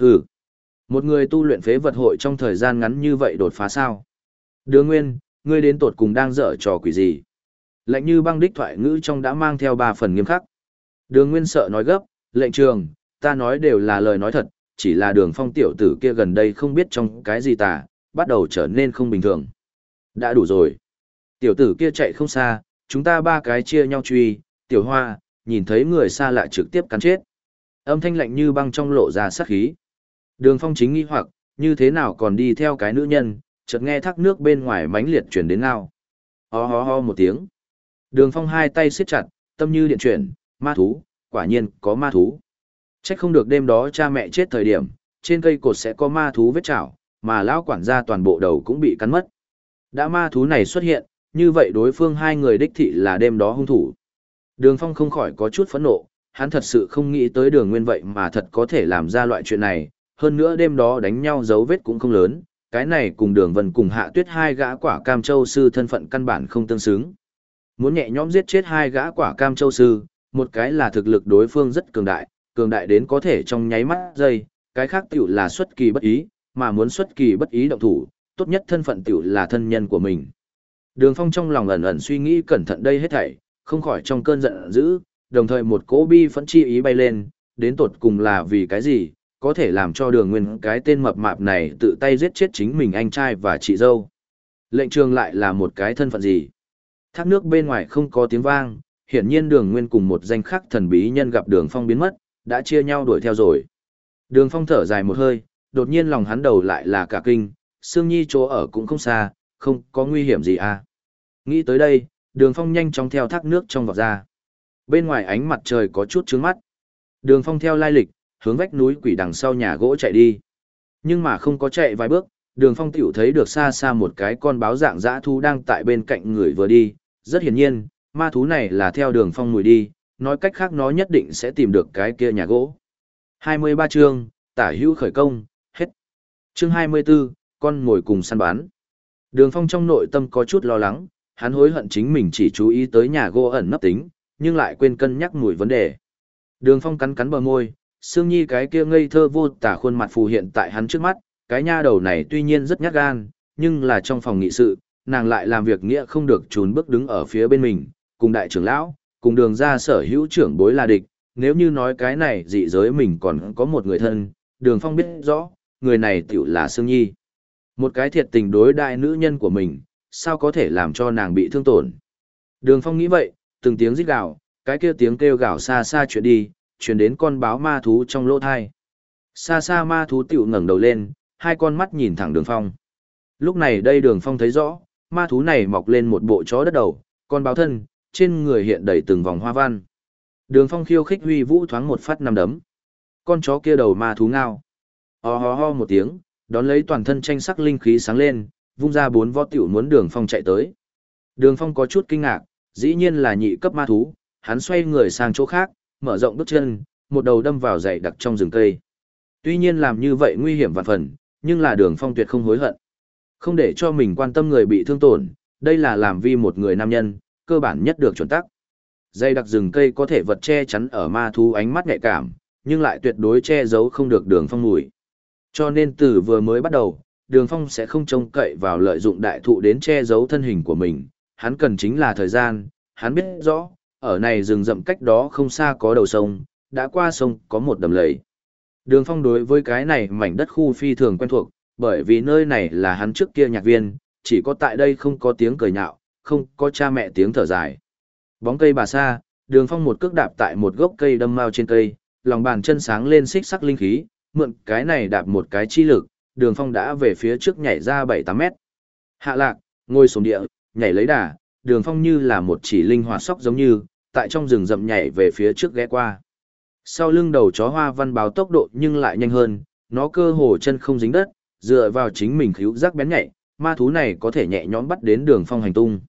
Hừ, một người tu luyện phế vật hội trong thời gian ngắn như vậy đột phá sao? Đường Nguyên, ngươi đến tột cùng đang dở trò quỷ gì? Lệnh như băng đích thoại ngữ trong đã mang theo ba phần nghiêm khắc. Đường Nguyên sợ nói gấp, lệnh trường, ta nói đều là lời nói thật, chỉ là đường phong tiểu tử kia gần đây không biết trong cái gì tà, bắt đầu trở nên không bình thường. Đã đủ rồi. Tiểu tử kia chạy không xa, chúng ta ba cái chia nhau truy, tiểu hoa, nhìn thấy người xa lạ trực tiếp cắn chết. Âm thanh lạnh như băng trong lộ ra sát khí. Đường phong chính nghi hoặc, như thế nào còn đi theo cái nữ nhân, chợt nghe thác nước bên ngoài mãnh liệt chuyển đến ngao. Ho ho ho một tiếng. Đường phong hai tay siết chặt, tâm như điện chuyển, ma thú, quả nhiên có ma thú. Trách không được đêm đó cha mẹ chết thời điểm, trên cây cột sẽ có ma thú vết chảo, mà lão quản gia toàn bộ đầu cũng bị cắn mất. Đã ma thú này xuất hiện, như vậy đối phương hai người đích thị là đêm đó hung thủ. Đường Phong không khỏi có chút phẫn nộ, hắn thật sự không nghĩ tới đường nguyên vậy mà thật có thể làm ra loại chuyện này, hơn nữa đêm đó đánh nhau dấu vết cũng không lớn, cái này cùng đường vân cùng hạ tuyết hai gã quả cam châu sư thân phận căn bản không tương xứng. Muốn nhẹ nhõm giết chết hai gã quả cam châu sư, một cái là thực lực đối phương rất cường đại, cường đại đến có thể trong nháy mắt giây, cái khác tiểu là xuất kỳ bất ý, mà muốn xuất kỳ bất ý động thủ, tốt nhất thân phận tiểu là thân nhân của mình. Đường Phong trong lòng ẩn ẩn suy nghĩ cẩn thận đây hết thảy, không khỏi trong cơn giận dữ, đồng thời một cỗ bi phẫn chi ý bay lên, đến tột cùng là vì cái gì, có thể làm cho đường nguyên cái tên mập mạp này tự tay giết chết chính mình anh trai và chị dâu. Lệnh trường lại là một cái thân phận gì? Thác nước bên ngoài không có tiếng vang, hiển nhiên đường nguyên cùng một danh khắc thần bí nhân gặp đường phong biến mất, đã chia nhau đuổi theo rồi. Đường phong thở dài một hơi, đột nhiên lòng hắn đầu lại là cả kinh, Sương Nhi chỗ ở cũng không xa, không có nguy hiểm gì à. Nghĩ tới đây, đường phong nhanh chóng theo thác nước trong vọt ra. Bên ngoài ánh mặt trời có chút trướng mắt. Đường phong theo lai lịch, hướng vách núi quỷ đằng sau nhà gỗ chạy đi. Nhưng mà không có chạy vài bước, đường phong tiểu thấy được xa xa một cái con báo dạng dã thú đang tại bên cạnh người vừa đi. Rất hiển nhiên, ma thú này là theo đường phong mùi đi, nói cách khác nó nhất định sẽ tìm được cái kia nhà gỗ. 23 chương, tả hữu khởi công, hết. Chương 24, con ngồi cùng săn bán. Đường phong trong nội tâm có chút lo lắng, hắn hối hận chính mình chỉ chú ý tới nhà gỗ ẩn nấp tính, nhưng lại quên cân nhắc mùi vấn đề. Đường phong cắn cắn bờ môi, Sương Nhi cái kia ngây thơ vô tả khuôn mặt phù hiện tại hắn trước mắt, cái nha đầu này tuy nhiên rất nhát gan, nhưng là trong phòng nghị sự, nàng lại làm việc nghĩa không được trốn bước đứng ở phía bên mình, cùng đại trưởng lão, cùng đường ra sở hữu trưởng bối là địch, nếu như nói cái này dị giới mình còn có một người thân, đường phong biết rõ, người này tiểu là Sương Nhi. Một cái thiệt tình đối đại nữ nhân của mình, sao có thể làm cho nàng bị thương tổn. Đường phong nghĩ vậy, từng tiếng rít gào, cái kia tiếng kêu gào xa xa chuyện đi, chuyển đến con báo ma thú trong lỗ thai. Xa xa ma thú tiểu ngẩng đầu lên, hai con mắt nhìn thẳng đường phong. Lúc này đây đường phong thấy rõ, ma thú này mọc lên một bộ chó đất đầu, con báo thân, trên người hiện đầy từng vòng hoa văn. Đường phong khiêu khích huy vũ thoáng một phát năm đấm. Con chó kia đầu ma thú ngao. Ho ho ho một tiếng, đón lấy toàn thân tranh sắc linh khí sáng lên, vung ra bốn võ tiểu muốn đường phong chạy tới. Đường phong có chút kinh ngạc, dĩ nhiên là nhị cấp ma thú, hắn xoay người sang chỗ khác, mở rộng bước chân, một đầu đâm vào dày đặc trong rừng cây. Tuy nhiên làm như vậy nguy hiểm vạn phần, nhưng là đường phong tuyệt không hối hận. Không để cho mình quan tâm người bị thương tổn, đây là làm vi một người nam nhân, cơ bản nhất được chuẩn tắc. Dây đặc rừng cây có thể vật che chắn ở ma thú ánh mắt nhạy cảm, nhưng lại tuyệt đối che giấu không được đường phong mùi. Cho nên từ vừa mới bắt đầu, đường phong sẽ không trông cậy vào lợi dụng đại thụ đến che giấu thân hình của mình, hắn cần chính là thời gian, hắn biết rõ, ở này rừng rậm cách đó không xa có đầu sông, đã qua sông có một đầm lầy. Đường phong đối với cái này mảnh đất khu phi thường quen thuộc, bởi vì nơi này là hắn trước kia nhạc viên, chỉ có tại đây không có tiếng cười nhạo, không có cha mẹ tiếng thở dài. Bóng cây bà xa, đường phong một cước đạp tại một gốc cây đâm mau trên cây, lòng bàn chân sáng lên xích sắc linh khí, mượn cái này đạp một cái chi lực, đường phong đã về phía trước nhảy ra 7-8 mét. Hạ lạc, ngồi xuống địa, nhảy lấy đà, đường phong như là một chỉ linh hoạt sóc giống như, tại trong rừng rậm nhảy về phía trước ghé qua. Sau lưng đầu chó hoa văn báo tốc độ nhưng lại nhanh hơn, nó cơ hồ chân không dính đất, dựa vào chính mình khíu giác bén nhạy, ma thú này có thể nhẹ nhõm bắt đến đường phong hành tung.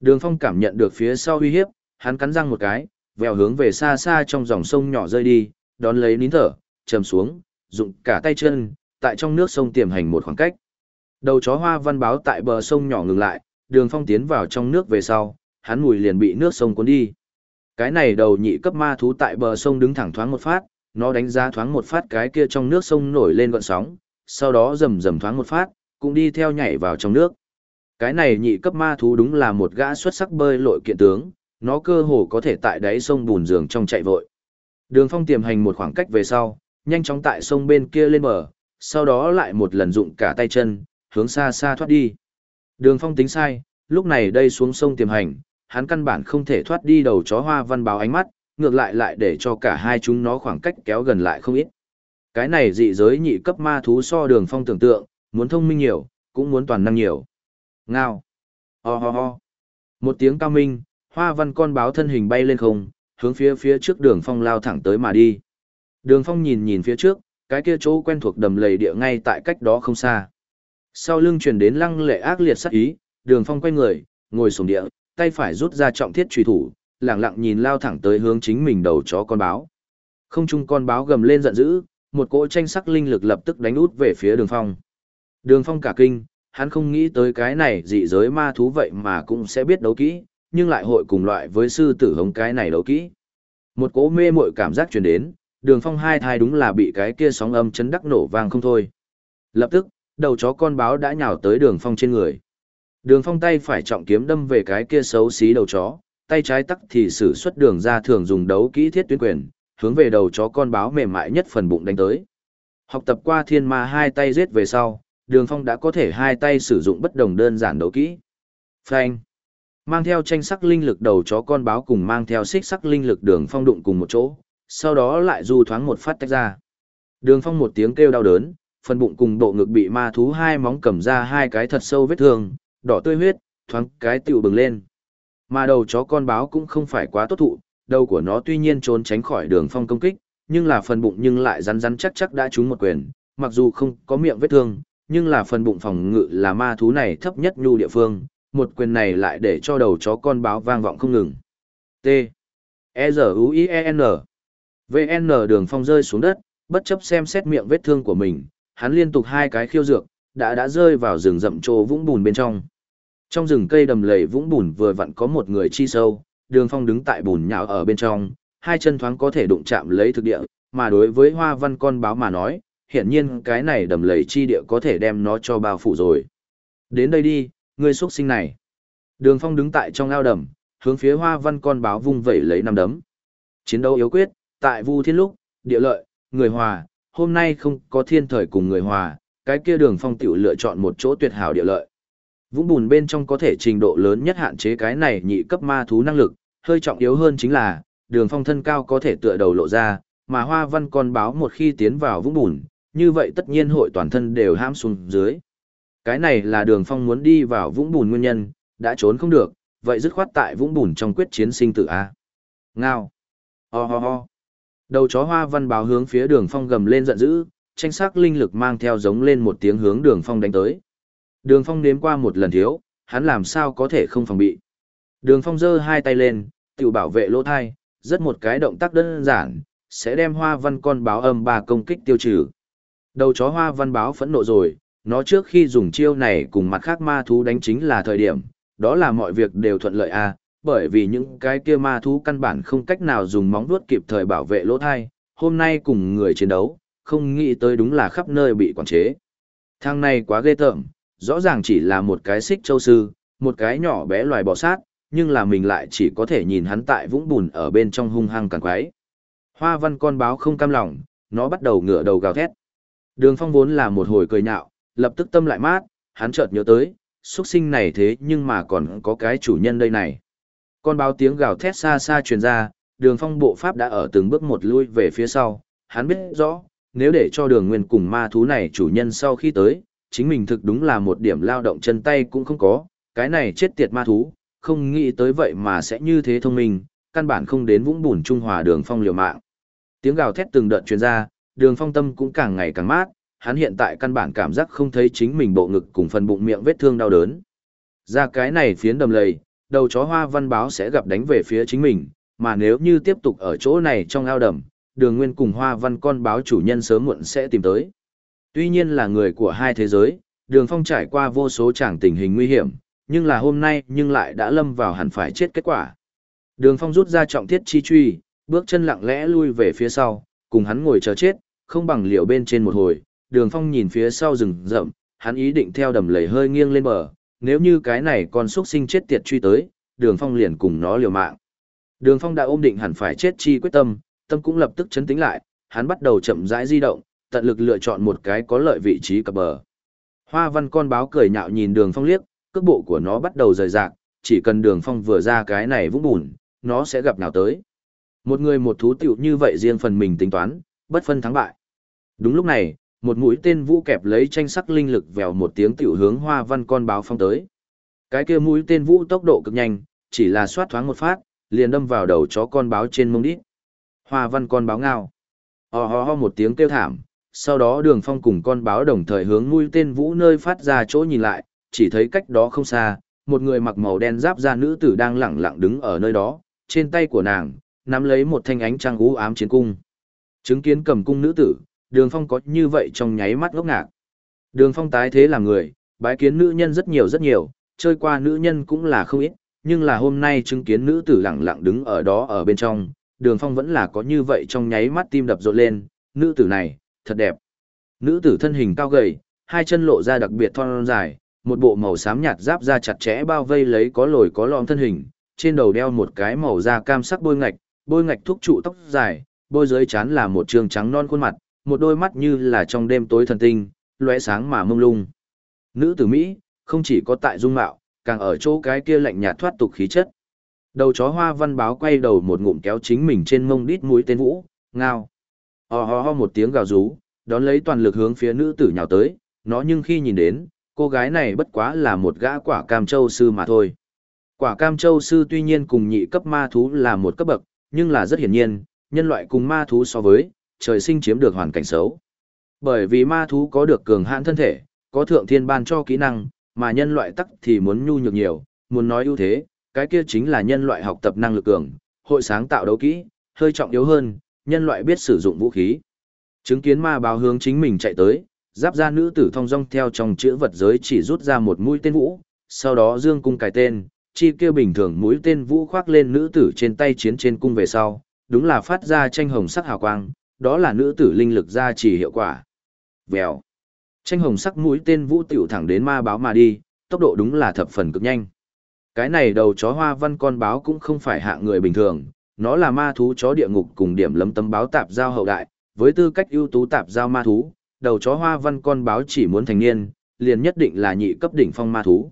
Đường phong cảm nhận được phía sau uy hiếp, hắn cắn răng một cái, vèo hướng về xa xa trong dòng sông nhỏ rơi đi, đón lấy nín thở, chầm xuống, dụng cả tay chân, tại trong nước sông tiềm hành một khoảng cách. Đầu chó hoa văn báo tại bờ sông nhỏ ngừng lại, đường phong tiến vào trong nước về sau, hắn mùi liền bị nước sông cuốn đi. Cái này đầu nhị cấp ma thú tại bờ sông đứng thẳng thoáng một phát, nó đánh giá thoáng một phát cái kia trong nước sông nổi lên gọn sóng, sau đó rầm rầm thoáng một phát, cũng đi theo nhảy vào trong nước. Cái này nhị cấp ma thú đúng là một gã xuất sắc bơi lội kiện tướng, nó cơ hồ có thể tại đáy sông bùn giường trong chạy vội. Đường phong tiềm hành một khoảng cách về sau, nhanh chóng tại sông bên kia lên bờ, sau đó lại một lần dụng cả tay chân, hướng xa xa thoát đi. Đường phong tính sai, lúc này đây xuống sông tiềm hành, hắn căn bản không thể thoát đi đầu chó hoa văn báo ánh mắt, ngược lại lại để cho cả hai chúng nó khoảng cách kéo gần lại không ít. Cái này dị giới nhị cấp ma thú so đường phong tưởng tượng, muốn thông minh nhiều, cũng muốn toàn năng nhiều. Ngao. Ho ho ho. Một tiếng cao minh, hoa văn con báo thân hình bay lên không, hướng phía phía trước đường phong lao thẳng tới mà đi. Đường phong nhìn nhìn phía trước, cái kia chỗ quen thuộc đầm lầy địa ngay tại cách đó không xa. Sau lưng truyền đến lăng lệ ác liệt sắc ý, đường phong quay người, ngồi sổm địa, tay phải rút ra trọng thiết truy thủ, lẳng lặng nhìn lao thẳng tới hướng chính mình đầu chó con báo. Không chung con báo gầm lên giận dữ, một cỗ tranh sắc linh lực lập tức đánh út về phía đường phong. Đường phong cả kinh, hắn không nghĩ tới cái này dị giới ma thú vậy mà cũng sẽ biết đấu kỹ, nhưng lại hội cùng loại với sư tử hống cái này đấu kỹ. Một cỗ mê mội cảm giác truyền đến, đường phong hai thai đúng là bị cái kia sóng âm chấn đắc nổ vang không thôi. Lập tức, đầu chó con báo đã nhào tới đường phong trên người. Đường phong tay phải trọng kiếm đâm về cái kia xấu xí đầu chó, tay trái tắc thì sử xuất đường ra thường dùng đấu kỹ thiết tuyến quyền, hướng về đầu chó con báo mềm mại nhất phần bụng đánh tới. Học tập qua thiên ma hai tay giết về sau, đường phong đã có thể hai tay sử dụng bất đồng đơn giản đấu kỹ. Phanh. Mang theo tranh sắc linh lực đầu chó con báo cùng mang theo xích sắc linh lực đường phong đụng cùng một chỗ, sau đó lại du thoáng một phát tách ra. Đường phong một tiếng kêu đau đớn, phần bụng cùng bộ ngực bị ma thú hai móng cầm ra hai cái thật sâu vết thương, đỏ tươi huyết, thoáng cái tiểu bừng lên. Mà đầu chó con báo cũng không phải quá tốt thụ, đầu của nó tuy nhiên trốn tránh khỏi đường phong công kích, nhưng là phần bụng nhưng lại rắn rắn chắc chắc đã trúng một quyền, mặc dù không có miệng vết thương, nhưng là phần bụng phòng ngự là ma thú này thấp nhất nhu địa phương, một quyền này lại để cho đầu chó con báo vang vọng không ngừng. T. E Z U I E N. VN đường phong rơi xuống đất, bất chấp xem xét miệng vết thương của mình, hắn liên tục hai cái khiêu dược, đã đã rơi vào rừng rậm trô vũng bùn bên trong. Trong rừng cây đầm lầy vũng bùn vừa vặn có một người chi sâu, đường phong đứng tại bùn nhão ở bên trong, hai chân thoáng có thể đụng chạm lấy thực địa, mà đối với hoa văn con báo mà nói, hiện nhiên cái này đầm lầy chi địa có thể đem nó cho bao phủ rồi. Đến đây đi, ngươi xuất sinh này. Đường phong đứng tại trong ao đầm, hướng phía hoa văn con báo vung vẩy lấy năm đấm. Chiến đấu yếu quyết, tại vu thiên lúc, địa lợi, người hòa, hôm nay không có thiên thời cùng người hòa, cái kia đường phong tiểu lựa chọn một chỗ tuyệt hảo địa lợi. Vũng bùn bên trong có thể trình độ lớn nhất hạn chế cái này nhị cấp ma thú năng lực, hơi trọng yếu hơn chính là, đường phong thân cao có thể tựa đầu lộ ra, mà hoa văn con báo một khi tiến vào vũng bùn, như vậy tất nhiên hội toàn thân đều hãm xuống dưới. Cái này là đường phong muốn đi vào vũng bùn nguyên nhân, đã trốn không được, vậy dứt khoát tại vũng bùn trong quyết chiến sinh tử A. Ngao. Ho ho ho. Đầu chó hoa văn báo hướng phía đường phong gầm lên giận dữ, tranh sắc linh lực mang theo giống lên một tiếng hướng đường phong đánh tới. Đường phong nếm qua một lần thiếu, hắn làm sao có thể không phòng bị. Đường phong giơ hai tay lên, tự bảo vệ lỗ thai, rất một cái động tác đơn giản, sẽ đem hoa văn con báo âm ba công kích tiêu trừ. Đầu chó hoa văn báo phẫn nộ rồi, nó trước khi dùng chiêu này cùng mặt khác ma thú đánh chính là thời điểm, đó là mọi việc đều thuận lợi a bởi vì những cái kia ma thú căn bản không cách nào dùng móng vuốt kịp thời bảo vệ lỗ thai, hôm nay cùng người chiến đấu, không nghĩ tới đúng là khắp nơi bị quản chế. Thằng này quá ghê tởm, rõ ràng chỉ là một cái xích châu sư, một cái nhỏ bé loài bò sát, nhưng là mình lại chỉ có thể nhìn hắn tại vũng bùn ở bên trong hung hăng càng quái. Hoa văn con báo không cam lòng, nó bắt đầu ngửa đầu gào thét. Đường phong vốn là một hồi cười nhạo, lập tức tâm lại mát, hắn chợt nhớ tới, xuất sinh này thế nhưng mà còn có cái chủ nhân đây này. Con báo tiếng gào thét xa xa truyền ra, đường phong bộ pháp đã ở từng bước một lui về phía sau, hắn biết rõ, nếu để cho đường nguyên cùng ma thú này chủ nhân sau khi tới, chính mình thực đúng là một điểm lao động chân tay cũng không có, cái này chết tiệt ma thú, không nghĩ tới vậy mà sẽ như thế thông minh, căn bản không đến vũng bùn trung hòa đường phong liều mạng. Tiếng gào thét từng đợt truyền ra, đường phong tâm cũng càng ngày càng mát, hắn hiện tại căn bản cảm giác không thấy chính mình bộ ngực cùng phần bụng miệng vết thương đau đớn. Ra cái này phiến đầm lầy, đầu chó hoa văn báo sẽ gặp đánh về phía chính mình, mà nếu như tiếp tục ở chỗ này trong ao đầm, đường nguyên cùng hoa văn con báo chủ nhân sớm muộn sẽ tìm tới. Tuy nhiên là người của hai thế giới, đường phong trải qua vô số tràng tình hình nguy hiểm, nhưng là hôm nay nhưng lại đã lâm vào hẳn phải chết kết quả. Đường phong rút ra trọng thiết chi truy, bước chân lặng lẽ lui về phía sau, cùng hắn ngồi chờ chết, không bằng liều bên trên một hồi, đường phong nhìn phía sau rừng rậm, hắn ý định theo đầm lầy hơi nghiêng lên bờ, nếu như cái này con xuất sinh chết tiệt truy tới, đường phong liền cùng nó liều mạng. Đường phong đã ôm định hẳn phải chết chi quyết tâm, tâm cũng lập tức chấn tĩnh lại, hắn bắt đầu chậm rãi di động, tận lực lựa chọn một cái có lợi vị trí cập bờ. Hoa văn con báo cười nhạo nhìn đường phong liếc, cước bộ của nó bắt đầu rời rạc, chỉ cần đường phong vừa ra cái này vũng bùn, nó sẽ gặp nào tới. Một người một thú tiểu như vậy riêng phần mình tính toán, bất phân thắng bại. Đúng lúc này, một mũi tên vũ kẹp lấy tranh sắc linh lực vèo một tiếng tiểu hướng hoa văn con báo phong tới. Cái kia mũi tên vũ tốc độ cực nhanh, chỉ là xoát thoáng một phát, liền đâm vào đầu chó con báo trên mông đít. Hoa văn con báo ngao. Ho ho ho một tiếng kêu thảm, sau đó đường phong cùng con báo đồng thời hướng mũi tên vũ nơi phát ra chỗ nhìn lại, chỉ thấy cách đó không xa, một người mặc màu đen giáp da nữ tử đang lẳng lặng đứng ở nơi đó, trên tay của nàng, nắm lấy một thanh ánh trăng ú ám chiến cung. Chứng kiến cầm cung nữ tử, đường phong có như vậy trong nháy mắt ngốc ngạc. Đường phong tái thế là người, bái kiến nữ nhân rất nhiều rất nhiều, chơi qua nữ nhân cũng là không ít, nhưng là hôm nay chứng kiến nữ tử lẳng lặng đứng ở đó ở bên trong, đường phong vẫn là có như vậy trong nháy mắt tim đập rộn lên, nữ tử này, thật đẹp. Nữ tử thân hình cao gầy, hai chân lộ ra đặc biệt thon dài, một bộ màu xám nhạt giáp da chặt chẽ bao vây lấy có lồi có lõm thân hình, trên đầu đeo một cái màu da cam sắc bôi ngạch, bôi ngạch thúc trụ tóc dài, bôi dưới chán là một trường trắng non khuôn mặt, một đôi mắt như là trong đêm tối thần tinh, lóe sáng mà mông lung. Nữ tử Mỹ, không chỉ có tại dung mạo, càng ở chỗ cái kia lạnh nhạt thoát tục khí chất. Đầu chó hoa văn báo quay đầu một ngụm kéo chính mình trên mông đít mũi tên vũ, ngao. Ho ho ho một tiếng gào rú, đón lấy toàn lực hướng phía nữ tử nhào tới, nó nhưng khi nhìn đến, cô gái này bất quá là một gã quả cam châu sư mà thôi. Quả cam châu sư tuy nhiên cùng nhị cấp ma thú là một cấp bậc, nhưng là rất hiển nhiên, nhân loại cùng ma thú so với, trời sinh chiếm được hoàn cảnh xấu. Bởi vì ma thú có được cường hãn thân thể, có thượng thiên ban cho kỹ năng, mà nhân loại tắc thì muốn nhu nhược nhiều, muốn nói ưu thế, cái kia chính là nhân loại học tập năng lực cường, hội sáng tạo đấu kỹ, hơi trọng yếu hơn, nhân loại biết sử dụng vũ khí. Chứng kiến ma báo hướng chính mình chạy tới, giáp ra nữ tử thong dong theo trong chữ vật giới chỉ rút ra một mũi tên vũ, sau đó dương cung cài tên, chi kia bình thường mũi tên vũ khoác lên nữ tử trên tay chiến trên cung về sau, đúng là phát ra tranh hồng sắc hào quang, đó là nữ tử linh lực ra chỉ hiệu quả. Vèo. Tranh hồng sắc mũi tên vũ tiểu thẳng đến ma báo mà đi, tốc độ đúng là thập phần cực nhanh. Cái này đầu chó hoa văn con báo cũng không phải hạng người bình thường, nó là ma thú chó địa ngục cùng điểm lấm tấm báo tạp giao hậu đại, với tư cách ưu tú tạp giao ma thú, đầu chó hoa văn con báo chỉ muốn thành niên, liền nhất định là nhị cấp đỉnh phong ma thú.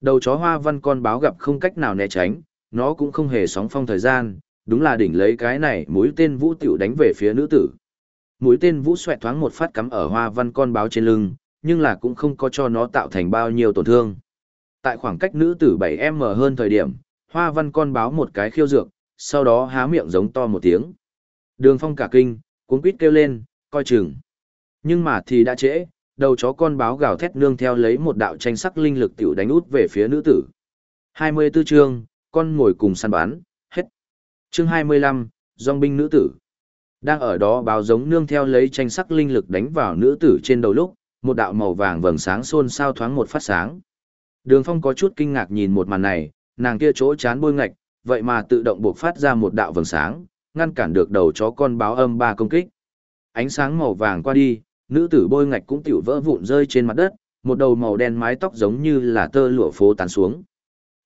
Đầu chó hoa văn con báo gặp không cách nào né tránh, nó cũng không hề sóng phong thời gian, đúng là đỉnh lấy cái này mũi tên vũ tiểu đánh về phía nữ tử. Mũi tên vũ xoẹt thoáng một phát cắm ở hoa văn con báo trên lưng, nhưng là cũng không có cho nó tạo thành bao nhiêu tổn thương. Tại khoảng cách nữ tử 7m hơn thời điểm, hoa văn con báo một cái khiêu dược, sau đó há miệng giống to một tiếng. Đường phong cả kinh, cuốn quýt kêu lên, coi chừng. Nhưng mà thì đã trễ, đầu chó con báo gào thét nương theo lấy một đạo tranh sắc linh lực tiểu đánh út về phía nữ tử. 24 chương, con ngồi cùng săn bán. Chương 25, dòng binh nữ tử. Đang ở đó báo giống nương theo lấy tranh sắc linh lực đánh vào nữ tử trên đầu lúc, một đạo màu vàng vầng sáng xôn sao thoáng một phát sáng. Đường Phong có chút kinh ngạc nhìn một màn này, nàng kia chỗ chán bôi ngạch, vậy mà tự động buộc phát ra một đạo vầng sáng, ngăn cản được đầu chó con báo âm ba công kích. Ánh sáng màu vàng qua đi, nữ tử bôi ngạch cũng tiểu vỡ vụn rơi trên mặt đất, một đầu màu đen mái tóc giống như là tơ lụa phố tán xuống.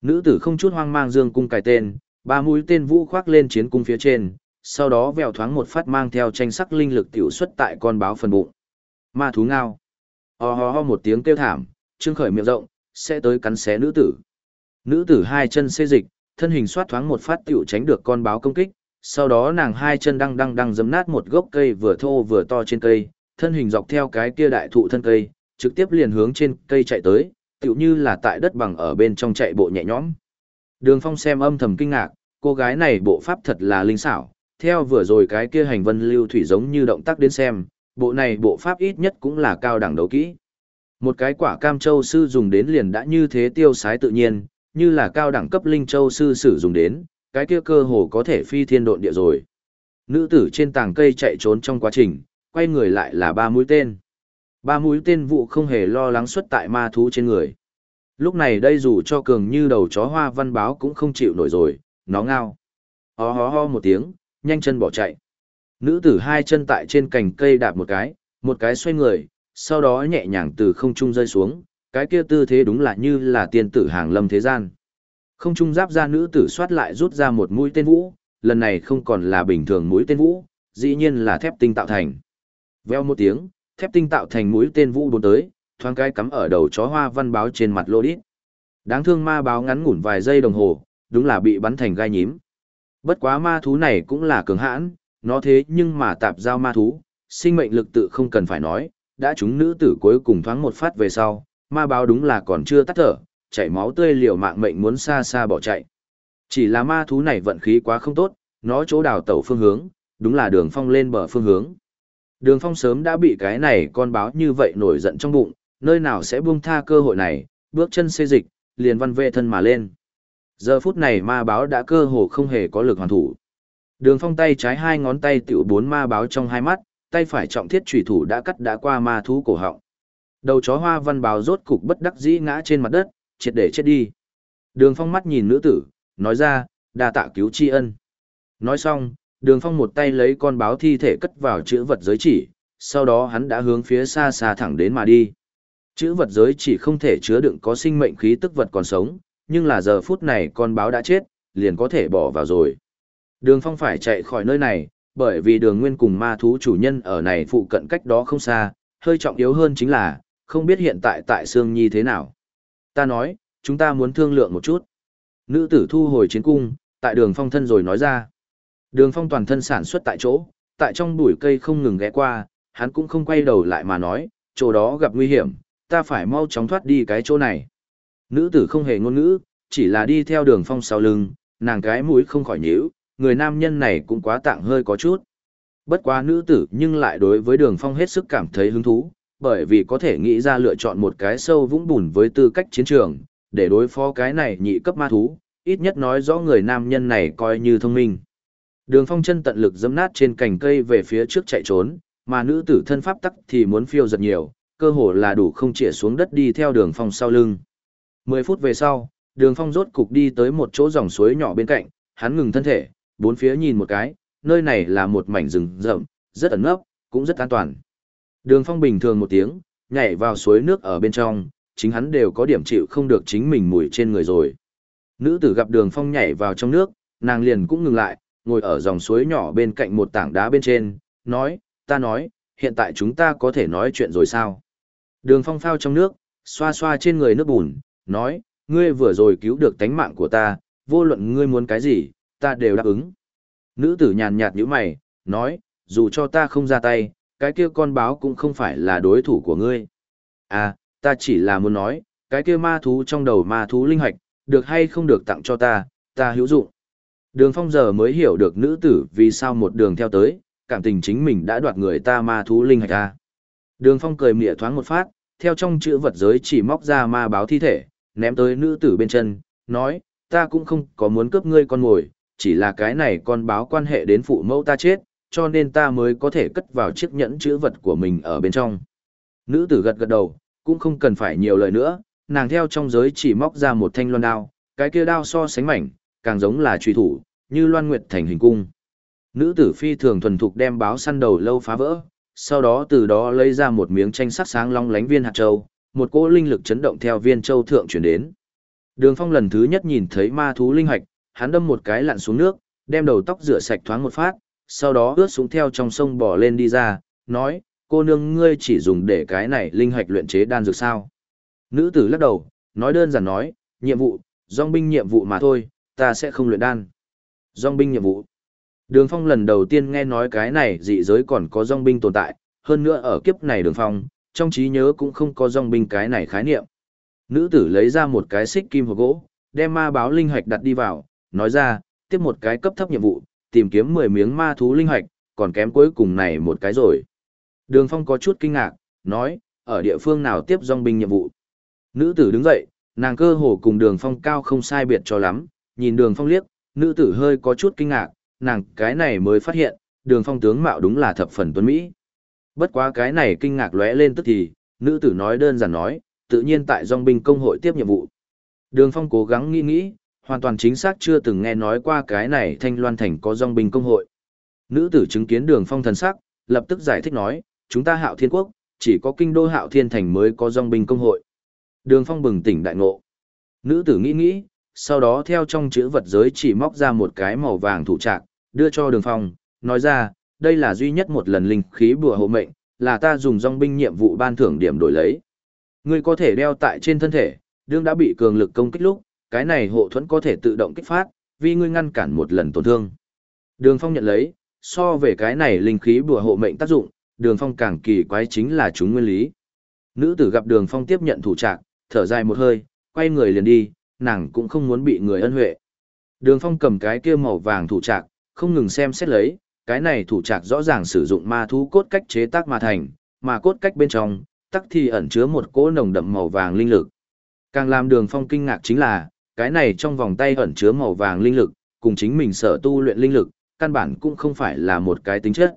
Nữ tử không chút hoang mang dương cung cài tên, ba mũi tên vũ khoác lên chiến cung phía trên, sau đó vèo thoáng một phát mang theo tranh sắc linh lực tiểu xuất tại con báo phần bụng. Ma thú ngao. Ho ho ho một tiếng kêu thảm, trương khởi miệng rộng, sẽ tới cắn xé nữ tử. Nữ tử hai chân xê dịch, thân hình xoát thoáng một phát tiểu tránh được con báo công kích, sau đó nàng hai chân đang đang đang dấm nát một gốc cây vừa thô vừa to trên cây, thân hình dọc theo cái kia đại thụ thân cây, trực tiếp liền hướng trên cây chạy tới, tựu như là tại đất bằng ở bên trong chạy bộ nhẹ nhõm. Đường Phong xem âm thầm kinh ngạc, cô gái này bộ pháp thật là linh xảo, theo vừa rồi cái kia hành vân lưu thủy giống như động tác đến xem, bộ này bộ pháp ít nhất cũng là cao đẳng đấu kỹ. Một cái quả cam châu sư dùng đến liền đã như thế tiêu sái tự nhiên, như là cao đẳng cấp linh châu sư sử dụng đến, cái kia cơ hồ có thể phi thiên độn địa rồi. Nữ tử trên tàng cây chạy trốn trong quá trình, quay người lại là ba mũi tên. Ba mũi tên vụ không hề lo lắng xuất tại ma thú trên người. Lúc này đây dù cho cường như đầu chó hoa văn báo cũng không chịu nổi rồi, nó ngao. Ho ho ho một tiếng, nhanh chân bỏ chạy. Nữ tử hai chân tại trên cành cây đạp một cái, một cái xoay người, sau đó nhẹ nhàng từ không trung rơi xuống, cái kia tư thế đúng là như là tiên tử hàng lâm thế gian. Không trung giáp ra nữ tử xoát lại rút ra một mũi tên vũ, lần này không còn là bình thường mũi tên vũ, dĩ nhiên là thép tinh tạo thành. Veo một tiếng, thép tinh tạo thành mũi tên vũ bốn tới, thoáng cái cắm ở đầu chó hoa văn báo trên mặt lô đít. Đáng thương ma báo ngắn ngủn vài giây đồng hồ, đúng là bị bắn thành gai nhím. Bất quá ma thú này cũng là cường hãn, nó thế nhưng mà tạp giao ma thú, sinh mệnh lực tự không cần phải nói, đã chúng nữ tử cuối cùng thoáng một phát về sau, ma báo đúng là còn chưa tắt thở, chảy máu tươi liều mạng mệnh muốn xa xa bỏ chạy. Chỉ là ma thú này vận khí quá không tốt, nó chỗ đào tẩu phương hướng, đúng là đường phong lên bờ phương hướng. Đường phong sớm đã bị cái này con báo như vậy nổi giận trong bụng, nơi nào sẽ buông tha cơ hội này, bước chân xê dịch, liền văn vệ thân mà lên. Giờ phút này ma báo đã cơ hồ không hề có lực hoàn thủ. Đường phong tay trái hai ngón tay tiểu bốn ma báo trong hai mắt, tay phải trọng thiết trùy thủ đã cắt đã qua ma thú cổ họng. Đầu chó hoa văn báo rốt cục bất đắc dĩ ngã trên mặt đất, triệt để chết đi. Đường phong mắt nhìn nữ tử, nói ra, đa tạ cứu tri ân. Nói xong, đường phong một tay lấy con báo thi thể cất vào chữ vật giới chỉ, sau đó hắn đã hướng phía xa xa thẳng đến mà đi. Chữ vật giới chỉ không thể chứa đựng có sinh mệnh khí tức vật còn sống, nhưng là giờ phút này con báo đã chết, liền có thể bỏ vào rồi. Đường phong phải chạy khỏi nơi này, bởi vì đường nguyên cùng ma thú chủ nhân ở này phụ cận cách đó không xa, hơi trọng yếu hơn chính là, không biết hiện tại tại Sương Nhi thế nào. Ta nói, chúng ta muốn thương lượng một chút. Nữ tử thu hồi chiến cung, tại đường phong thân rồi nói ra. Đường phong toàn thân sản xuất tại chỗ, tại trong bụi cây không ngừng ghé qua, hắn cũng không quay đầu lại mà nói, chỗ đó gặp nguy hiểm, ta phải mau chóng thoát đi cái chỗ này. Nữ tử không hề ngôn ngữ, chỉ là đi theo đường phong sau lưng, nàng cái mũi không khỏi nhíu, người nam nhân này cũng quá tạng hơi có chút. Bất quá nữ tử nhưng lại đối với đường phong hết sức cảm thấy hứng thú, bởi vì có thể nghĩ ra lựa chọn một cái sâu vũng bùn với tư cách chiến trường, để đối phó cái này nhị cấp ma thú, ít nhất nói rõ người nam nhân này coi như thông minh. Đường phong chân tận lực dẫm nát trên cành cây về phía trước chạy trốn, mà nữ tử thân pháp tắc thì muốn phiêu giật nhiều, cơ hồ là đủ không chĩa xuống đất đi theo đường phong sau lưng. Mười phút về sau, đường phong rốt cục đi tới một chỗ dòng suối nhỏ bên cạnh, hắn ngừng thân thể, bốn phía nhìn một cái, nơi này là một mảnh rừng rậm, rất ẩn nấp, cũng rất an toàn. Đường phong bình thường một tiếng, nhảy vào suối nước ở bên trong, chính hắn đều có điểm chịu không được chính mình mùi trên người rồi. Nữ tử gặp đường phong nhảy vào trong nước, nàng liền cũng ngừng lại, ngồi ở dòng suối nhỏ bên cạnh một tảng đá bên trên, nói, ta nói, hiện tại chúng ta có thể nói chuyện rồi sao? Đường phong phao trong nước, xoa xoa trên người nước bùn, nói, ngươi vừa rồi cứu được tánh mạng của ta, vô luận ngươi muốn cái gì, ta đều đáp ứng. Nữ tử nhàn nhạt như mày, nói, dù cho ta không ra tay, cái kia con báo cũng không phải là đối thủ của ngươi. À, ta chỉ là muốn nói, cái kia ma thú trong đầu ma thú linh hạch, được hay không được tặng cho ta, ta hữu dụng. Đường phong giờ mới hiểu được nữ tử vì sao một đường theo tới, cảm tình chính mình đã đoạt người ta ma thú linh hạch ta. Đường phong cười mỉa thoáng một phát, theo trong chữ vật giới chỉ móc ra ma báo thi thể, ném tới nữ tử bên chân, nói, ta cũng không có muốn cướp ngươi con ngồi, chỉ là cái này con báo quan hệ đến phụ mẫu ta chết, cho nên ta mới có thể cất vào chiếc nhẫn chữ vật của mình ở bên trong. Nữ tử gật gật đầu, cũng không cần phải nhiều lời nữa, nàng theo trong giới chỉ móc ra một thanh loan đao, cái kia đao so sánh mảnh, càng giống là truy thủ, như loan nguyệt thành hình cung. Nữ tử phi thường thuần thục đem báo săn đầu lâu phá vỡ, sau đó từ đó lấy ra một miếng tranh sắc sáng long lánh viên hạt châu, một cỗ linh lực chấn động theo viên châu thượng chuyển đến. Đường Phong lần thứ nhất nhìn thấy ma thú linh hạch, hắn đâm một cái lặn xuống nước, đem đầu tóc rửa sạch thoáng một phát, sau đó ướt xuống theo trong sông bỏ lên đi ra, nói, cô nương ngươi chỉ dùng để cái này linh hạch luyện chế đan dược sao. Nữ tử lắc đầu, nói đơn giản nói, nhiệm vụ, dòng binh nhiệm vụ mà thôi, ta sẽ không luyện đan. Dòng binh nhiệm vụ. Đường Phong lần đầu tiên nghe nói cái này dị giới còn có dòng binh tồn tại, hơn nữa ở kiếp này Đường Phong, trong trí nhớ cũng không có dòng binh cái này khái niệm. Nữ tử lấy ra một cái xích kim hộp gỗ, đem ma báo linh hạch đặt đi vào, nói ra, tiếp một cái cấp thấp nhiệm vụ, tìm kiếm 10 miếng ma thú linh hạch, còn kém cuối cùng này một cái rồi. Đường Phong có chút kinh ngạc, nói, ở địa phương nào tiếp dòng binh nhiệm vụ. Nữ tử đứng dậy, nàng cơ hồ cùng đường Phong cao không sai biệt cho lắm, nhìn đường Phong liếc, nữ tử hơi có chút kinh ngạc, nàng cái này mới phát hiện, đường Phong tướng mạo đúng là thập phần tuấn Mỹ. Bất quá cái này kinh ngạc lóe lên tức thì, nữ tử nói đơn giản nói, tự nhiên tại dòng binh công hội tiếp nhiệm vụ. Đường Phong cố gắng nghĩ nghĩ, hoàn toàn chính xác chưa từng nghe nói qua cái này Thanh Loan Thành có dòng binh công hội. Nữ tử chứng kiến đường phong thần sắc, lập tức giải thích nói, chúng ta hạo thiên quốc, chỉ có kinh đô hạo thiên thành mới có dòng binh công hội. Đường phong bừng tỉnh đại ngộ. Nữ tử nghĩ nghĩ, sau đó theo trong chữ vật giới chỉ móc ra một cái màu vàng thủ trạc, đưa cho đường phong, nói ra, đây là duy nhất một lần linh khí bùa hộ mệnh, là ta dùng dòng binh nhiệm vụ ban thưởng điểm đổi lấy. Ngươi có thể đeo tại trên thân thể, đương đã bị cường lực công kích lúc, cái này hộ thuẫn có thể tự động kích phát, vì ngươi ngăn cản một lần tổn thương. Đường Phong nhận lấy, so về cái này linh khí bùa hộ mệnh tác dụng, Đường Phong càng kỳ quái chính là chúng nguyên lý. Nữ tử gặp Đường Phong tiếp nhận thủ trạng, thở dài một hơi, quay người liền đi, nàng cũng không muốn bị người ân huệ. Đường Phong cầm cái kia màu vàng thủ trạng, không ngừng xem xét lấy, cái này thủ trạc rõ ràng sử dụng ma thú cốt cách chế tác mà thành, mà cốt cách bên trong, tắc thì ẩn chứa một cỗ nồng đậm màu vàng linh lực. Càng làm đường phong kinh ngạc chính là, cái này trong vòng tay ẩn chứa màu vàng linh lực, cùng chính mình sở tu luyện linh lực, căn bản cũng không phải là một cái tính chất.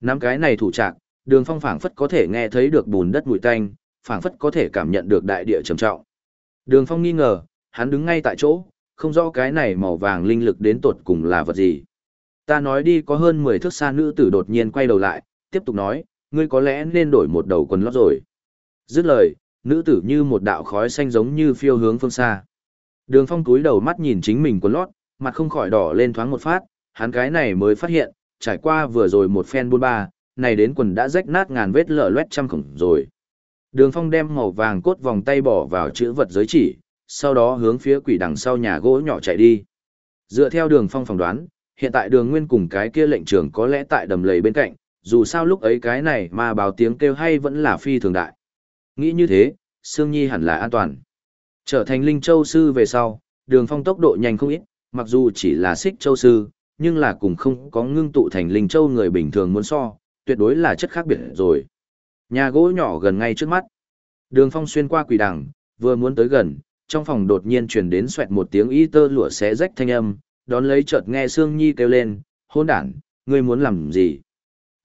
Nắm cái này thủ trạc, đường phong phảng phất có thể nghe thấy được bùn đất mùi tanh, phảng phất có thể cảm nhận được đại địa trầm trọng. Đường phong nghi ngờ, hắn đứng ngay tại chỗ, không rõ cái này màu vàng linh lực đến tột cùng là vật gì. Ta nói đi có hơn 10 thước xa nữ tử đột nhiên quay đầu lại, tiếp tục nói, ngươi có lẽ nên đổi một đầu quần lót rồi. Dứt lời, nữ tử như một đạo khói xanh giống như phiêu hướng phương xa. Đường phong túi đầu mắt nhìn chính mình quần lót, mặt không khỏi đỏ lên thoáng một phát, hắn cái này mới phát hiện, trải qua vừa rồi một phen buôn ba, này đến quần đã rách nát ngàn vết lở loét trăm khổng rồi. Đường phong đem màu vàng cốt vòng tay bỏ vào chữ vật giới chỉ, sau đó hướng phía quỷ đằng sau nhà gỗ nhỏ chạy đi. Dựa theo đường phong phỏng đoán, hiện tại đường nguyên cùng cái kia lệnh trưởng có lẽ tại đầm lầy bên cạnh, dù sao lúc ấy cái này mà báo tiếng kêu hay vẫn là phi thường đại. Nghĩ như thế, Sương Nhi hẳn là an toàn. Trở thành Linh Châu Sư về sau, đường phong tốc độ nhanh không ít, mặc dù chỉ là xích Châu Sư, nhưng là cùng không có ngưng tụ thành Linh Châu người bình thường muốn so, tuyệt đối là chất khác biệt rồi. Nhà gỗ nhỏ gần ngay trước mắt. Đường phong xuyên qua quỷ đằng, vừa muốn tới gần, trong phòng đột nhiên truyền đến xoẹt một tiếng y tơ lụa xé rách thanh âm, đón lấy chợt nghe Sương Nhi kêu lên, hôn đản, ngươi muốn làm gì?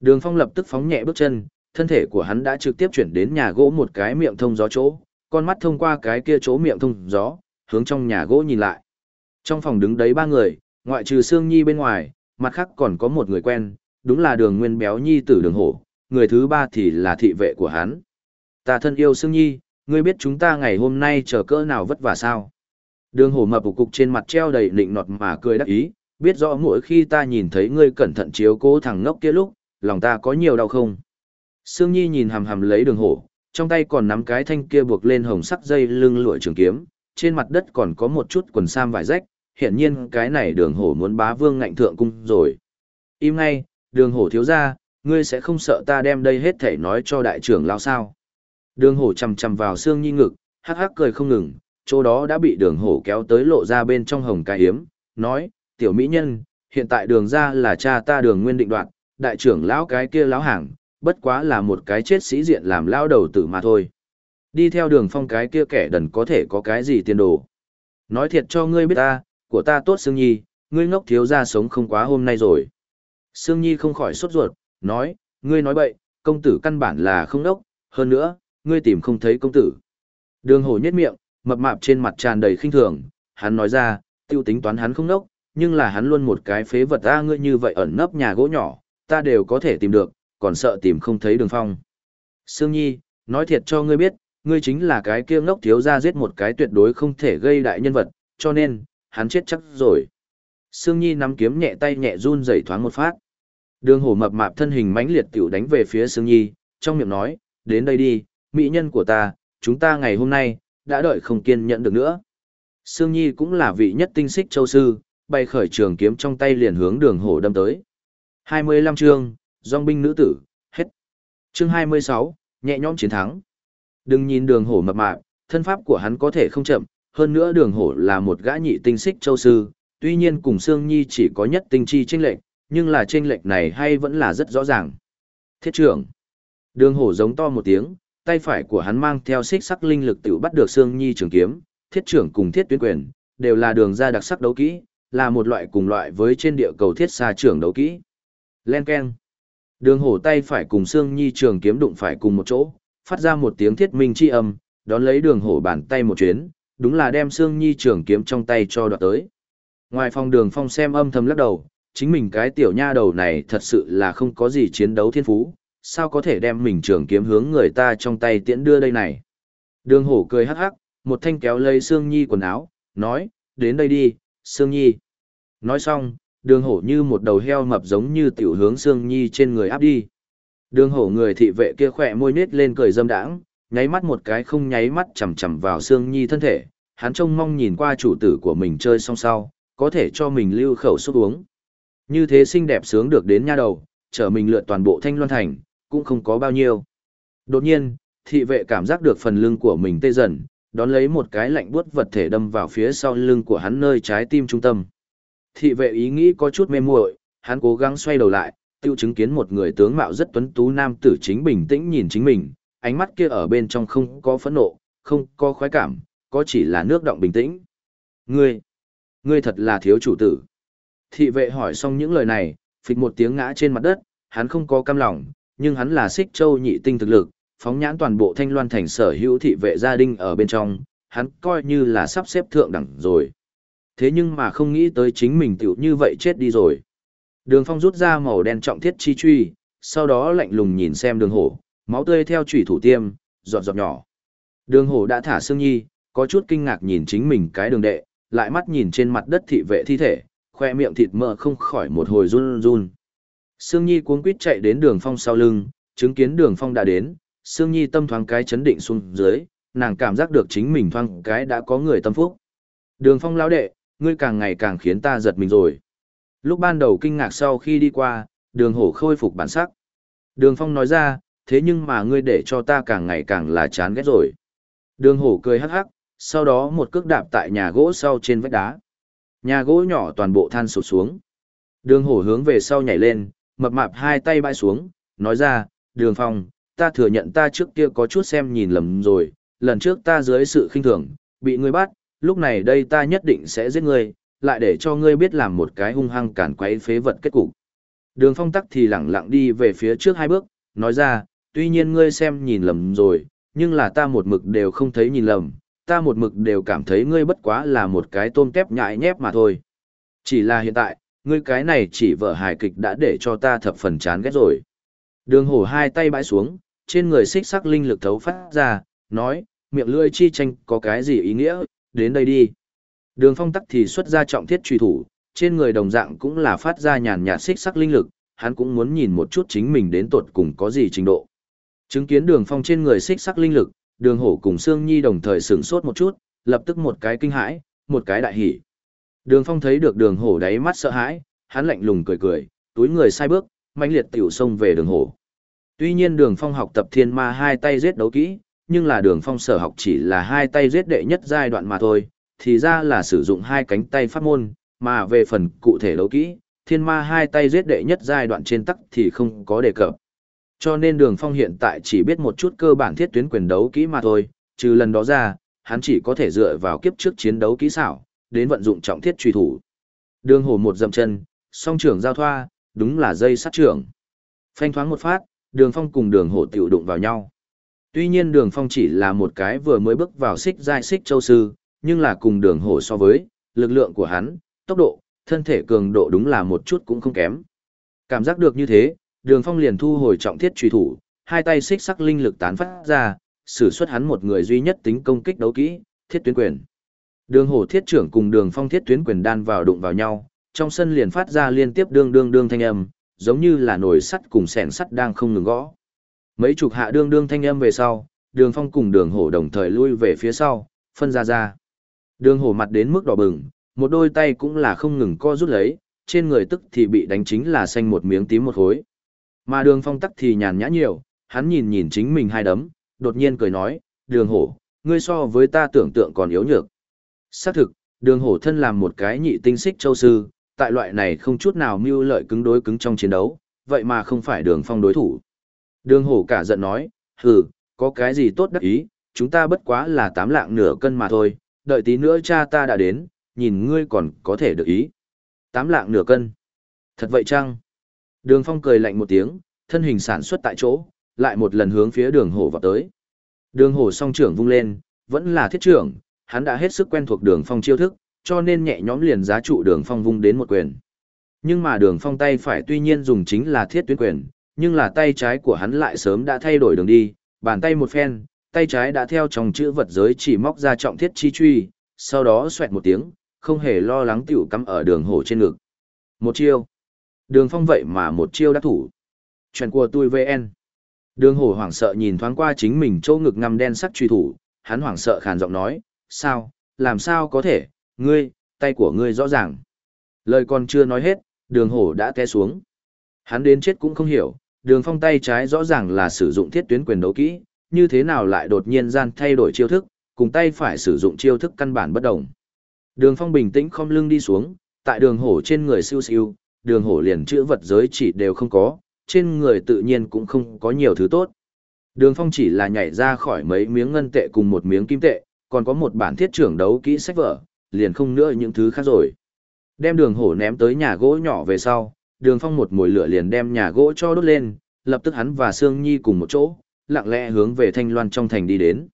Đường Phong lập tức phóng nhẹ bước chân, thân thể của hắn đã trực tiếp chuyển đến nhà gỗ một cái miệng thông gió chỗ, con mắt thông qua cái kia chỗ miệng thông gió, hướng trong nhà gỗ nhìn lại. Trong phòng đứng đấy ba người, ngoại trừ Sương Nhi bên ngoài, mặt khác còn có một người quen, đúng là đường nguyên béo nhi tử đường hổ, người thứ ba thì là thị vệ của hắn. Ta thân yêu Sương Nhi, ngươi biết chúng ta ngày hôm nay chờ cỡ nào vất vả sao? Đường hổ mập cục trên mặt treo đầy nịnh nọt mà cười đắc ý, biết rõ mỗi khi ta nhìn thấy ngươi cẩn thận chiếu cố thằng ngốc kia lúc, lòng ta có nhiều đau không. Sương Nhi nhìn hàm hàm lấy đường hổ, trong tay còn nắm cái thanh kia buộc lên hồng sắc dây lưng lụa trường kiếm, trên mặt đất còn có một chút quần sam vải rách, hiện nhiên cái này đường hổ muốn bá vương ngạnh thượng cung rồi. Im ngay, đường hổ thiếu ra, ngươi sẽ không sợ ta đem đây hết thể nói cho đại trưởng lao sao. Đường hổ chầm chầm vào Sương Nhi ngực, hắc hắc cười không ngừng, chỗ đó đã bị đường hổ kéo tới lộ ra bên trong hồng cái hiếm, nói, tiểu mỹ nhân, hiện tại đường ra là cha ta đường nguyên định đoạn, đại trưởng lão cái kia lão hàng, bất quá là một cái chết sĩ diện làm lão đầu tử mà thôi. Đi theo đường phong cái kia kẻ đần có thể có cái gì tiền đồ. Nói thiệt cho ngươi biết ta, của ta tốt Sương Nhi, ngươi ngốc thiếu ra sống không quá hôm nay rồi. Sương Nhi không khỏi sốt ruột, nói, ngươi nói bậy, công tử căn bản là không đốc, hơn nữa, ngươi tìm không thấy công tử. Đường hổ nhất miệng, mập mạp trên mặt tràn đầy khinh thường, hắn nói ra, tiêu tính toán hắn không nốc, nhưng là hắn luôn một cái phế vật ta ngươi như vậy ẩn nấp nhà gỗ nhỏ, ta đều có thể tìm được, còn sợ tìm không thấy đường phong. Sương Nhi, nói thiệt cho ngươi biết, ngươi chính là cái kia ngốc thiếu ra giết một cái tuyệt đối không thể gây đại nhân vật, cho nên, hắn chết chắc rồi. Sương Nhi nắm kiếm nhẹ tay nhẹ run rẩy thoáng một phát. Đường hổ mập mạp thân hình mãnh liệt tiểu đánh về phía Sương Nhi, trong miệng nói, đến đây đi, mỹ nhân của ta, chúng ta ngày hôm nay, đã đợi không kiên nhẫn được nữa. Sương Nhi cũng là vị nhất tinh xích châu sư, bay khởi trường kiếm trong tay liền hướng đường hổ đâm tới. 25 chương, dòng binh nữ tử, hết. Chương 26, nhẹ nhõm chiến thắng. Đừng nhìn đường hổ mập mạp, thân pháp của hắn có thể không chậm, hơn nữa đường hổ là một gã nhị tinh xích châu sư, tuy nhiên cùng Sương Nhi chỉ có nhất tinh chi chênh lệch, nhưng là chênh lệch này hay vẫn là rất rõ ràng. Thiết trưởng. Đường hổ giống to một tiếng, tay phải của hắn mang theo xích sắc linh lực tự bắt được Sương Nhi trường kiếm, thiết trưởng cùng thiết tuyến quyền, đều là đường ra đặc sắc đấu kỹ, là một loại cùng loại với trên địa cầu thiết xa trưởng đấu kỹ. Len Ken. Đường hổ tay phải cùng Sương Nhi trường kiếm đụng phải cùng một chỗ, phát ra một tiếng thiết minh chi âm, đón lấy đường hổ bàn tay một chuyến, đúng là đem Sương Nhi trường kiếm trong tay cho đoạt tới. Ngoài phòng đường phong xem âm thầm lắc đầu, chính mình cái tiểu nha đầu này thật sự là không có gì chiến đấu thiên phú, sao có thể đem mình trường kiếm hướng người ta trong tay tiễn đưa đây này. Đường hổ cười hắc hắc, một thanh kéo lấy Sương Nhi quần áo, nói, đến đây đi, Sương Nhi. Nói xong, đường hổ như một đầu heo mập giống như tiểu hướng Sương Nhi trên người áp đi. Đường hổ người thị vệ kia khỏe môi nết lên cười dâm đãng, nháy mắt một cái không nháy mắt chầm chầm vào Sương Nhi thân thể, hắn trông mong nhìn qua chủ tử của mình chơi xong sau, có thể cho mình lưu khẩu xúc uống. Như thế xinh đẹp sướng được đến nha đầu, chở mình lượn toàn bộ thanh loan thành, cũng không có bao nhiêu. Đột nhiên, thị vệ cảm giác được phần lưng của mình tê dần, đón lấy một cái lạnh buốt vật thể đâm vào phía sau lưng của hắn nơi trái tim trung tâm. Thị vệ ý nghĩ có chút mê muội, hắn cố gắng xoay đầu lại, tiêu chứng kiến một người tướng mạo rất tuấn tú nam tử chính bình tĩnh nhìn chính mình, ánh mắt kia ở bên trong không có phẫn nộ, không có khoái cảm, có chỉ là nước động bình tĩnh. Ngươi, ngươi thật là thiếu chủ tử. Thị vệ hỏi xong những lời này, phịch một tiếng ngã trên mặt đất, hắn không có cam lòng, nhưng hắn là xích châu nhị tinh thực lực, phóng nhãn toàn bộ thanh loan thành sở hữu thị vệ gia đình ở bên trong, hắn coi như là sắp xếp thượng đẳng rồi. Thế nhưng mà không nghĩ tới chính mình tiểu như vậy chết đi rồi. Đường phong rút ra màu đen trọng thiết chi truy, sau đó lạnh lùng nhìn xem đường hổ, máu tươi theo chủy thủ tiêm, giọt giọt nhỏ. Đường hổ đã thả xương nhi, có chút kinh ngạc nhìn chính mình cái đường đệ, lại mắt nhìn trên mặt đất thị vệ thi thể, khoe miệng thịt mỡ không khỏi một hồi run run. Sương Nhi cuống quýt chạy đến đường phong sau lưng, chứng kiến đường phong đã đến, Sương Nhi tâm thoáng cái chấn định xuống dưới, nàng cảm giác được chính mình thoáng cái đã có người tâm phúc. Đường phong lão đệ, ngươi càng ngày càng khiến ta giật mình rồi. Lúc ban đầu kinh ngạc sau khi đi qua, đường hổ khôi phục bản sắc. Đường phong nói ra, thế nhưng mà ngươi để cho ta càng ngày càng là chán ghét rồi. Đường hổ cười hắc hắc, sau đó một cước đạp tại nhà gỗ sau trên vách đá. Nhà gỗ nhỏ toàn bộ than sụt xuống. Đường hổ hướng về sau nhảy lên, mập mạp hai tay bãi xuống, nói ra, đường phong, ta thừa nhận ta trước kia có chút xem nhìn lầm rồi, lần trước ta dưới sự khinh thường, bị ngươi bắt, lúc này đây ta nhất định sẽ giết ngươi, lại để cho ngươi biết làm một cái hung hăng cản quấy phế vật kết cục. Đường phong tắc thì lẳng lặng đi về phía trước hai bước, nói ra, tuy nhiên ngươi xem nhìn lầm rồi, nhưng là ta một mực đều không thấy nhìn lầm, ta một mực đều cảm thấy ngươi bất quá là một cái tôm kép nhại nhép mà thôi. Chỉ là hiện tại, ngươi cái này chỉ vợ hài kịch đã để cho ta thập phần chán ghét rồi. Đường hổ hai tay bãi xuống, trên người xích sắc linh lực thấu phát ra, nói, miệng lưỡi chi tranh có cái gì ý nghĩa, đến đây đi. Đường phong tắc thì xuất ra trọng thiết truy thủ, trên người đồng dạng cũng là phát ra nhàn nhạt xích sắc linh lực, hắn cũng muốn nhìn một chút chính mình đến tột cùng có gì trình độ. Chứng kiến đường phong trên người xích sắc linh lực, đường hổ cùng Sương Nhi đồng thời sửng sốt một chút, lập tức một cái kinh hãi, một cái đại hỉ. Đường phong thấy được đường hổ đáy mắt sợ hãi, hắn lạnh lùng cười cười, túi người sai bước, mãnh liệt tiểu xông về đường hổ. Tuy nhiên đường phong học tập thiên ma hai tay giết đấu kỹ, nhưng là đường phong sở học chỉ là hai tay giết đệ nhất giai đoạn mà thôi, thì ra là sử dụng hai cánh tay pháp môn, mà về phần cụ thể đấu kỹ, thiên ma hai tay giết đệ nhất giai đoạn trên tắc thì không có đề cập. Cho nên đường phong hiện tại chỉ biết một chút cơ bản thiết tuyến quyền đấu kỹ mà thôi, trừ lần đó ra, hắn chỉ có thể dựa vào kiếp trước chiến đấu kỹ xảo, đến vận dụng trọng thiết truy thủ. Đường hổ một dậm chân, song trưởng giao thoa, đúng là dây sát trưởng. Phanh thoáng một phát, đường phong cùng đường hổ tiểu đụng vào nhau. Tuy nhiên đường phong chỉ là một cái vừa mới bước vào xích giai xích châu sư, nhưng là cùng đường hổ so với, lực lượng của hắn, tốc độ, thân thể cường độ đúng là một chút cũng không kém. Cảm giác được như thế, đường phong liền thu hồi trọng thiết truy thủ, hai tay xích sắc linh lực tán phát ra, sử xuất hắn một người duy nhất tính công kích đấu kỹ, thiết tuyến quyền. Đường hổ thiết trưởng cùng đường phong thiết tuyến quyền đan vào đụng vào nhau, trong sân liền phát ra liên tiếp đương đương đương thanh âm, giống như là nồi sắt cùng sẻn sắt đang không ngừng gõ. Mấy chục hạ đương đương thanh âm về sau, đường phong cùng đường hổ đồng thời lui về phía sau, phân ra ra. Đường hổ mặt đến mức đỏ bừng, một đôi tay cũng là không ngừng co rút lấy, trên người tức thì bị đánh chính là xanh một miếng tím một khối. Mà đường phong tắc thì nhàn nhã nhiều, hắn nhìn nhìn chính mình hai đấm, đột nhiên cười nói, đường hổ, ngươi so với ta tưởng tượng còn yếu nhược. Xác thực, đường hổ thân làm một cái nhị tinh xích châu sư, tại loại này không chút nào mưu lợi cứng đối cứng trong chiến đấu, vậy mà không phải đường phong đối thủ. Đường hổ cả giận nói, hừ, có cái gì tốt đắc ý, chúng ta bất quá là tám lạng nửa cân mà thôi, đợi tí nữa cha ta đã đến, nhìn ngươi còn có thể được ý. Tám lạng nửa cân. Thật vậy chăng? Đường phong cười lạnh một tiếng, thân hình sản xuất tại chỗ, lại một lần hướng phía đường hổ vào tới. Đường hổ song trưởng vung lên, vẫn là thiết trưởng, hắn đã hết sức quen thuộc đường phong chiêu thức, cho nên nhẹ nhõm liền giá trụ đường phong vung đến một quyền. Nhưng mà đường phong tay phải tuy nhiên dùng chính là thiết tuyến quyền, nhưng là tay trái của hắn lại sớm đã thay đổi đường đi, bàn tay một phen, tay trái đã theo trong chữ vật giới chỉ móc ra trọng thiết chi truy, sau đó xoẹt một tiếng, không hề lo lắng tiểu cắm ở đường hổ trên ngực. Một chiêu. Đường phong vậy mà một chiêu đã thủ. Chuyện của tôi VN. Đường hổ hoảng sợ nhìn thoáng qua chính mình chỗ ngực ngăm đen sắc truy thủ, hắn hoảng sợ khàn giọng nói, sao, làm sao có thể, ngươi, tay của ngươi rõ ràng. Lời còn chưa nói hết, đường hổ đã té xuống. Hắn đến chết cũng không hiểu, đường phong tay trái rõ ràng là sử dụng thiết tuyến quyền đấu kỹ, như thế nào lại đột nhiên gian thay đổi chiêu thức, cùng tay phải sử dụng chiêu thức căn bản bất đồng. Đường phong bình tĩnh không lưng đi xuống, tại đường hổ trên người siêu siêu, đường hổ liền chữ vật giới chỉ đều không có, trên người tự nhiên cũng không có nhiều thứ tốt. Đường phong chỉ là nhảy ra khỏi mấy miếng ngân tệ cùng một miếng kim tệ, còn có một bản thiết trưởng đấu kỹ sách vở, liền không nữa những thứ khác rồi. Đem đường hổ ném tới nhà gỗ nhỏ về sau, đường phong một mồi lửa liền đem nhà gỗ cho đốt lên, lập tức hắn và Sương Nhi cùng một chỗ, lặng lẽ hướng về Thanh Loan trong thành đi đến.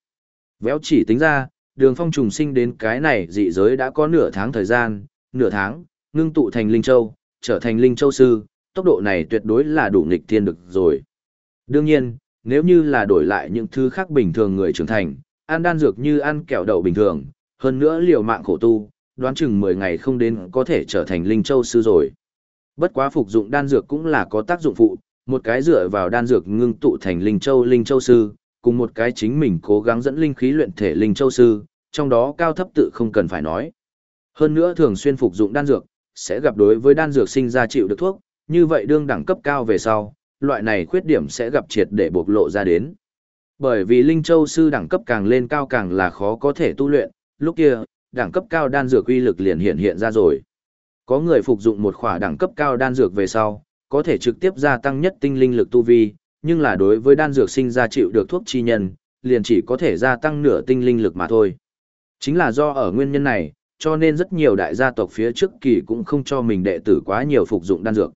Véo chỉ tính ra, đường phong trùng sinh đến cái này dị giới đã có nửa tháng thời gian, nửa tháng, ngưng tụ thành Linh Châu, trở thành Linh Châu Sư, tốc độ này tuyệt đối là đủ nghịch thiên được rồi. Đương nhiên, nếu như là đổi lại những thứ khác bình thường người trưởng thành, ăn đan dược như ăn kẹo đậu bình thường, hơn nữa liều mạng khổ tu, đoán chừng 10 ngày không đến có thể trở thành Linh Châu Sư rồi. Bất quá phục dụng đan dược cũng là có tác dụng phụ, một cái dựa vào đan dược ngưng tụ thành Linh Châu Linh Châu Sư, cùng một cái chính mình cố gắng dẫn linh khí luyện thể Linh Châu Sư, trong đó cao thấp tự không cần phải nói. Hơn nữa thường xuyên phục dụng đan dược, sẽ gặp đối với đan dược sinh ra chịu được thuốc, như vậy đương đẳng cấp cao về sau, loại này khuyết điểm sẽ gặp triệt để bộc lộ ra đến. Bởi vì Linh Châu Sư đẳng cấp càng lên cao càng là khó có thể tu luyện, lúc kia, đẳng cấp cao đan dược uy lực liền hiện hiện ra rồi. Có người phục dụng một khỏa đẳng cấp cao đan dược về sau, có thể trực tiếp gia tăng nhất tinh linh lực tu vi, nhưng là đối với đan dược sinh ra chịu được thuốc chi nhân, liền chỉ có thể gia tăng nửa tinh linh lực mà thôi. Chính là do ở nguyên nhân này, cho nên rất nhiều đại gia tộc phía trước kỳ cũng không cho mình đệ tử quá nhiều phục dụng đan dược.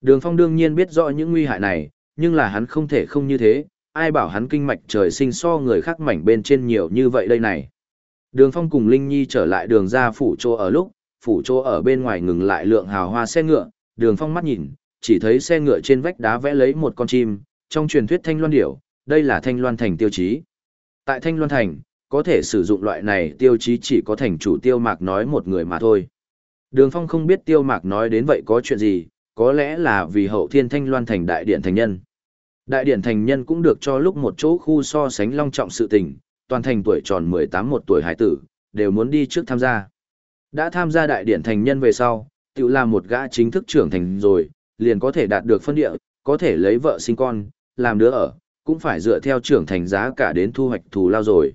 Đường Phong đương nhiên biết rõ những nguy hại này, nhưng là hắn không thể không như thế, ai bảo hắn kinh mạch trời sinh so người khác mảnh bên trên nhiều như vậy đây này. Đường Phong cùng Linh Nhi trở lại đường ra phủ trô ở lúc, phủ trô ở bên ngoài ngừng lại lượng hào hoa xe ngựa, đường Phong mắt nhìn, chỉ thấy xe ngựa trên vách đá vẽ lấy một con chim, trong truyền thuyết Thanh Loan Điểu, đây là Thanh Loan Thành tiêu chí. Tại Thanh Loan Thành, có thể sử dụng loại này tiêu chí chỉ có thành chủ tiêu mạc nói một người mà thôi. Đường Phong không biết tiêu mạc nói đến vậy có chuyện gì, có lẽ là vì hậu thiên Thanh Loan Thành đại điện thành nhân. Đại điển thành nhân cũng được cho lúc một chỗ khu so sánh long trọng sự tình, toàn thành tuổi tròn 18 một tuổi hải tử, đều muốn đi trước tham gia. Đã tham gia đại điển thành nhân về sau, tự làm một gã chính thức trưởng thành rồi, liền có thể đạt được phân địa, có thể lấy vợ sinh con, làm đứa ở, cũng phải dựa theo trưởng thành giá cả đến thu hoạch thù lao rồi.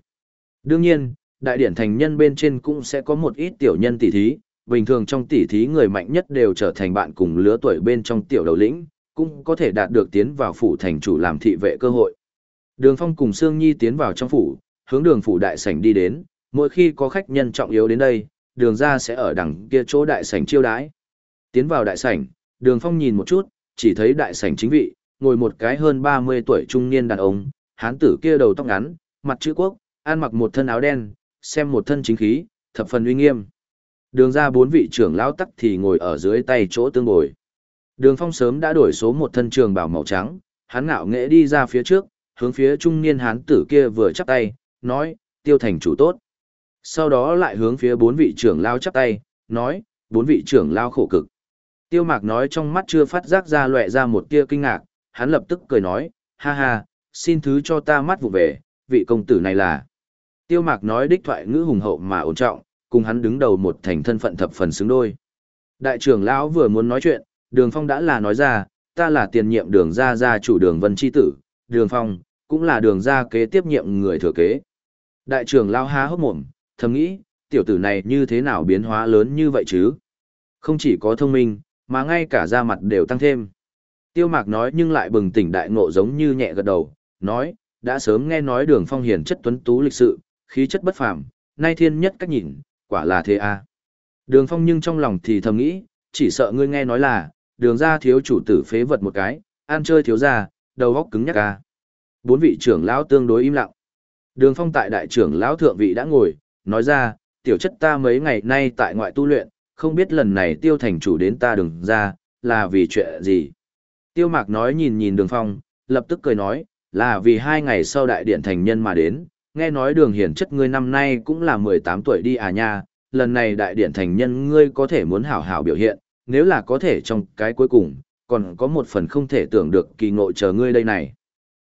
Đương nhiên, đại điển thành nhân bên trên cũng sẽ có một ít tiểu nhân tỷ thí, bình thường trong tỷ thí người mạnh nhất đều trở thành bạn cùng lứa tuổi bên trong tiểu đầu lĩnh, cũng có thể đạt được tiến vào phủ thành chủ làm thị vệ cơ hội. Đường Phong cùng Sương Nhi tiến vào trong phủ, hướng đường phủ đại sảnh đi đến, mỗi khi có khách nhân trọng yếu đến đây, đường ra sẽ ở đằng kia chỗ đại sảnh chiêu đãi. Tiến vào đại sảnh, đường Phong nhìn một chút, chỉ thấy đại sảnh chính vị, ngồi một cái hơn 30 tuổi trung niên đàn ông, hán tử kia đầu tóc ngắn, mặt chữ quốc, ăn mặc một thân áo đen, xem một thân chính khí, thập phần uy nghiêm. Đường ra bốn vị trưởng lão tắc thì ngồi ở dưới tay chỗ tương bồi. Đường phong sớm đã đổi số một thân trường bảo màu trắng, hắn ngạo nghễ đi ra phía trước, hướng phía trung niên hán tử kia vừa chắp tay, nói, tiêu thành chủ tốt. Sau đó lại hướng phía bốn vị trưởng lao chắp tay, nói, bốn vị trưởng lao khổ cực. Tiêu mạc nói trong mắt chưa phát giác ra lệ ra một tia kinh ngạc, hắn lập tức cười nói, ha ha, xin thứ cho ta mắt vụ về, vị công tử này là. Tiêu mạc nói đích thoại ngữ hùng hậu mà ổn trọng, cùng hắn đứng đầu một thành thân phận thập phần xứng đôi. Đại trưởng lão vừa muốn nói chuyện, đường phong đã là nói ra, ta là tiền nhiệm đường gia gia chủ đường vân chi tử, đường phong, cũng là đường gia kế tiếp nhiệm người thừa kế. Đại trưởng lão há hốc mồm, thầm nghĩ, tiểu tử này như thế nào biến hóa lớn như vậy chứ? Không chỉ có thông minh, mà ngay cả da mặt đều tăng thêm. Tiêu mạc nói nhưng lại bừng tỉnh đại ngộ giống như nhẹ gật đầu, nói, đã sớm nghe nói đường phong hiền chất tuấn tú lịch sự, khí chất bất phàm, nay thiên nhất cách nhìn, quả là thế à. Đường phong nhưng trong lòng thì thầm nghĩ, chỉ sợ ngươi nghe nói là, đường ra thiếu chủ tử phế vật một cái, ăn chơi thiếu ra, đầu góc cứng nhắc ca. Bốn vị trưởng lão tương đối im lặng. Đường phong tại đại trưởng lão thượng vị đã ngồi, nói ra, tiểu chất ta mấy ngày nay tại ngoại tu luyện, không biết lần này tiêu thành chủ đến ta đường ra, là vì chuyện gì? Tiêu mạc nói nhìn nhìn đường phong, lập tức cười nói, là vì hai ngày sau đại điện thành nhân mà đến, nghe nói đường hiển chất ngươi năm nay cũng là 18 tuổi đi à nha, lần này đại điện thành nhân ngươi có thể muốn hảo hảo biểu hiện, nếu là có thể trong cái cuối cùng, còn có một phần không thể tưởng được kỳ ngộ chờ ngươi đây này.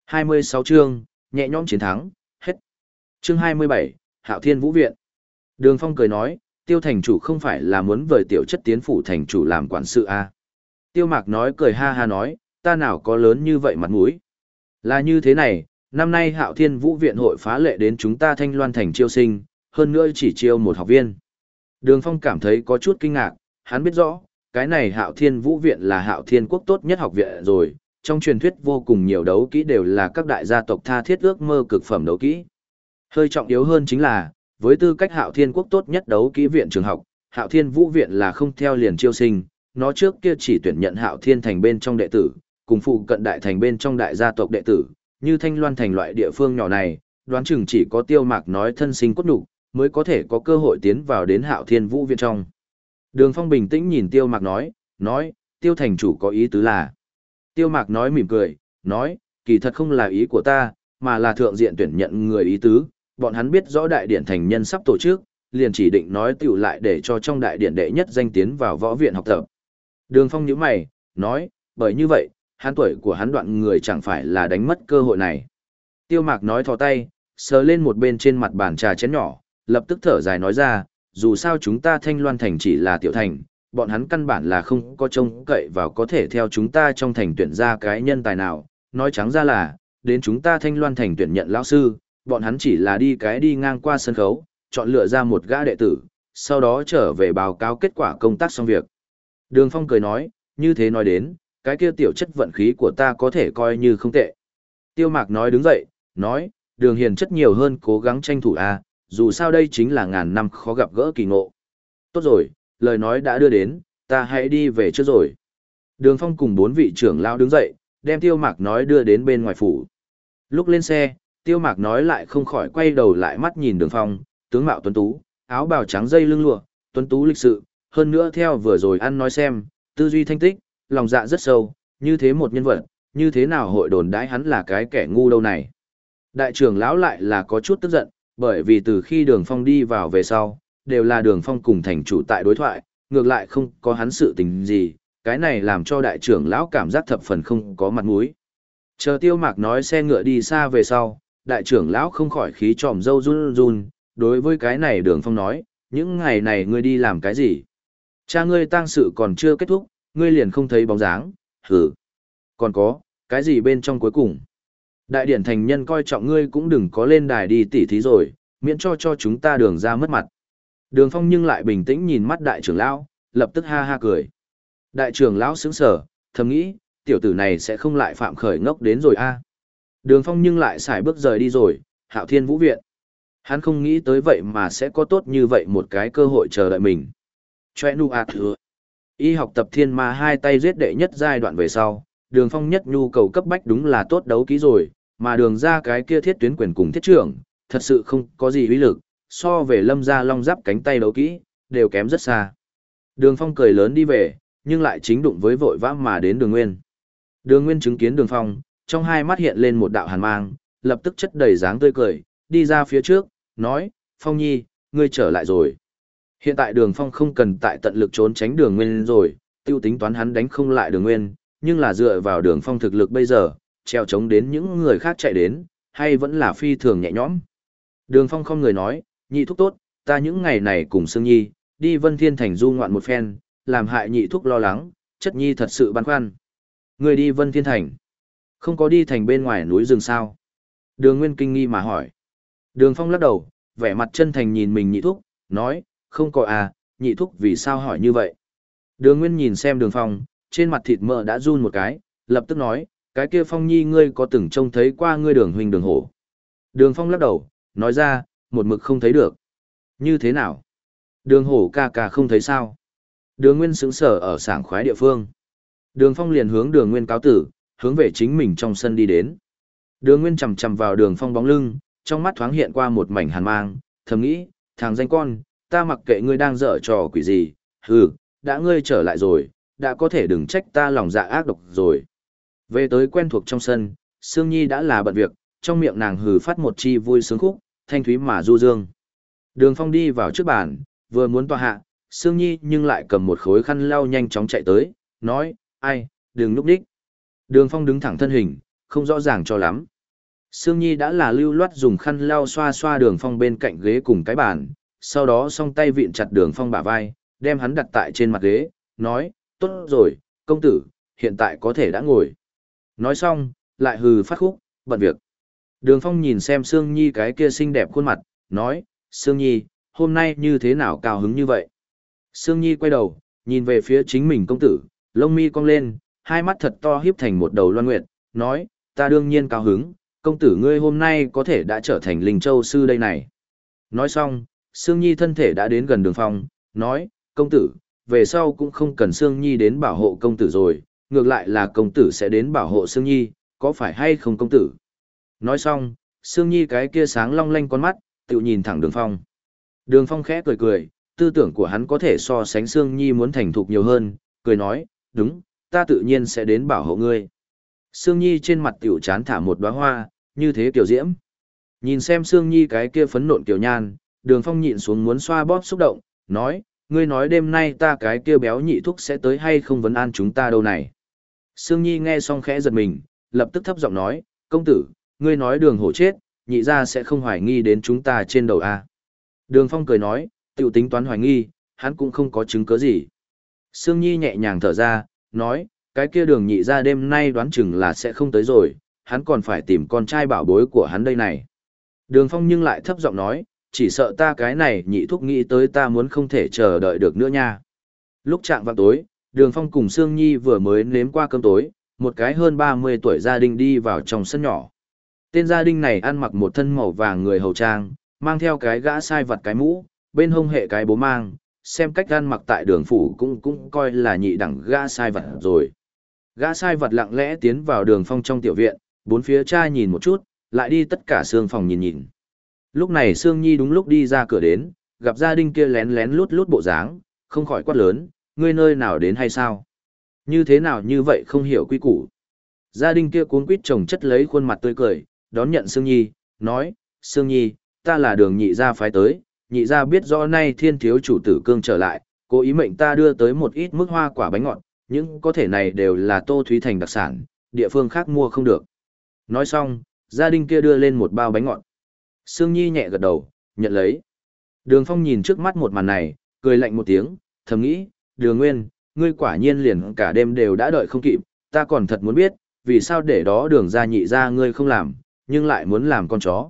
26 chương, nhẹ nhõm chiến thắng, hết. Chương 27, Hạo Thiên Vũ Viện. Đường Phong cười nói, tiêu thành chủ không phải là muốn vời tiểu chất tiến phủ thành chủ làm quản sự à. Tiêu Mạc nói cười ha ha nói, ta nào có lớn như vậy mặt mũi. Là như thế này, năm nay Hạo Thiên Vũ Viện hội phá lệ đến chúng ta Thanh Loan thành chiêu sinh, hơn nữa chỉ chiêu một học viên. Đường Phong cảm thấy có chút kinh ngạc, hắn biết rõ, cái này Hạo Thiên Vũ Viện là Hạo Thiên Quốc tốt nhất học viện rồi, trong truyền thuyết vô cùng nhiều đấu kỹ đều là các đại gia tộc tha thiết ước mơ cực phẩm đấu kỹ. Hơi trọng yếu hơn chính là, với tư cách Hạo Thiên Quốc tốt nhất đấu kỹ viện trường học, Hạo Thiên Vũ Viện là không theo liền chiêu sinh, nó trước kia chỉ tuyển nhận Hạo Thiên thành bên trong đệ tử, cùng phụ cận đại thành bên trong đại gia tộc đệ tử, như Thanh Loan thành loại địa phương nhỏ này, đoán chừng chỉ có Tiêu Mạc nói thân sinh cốt đủ, mới có thể có cơ hội tiến vào đến Hạo Thiên Vũ Viện trong. Đường Phong bình tĩnh nhìn Tiêu Mạc nói, nói, Tiêu thành chủ có ý tứ là. Tiêu Mạc nói mỉm cười, nói, kỳ thật không là ý của ta, mà là thượng diện tuyển nhận người ý tứ, bọn hắn biết rõ đại điển thành nhân sắp tổ chức, liền chỉ định nói tiểu lại để cho trong đại điển đệ nhất danh tiến vào võ viện học tập. Đường Phong nhíu mày, nói, bởi như vậy, hắn tuổi của hắn đoạn người chẳng phải là đánh mất cơ hội này. Tiêu Mạc nói thò tay, sờ lên một bên trên mặt bàn trà chén nhỏ, lập tức thở dài nói ra, dù sao chúng ta Thanh Loan thành chỉ là tiểu thành, bọn hắn căn bản là không có trông cậy vào có thể theo chúng ta trong thành tuyển ra cái nhân tài nào, nói trắng ra là, đến chúng ta Thanh Loan thành tuyển nhận lão sư, bọn hắn chỉ là đi cái đi ngang qua sân khấu, chọn lựa ra một gã đệ tử, sau đó trở về báo cáo kết quả công tác xong việc. Đường Phong cười nói, như thế nói đến, cái kia tiểu chất vận khí của ta có thể coi như không tệ. Tiêu Mạc nói đứng dậy, nói, đường hiền chất nhiều hơn cố gắng tranh thủ a, dù sao đây chính là ngàn năm khó gặp gỡ kỳ ngộ. Tốt rồi, lời nói đã đưa đến, ta hãy đi về trước rồi. Đường Phong cùng bốn vị trưởng lao đứng dậy, đem Tiêu Mạc nói đưa đến bên ngoài phủ. Lúc lên xe, Tiêu Mạc nói lại không khỏi quay đầu lại mắt nhìn Đường Phong, tướng mạo tuấn tú, áo bào trắng dây lưng lụa, tuấn tú lịch sự, hơn nữa theo vừa rồi ăn nói xem, tư duy thanh tích, lòng dạ rất sâu, như thế một nhân vật, như thế nào hội đồn đãi hắn là cái kẻ ngu đâu này. Đại trưởng lão lại là có chút tức giận, bởi vì từ khi đường phong đi vào về sau, đều là đường phong cùng thành chủ tại đối thoại, ngược lại không có hắn sự tình gì, cái này làm cho đại trưởng lão cảm giác thập phần không có mặt mũi. Chờ tiêu mạc nói xe ngựa đi xa về sau, đại trưởng lão không khỏi khí tròm dâu run run, đối với cái này đường phong nói, những ngày này ngươi đi làm cái gì? Cha ngươi tang sự còn chưa kết thúc, ngươi liền không thấy bóng dáng, hử. Còn có, cái gì bên trong cuối cùng? Đại điển thành nhân coi trọng ngươi cũng đừng có lên đài đi tỉ thí rồi, miễn cho cho chúng ta đường ra mất mặt. Đường phong nhưng lại bình tĩnh nhìn mắt đại trưởng lão, lập tức ha ha cười. Đại trưởng lão sững sờ, thầm nghĩ, tiểu tử này sẽ không lại phạm khởi ngốc đến rồi a. Đường phong nhưng lại xài bước rời đi rồi, hạo thiên vũ viện. Hắn không nghĩ tới vậy mà sẽ có tốt như vậy một cái cơ hội chờ đợi mình. Chòe nu ạt thừa. Y học tập thiên ma hai tay giết đệ nhất giai đoạn về sau, đường phong nhất nhu cầu cấp bách đúng là tốt đấu ký rồi, mà đường ra cái kia thiết tuyến quyền cùng thiết trưởng, thật sự không có gì uy lực, so về lâm ra long giáp cánh tay đấu kỹ, đều kém rất xa. Đường phong cười lớn đi về, nhưng lại chính đụng với vội vã mà đến đường nguyên. Đường nguyên chứng kiến đường phong, trong hai mắt hiện lên một đạo hàn mang, lập tức chất đầy dáng tươi cười, đi ra phía trước, nói, phong nhi, ngươi trở lại rồi. Hiện tại đường phong không cần tại tận lực trốn tránh đường nguyên rồi, tiêu tính toán hắn đánh không lại đường nguyên, nhưng là dựa vào đường phong thực lực bây giờ, treo chống đến những người khác chạy đến, hay vẫn là phi thường nhẹ nhõm. Đường phong không người nói, nhị thúc tốt, ta những ngày này cùng Sương Nhi, đi Vân Thiên Thành du ngoạn một phen, làm hại nhị thúc lo lắng, chất nhi thật sự băn khoăn. Người đi Vân Thiên Thành, không có đi thành bên ngoài núi rừng sao? Đường Nguyên kinh nghi mà hỏi. Đường Phong lắc đầu, vẻ mặt chân thành nhìn mình nhị thúc, nói, không có à, nhị thúc vì sao hỏi như vậy. Đường Nguyên nhìn xem đường phong, trên mặt thịt mỡ đã run một cái, lập tức nói, cái kia phong nhi ngươi có từng trông thấy qua ngươi đường huynh đường hổ. Đường phong lắc đầu, nói ra, một mực không thấy được. Như thế nào? Đường hổ ca ca không thấy sao? Đường Nguyên sững sờ ở sảng khoái địa phương. Đường phong liền hướng đường Nguyên cáo tử, hướng về chính mình trong sân đi đến. Đường Nguyên chầm chầm vào đường phong bóng lưng, trong mắt thoáng hiện qua một mảnh hàn mang, thầm nghĩ, thằng danh con, ta mặc kệ ngươi đang dở trò quỷ gì, hừ, đã ngươi trở lại rồi, đã có thể đừng trách ta lòng dạ ác độc rồi. Về tới quen thuộc trong sân, Sương Nhi đã là bận việc, trong miệng nàng hừ phát một chi vui sướng khúc, thanh thúy mà du dương. Đường Phong đi vào trước bàn, vừa muốn tòa hạ, Sương Nhi nhưng lại cầm một khối khăn lau nhanh chóng chạy tới, nói, ai, đừng núp đích. Đường Phong đứng thẳng thân hình, không rõ ràng cho lắm. Sương Nhi đã là lưu loát dùng khăn lau xoa xoa đường Phong bên cạnh ghế cùng cái bàn, sau đó song tay vịn chặt đường Phong bả vai, đem hắn đặt tại trên mặt ghế, nói, tốt rồi, công tử, hiện tại có thể đã ngồi. Nói xong, lại hừ phát khúc, bận việc. Đường Phong nhìn xem Sương Nhi cái kia xinh đẹp khuôn mặt, nói, Sương Nhi, hôm nay như thế nào cao hứng như vậy? Sương Nhi quay đầu, nhìn về phía chính mình công tử, lông mi cong lên, hai mắt thật to hiếp thành một đầu loan nguyệt, nói, ta đương nhiên cao hứng, công tử ngươi hôm nay có thể đã trở thành linh châu sư đây này. Nói xong, Sương Nhi thân thể đã đến gần đường phong, nói, công tử, về sau cũng không cần Sương Nhi đến bảo hộ công tử rồi, ngược lại là công tử sẽ đến bảo hộ Sương Nhi, có phải hay không công tử? Nói xong, Sương Nhi cái kia sáng long lanh con mắt, tự nhìn thẳng đường phong. Đường phong khẽ cười cười, tư tưởng của hắn có thể so sánh Sương Nhi muốn thành thục nhiều hơn, cười nói, đúng, ta tự nhiên sẽ đến bảo hộ ngươi. Sương Nhi trên mặt tiểu chán thả một đóa hoa, như thế tiểu diễm. Nhìn xem Sương Nhi cái kia phấn nộn tiểu nhan, đường phong nhịn xuống muốn xoa bóp xúc động, nói, ngươi nói đêm nay ta cái kia béo nhị thúc sẽ tới hay không vấn an chúng ta đâu này. Sương Nhi nghe xong khẽ giật mình, lập tức thấp giọng nói, công tử, ngươi nói đường hổ chết, nhị ra sẽ không hoài nghi đến chúng ta trên đầu a. Đường phong cười nói, tiểu tính toán hoài nghi, hắn cũng không có chứng cứ gì. Sương Nhi nhẹ nhàng thở ra, nói, cái kia đường nhị ra đêm nay đoán chừng là sẽ không tới rồi, hắn còn phải tìm con trai bảo bối của hắn đây này. Đường phong nhưng lại thấp giọng nói, chỉ sợ ta cái này nhị thúc nghĩ tới ta muốn không thể chờ đợi được nữa nha. Lúc chạm vào tối, đường phong cùng Sương Nhi vừa mới nếm qua cơm tối, một cái hơn 30 tuổi gia đình đi vào trong sân nhỏ. Tên gia đình này ăn mặc một thân màu vàng người hầu trang, mang theo cái gã sai vật cái mũ, bên hông hệ cái bố mang, xem cách ăn mặc tại đường phủ cũng cũng coi là nhị đẳng gã sai vật rồi. Gã sai vật lặng lẽ tiến vào đường phong trong tiểu viện, bốn phía trai nhìn một chút, lại đi tất cả xương phòng nhìn nhìn. Lúc này Sương Nhi đúng lúc đi ra cửa đến, gặp gia đình kia lén lén lút lút bộ dáng, không khỏi quát lớn, ngươi nơi nào đến hay sao? Như thế nào như vậy không hiểu quy củ. Gia đình kia cuốn quýt chồng chất lấy khuôn mặt tươi cười, đón nhận Sương Nhi, nói, Sương Nhi, ta là đường nhị gia phái tới, nhị gia biết rõ nay thiên thiếu chủ tử cương trở lại, cố ý mệnh ta đưa tới một ít mức hoa quả bánh ngọt, những có thể này đều là tô thúy thành đặc sản, địa phương khác mua không được. Nói xong, gia đình kia đưa lên một bao bánh ngọt. Sương Nhi nhẹ gật đầu, nhận lấy. Đường Phong nhìn trước mắt một màn này, cười lạnh một tiếng, thầm nghĩ, đường nguyên, ngươi quả nhiên liền cả đêm đều đã đợi không kịp, ta còn thật muốn biết, vì sao để đó đường ra nhị ra ngươi không làm, nhưng lại muốn làm con chó.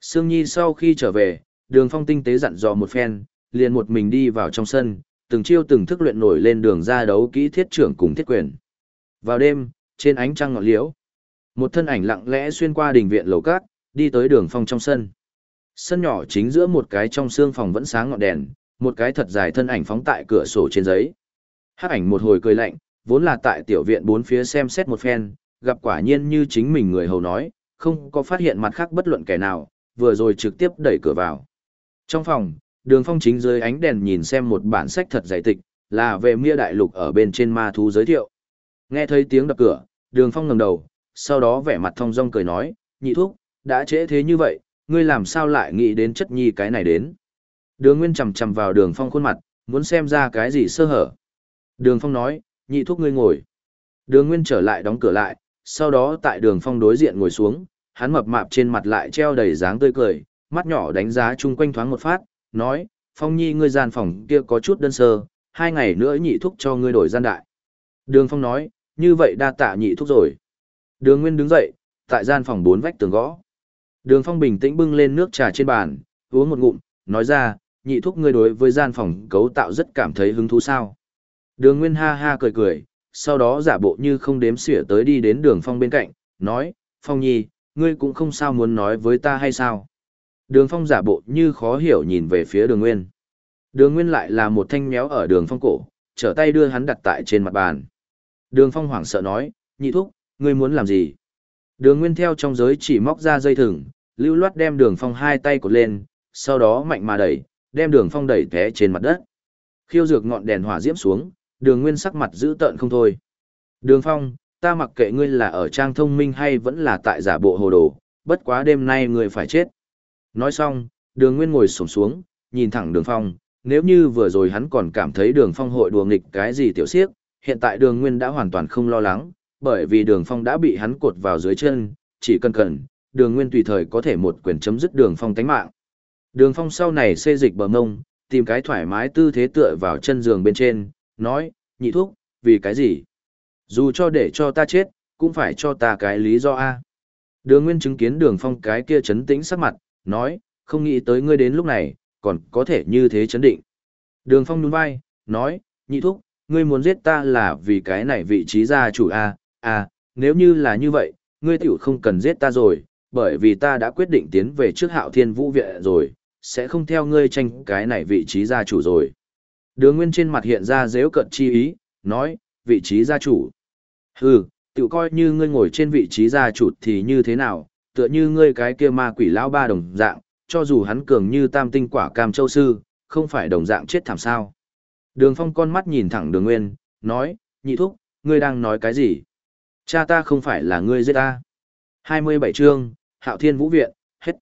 Sương Nhi sau khi trở về, đường phong tinh tế dặn dò một phen, liền một mình đi vào trong sân, từng chiêu từng thức luyện nổi lên đường ra đấu kỹ thiết trưởng cùng thiết quyền. Vào đêm, trên ánh trăng ngọn liễu, một thân ảnh lặng lẽ xuyên qua đình viện lầu cát, đi tới đường phong trong sân. Sân nhỏ chính giữa một cái trong xương phòng vẫn sáng ngọn đèn, một cái thật dài thân ảnh phóng tại cửa sổ trên giấy. Hắc ảnh một hồi cười lạnh, vốn là tại tiểu viện bốn phía xem xét một phen, gặp quả nhiên như chính mình người hầu nói, không có phát hiện mặt khác bất luận kẻ nào, vừa rồi trực tiếp đẩy cửa vào. Trong phòng, đường phong chính dưới ánh đèn nhìn xem một bản sách thật dày tịch, là về mia đại lục ở bên trên ma thú giới thiệu. Nghe thấy tiếng đập cửa, đường phong ngẩng đầu, sau đó vẻ mặt thong dong cười nói, nhị thúc, đã trễ thế như vậy, ngươi làm sao lại nghĩ đến chất nhi cái này đến. Đường Nguyên chầm chầm vào đường phong khuôn mặt, muốn xem ra cái gì sơ hở. Đường phong nói, nhị thúc ngươi ngồi. Đường Nguyên trở lại đóng cửa lại, sau đó tại đường phong đối diện ngồi xuống, hắn mập mạp trên mặt lại treo đầy dáng tươi cười, mắt nhỏ đánh giá chung quanh thoáng một phát, nói, phong nhi ngươi gian phòng kia có chút đơn sơ, hai ngày nữa nhị thúc cho ngươi đổi gian đại. Đường phong nói, như vậy đa tạ nhị thúc rồi. Đường Nguyên đứng dậy, tại gian phòng bốn vách tường gõ. Đường Phong bình tĩnh bưng lên nước trà trên bàn, uống một ngụm, nói ra, nhị thúc ngươi đối với gian phòng cấu tạo rất cảm thấy hứng thú sao. Đường Nguyên ha ha cười cười, sau đó giả bộ như không đếm xỉa tới đi đến đường Phong bên cạnh, nói, Phong nhi, ngươi cũng không sao muốn nói với ta hay sao. Đường Phong giả bộ như khó hiểu nhìn về phía đường Nguyên. Đường Nguyên lại là một thanh méo ở đường Phong cổ, trở tay đưa hắn đặt tại trên mặt bàn. Đường Phong hoảng sợ nói, nhị thúc, ngươi muốn làm gì? Đường Nguyên theo trong giới chỉ móc ra dây thừng, lưu loát đem đường phong hai tay cột lên, sau đó mạnh mà đẩy, đem đường phong đẩy té trên mặt đất. Khiêu dược ngọn đèn hỏa diễm xuống, đường nguyên sắc mặt dữ tợn không thôi. Đường phong, ta mặc kệ ngươi là ở trang thông minh hay vẫn là tại giả bộ hồ đồ, bất quá đêm nay ngươi phải chết. Nói xong, đường nguyên ngồi sổng xuống, nhìn thẳng đường phong, nếu như vừa rồi hắn còn cảm thấy đường phong hội đùa nghịch cái gì tiểu siếc, hiện tại đường nguyên đã hoàn toàn không lo lắng, bởi vì đường phong đã bị hắn cột vào dưới chân, chỉ cần cần, đường nguyên tùy thời có thể một quyền chấm dứt đường phong tánh mạng. Đường phong sau này xê dịch bờ mông, tìm cái thoải mái tư thế tựa vào chân giường bên trên, nói, nhị thúc, vì cái gì? Dù cho để cho ta chết, cũng phải cho ta cái lý do A. Đường Nguyên chứng kiến đường phong cái kia chấn tĩnh sắc mặt, nói, không nghĩ tới ngươi đến lúc này, còn có thể như thế chấn định. Đường phong nhún vai, nói, nhị thúc, ngươi muốn giết ta là vì cái này vị trí gia chủ A, A, nếu như là như vậy, ngươi tiểu không cần giết ta rồi, bởi vì ta đã quyết định tiến về trước hạo thiên vũ viện rồi, sẽ không theo ngươi tranh cái này vị trí gia chủ rồi. Đường Nguyên trên mặt hiện ra dễu cận chi ý, nói, vị trí gia chủ. Hừ, tự coi như ngươi ngồi trên vị trí gia chủ thì như thế nào, tựa như ngươi cái kia ma quỷ lão ba đồng dạng, cho dù hắn cường như tam tinh quả cam châu sư, không phải đồng dạng chết thảm sao. Đường phong con mắt nhìn thẳng đường nguyên, nói, nhị thúc, ngươi đang nói cái gì? Cha ta không phải là ngươi giết ta. 27 chương, Hạo Thiên Vũ Viện, hết.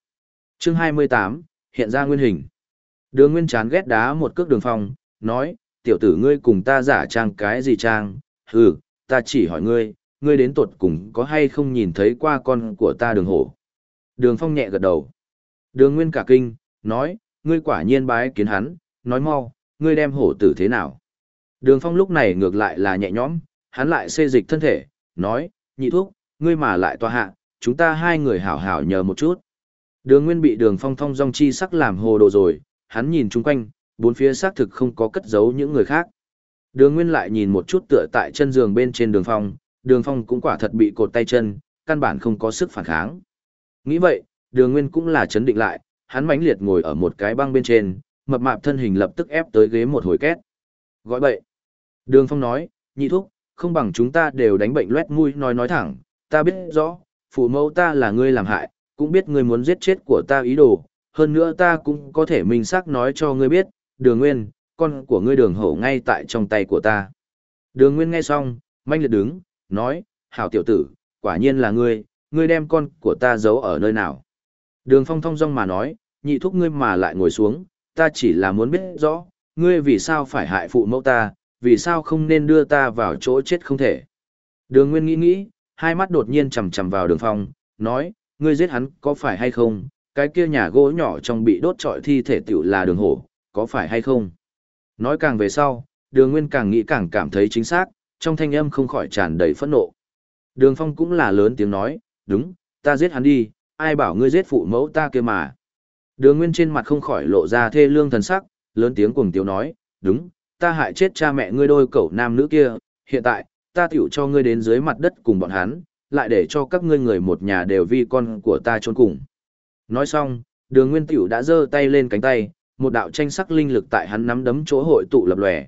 Chương 28, hiện ra nguyên hình. Đường Nguyên chán ghét đá một cước đường phong, nói, tiểu tử ngươi cùng ta giả trang cái gì trang, hừ, ta chỉ hỏi ngươi, ngươi đến tuột cùng có hay không nhìn thấy qua con của ta đường hổ. Đường phong nhẹ gật đầu. Đường Nguyên cả kinh, nói, ngươi quả nhiên bái kiến hắn, nói mau, ngươi đem hổ tử thế nào. Đường phong lúc này ngược lại là nhẹ nhõm, hắn lại xê dịch thân thể, nói, nhị thuốc, ngươi mà lại tòa hạ, chúng ta hai người hảo hảo nhờ một chút. Đường Nguyên bị đường phong thông dong chi sắc làm hồ đồ rồi, hắn nhìn chung quanh, bốn phía xác thực không có cất giấu những người khác. Đường Nguyên lại nhìn một chút tựa tại chân giường bên trên đường phong, đường phong cũng quả thật bị cột tay chân, căn bản không có sức phản kháng. Nghĩ vậy, đường Nguyên cũng là chấn định lại, hắn mãnh liệt ngồi ở một cái băng bên trên, mập mạp thân hình lập tức ép tới ghế một hồi két. Gọi bậy. Đường phong nói, nhị thúc, không bằng chúng ta đều đánh bệnh loét mũi nói nói thẳng, ta biết rõ, phụ mẫu ta là ngươi làm hại, cũng biết ngươi muốn giết chết của ta ý đồ, hơn nữa ta cũng có thể minh xác nói cho ngươi biết, đường nguyên, con của ngươi đường hổ ngay tại trong tay của ta. Đường nguyên nghe xong, manh liệt đứng, nói, hảo tiểu tử, quả nhiên là ngươi, ngươi đem con của ta giấu ở nơi nào. Đường phong thông dong mà nói, nhị thúc ngươi mà lại ngồi xuống, ta chỉ là muốn biết rõ, ngươi vì sao phải hại phụ mẫu ta, vì sao không nên đưa ta vào chỗ chết không thể. Đường nguyên nghĩ nghĩ, hai mắt đột nhiên chầm chầm vào đường phong, nói, ngươi giết hắn có phải hay không, cái kia nhà gỗ nhỏ trong bị đốt trọi thi thể tiểu là đường hổ, có phải hay không? Nói càng về sau, đường nguyên càng nghĩ càng cảm thấy chính xác, trong thanh âm không khỏi tràn đầy phẫn nộ. Đường phong cũng là lớn tiếng nói, đúng, ta giết hắn đi, ai bảo ngươi giết phụ mẫu ta kia mà. Đường nguyên trên mặt không khỏi lộ ra thê lương thần sắc, lớn tiếng cuồng tiếu nói, đúng, ta hại chết cha mẹ ngươi đôi cậu nam nữ kia, hiện tại, ta tiểu cho ngươi đến dưới mặt đất cùng bọn hắn, lại để cho các ngươi người một nhà đều vi con của ta trốn cùng. Nói xong, đường nguyên tiểu đã giơ tay lên cánh tay, một đạo tranh sắc linh lực tại hắn nắm đấm chỗ hội tụ lập lòe.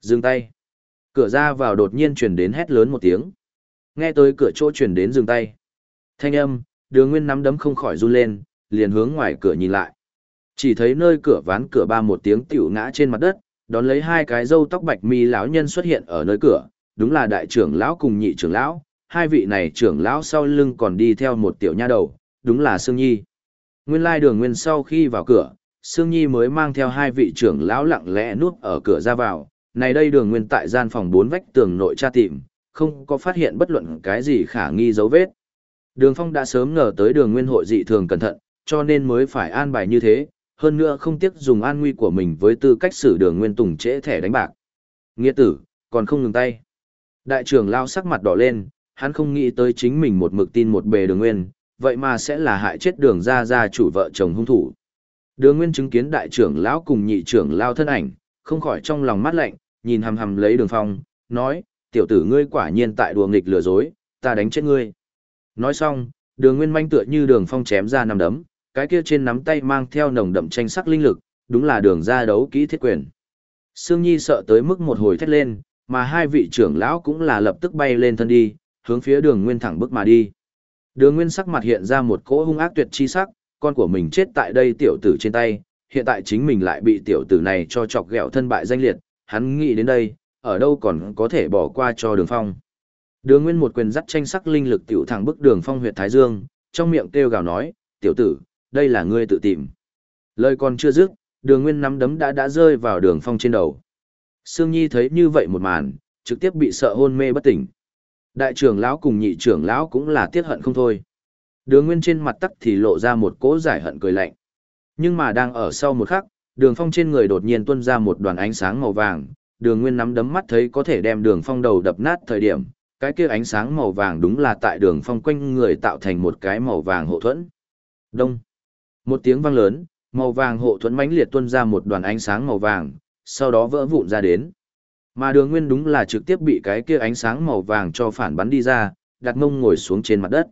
Dừng tay. Cửa ra vào đột nhiên truyền đến hét lớn một tiếng. Nghe tới cửa chỗ truyền đến dừng tay. Thanh âm, đường nguyên nắm đấm không khỏi run lên, liền hướng ngoài cửa nhìn lại. Chỉ thấy nơi cửa ván cửa ba một tiếng tiểu ngã trên mặt đất, đón lấy hai cái râu tóc bạch mi lão nhân xuất hiện ở nơi cửa, đúng là đại trưởng lão cùng nhị trưởng lão, hai vị này trưởng lão sau lưng còn đi theo một tiểu nha đầu, đúng là Sương Nhi. Nguyên lai đường nguyên sau khi vào cửa, Sương Nhi mới mang theo hai vị trưởng lão lặng lẽ nuốt ở cửa ra vào, này đây đường nguyên tại gian phòng bốn vách tường nội tra tìm, không có phát hiện bất luận cái gì khả nghi dấu vết. Đường Phong đã sớm ngờ tới đường nguyên hội dị thường cẩn thận, cho nên mới phải an bài như thế, hơn nữa không tiếc dùng an nguy của mình với tư cách xử đường nguyên tùng trễ thẻ đánh bạc. Nghĩa tử, còn không ngừng tay. Đại trưởng lao sắc mặt đỏ lên, hắn không nghĩ tới chính mình một mực tin một bề đường nguyên, vậy mà sẽ là hại chết đường ra ra chủ vợ chồng hung thủ. Đường nguyên chứng kiến đại trưởng lão cùng nhị trưởng lao thân ảnh, không khỏi trong lòng mắt lạnh, nhìn hầm hầm lấy đường phong, nói, tiểu tử ngươi quả nhiên tại đùa nghịch lừa dối, ta đánh chết ngươi. Nói xong, đường nguyên manh tựa như đường phong chém ra nằm đấm, cái kia trên nắm tay mang theo nồng đậm tranh sắc linh lực, đúng là đường ra đấu kỹ thiết quyền. Sương Nhi sợ tới mức một hồi thét lên, mà hai vị trưởng lão cũng là lập tức bay lên thân đi, hướng phía đường nguyên thẳng bước mà đi. Đường nguyên sắc mặt hiện ra một cỗ hung ác tuyệt chi sắc, con của mình chết tại đây tiểu tử trên tay, hiện tại chính mình lại bị tiểu tử này cho chọc ghẹo thân bại danh liệt, hắn nghĩ đến đây, ở đâu còn có thể bỏ qua cho đường phong. Đường Nguyên một quyền dắt tranh sắc linh lực tiểu thẳng bức đường phong huyệt Thái Dương, trong miệng kêu gào nói, tiểu tử, đây là ngươi tự tìm. Lời còn chưa dứt, đường Nguyên nắm đấm đã đã rơi vào đường phong trên đầu. Sương Nhi thấy như vậy một màn, trực tiếp bị sợ hôn mê bất tỉnh. Đại trưởng lão cùng nhị trưởng lão cũng là tiếc hận không thôi. Đường Nguyên trên mặt tắc thì lộ ra một cỗ giải hận cười lạnh. Nhưng mà đang ở sau một khắc, đường phong trên người đột nhiên tuôn ra một đoàn ánh sáng màu vàng, đường Nguyên nắm đấm mắt thấy có thể đem đường phong đầu đập nát thời điểm, cái kia ánh sáng màu vàng đúng là tại đường phong quanh người tạo thành một cái màu vàng hộ thuẫn. Đông. Một tiếng vang lớn, màu vàng hộ thuẫn mãnh liệt tuôn ra một đoàn ánh sáng màu vàng, sau đó vỡ vụn ra đến. Mà đường nguyên đúng là trực tiếp bị cái kia ánh sáng màu vàng cho phản bắn đi ra, đặt mông ngồi xuống trên mặt đất.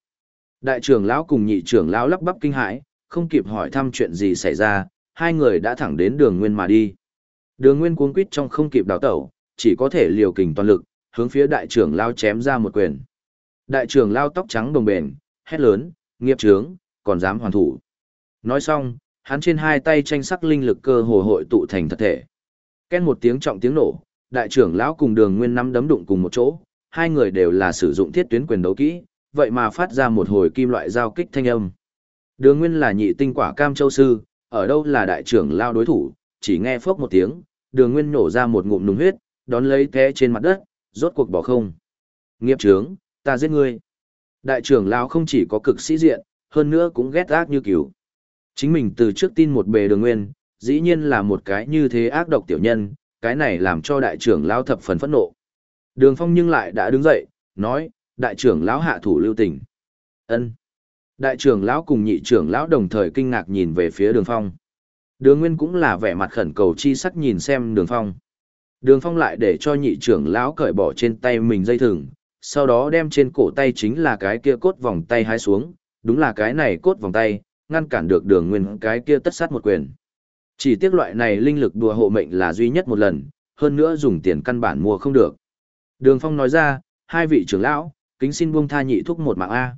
Đại trưởng lão cùng nhị trưởng lão lắp bắp kinh hãi, không kịp hỏi thăm chuyện gì xảy ra, hai người đã thẳng đến đường nguyên mà đi. Đường nguyên cuống quýt trong không kịp đào tẩu, chỉ có thể liều kình toàn lực, hướng phía đại trưởng lao chém ra một quyền. Đại trưởng lao tóc trắng đồng bền, hét lớn, nghiệp trướng, còn dám hoàn thủ. Nói xong, hắn trên hai tay tranh sắc linh lực cơ hồ hội tụ thành thật thể. Ken một tiếng trọng tiếng nổ, đại trưởng lão cùng đường nguyên nắm đấm đụng cùng một chỗ, hai người đều là sử dụng thiết tuyến quyền đấu kỹ, vậy mà phát ra một hồi kim loại giao kích thanh âm. Đường nguyên là nhị tinh quả cam châu sư, ở đâu là đại trưởng lao đối thủ, chỉ nghe phốc một tiếng, đường nguyên nổ ra một ngụm nùng huyết, đón lấy té trên mặt đất, rốt cuộc bỏ không. Nghiệp trướng, ta giết ngươi. Đại trưởng lão không chỉ có cực sĩ diện, hơn nữa cũng ghét ác như cừu. Chính mình từ trước tin một bề đường nguyên, dĩ nhiên là một cái như thế ác độc tiểu nhân, cái này làm cho đại trưởng lão thập phần phẫn nộ. Đường phong nhưng lại đã đứng dậy, nói, đại trưởng lão hạ thủ lưu tình. ân Đại trưởng lão cùng nhị trưởng lão đồng thời kinh ngạc nhìn về phía đường phong. Đường nguyên cũng là vẻ mặt khẩn cầu chi sắc nhìn xem đường phong. Đường phong lại để cho nhị trưởng lão cởi bỏ trên tay mình dây thừng, sau đó đem trên cổ tay chính là cái kia cốt vòng tay hái xuống, đúng là cái này cốt vòng tay, ngăn cản được đường nguyên cái kia tất sát một quyền. Chỉ tiếc loại này linh lực đùa hộ mệnh là duy nhất một lần, hơn nữa dùng tiền căn bản mua không được. Đường phong nói ra, hai vị trưởng lão, kính xin buông tha nhị thúc một mạng A.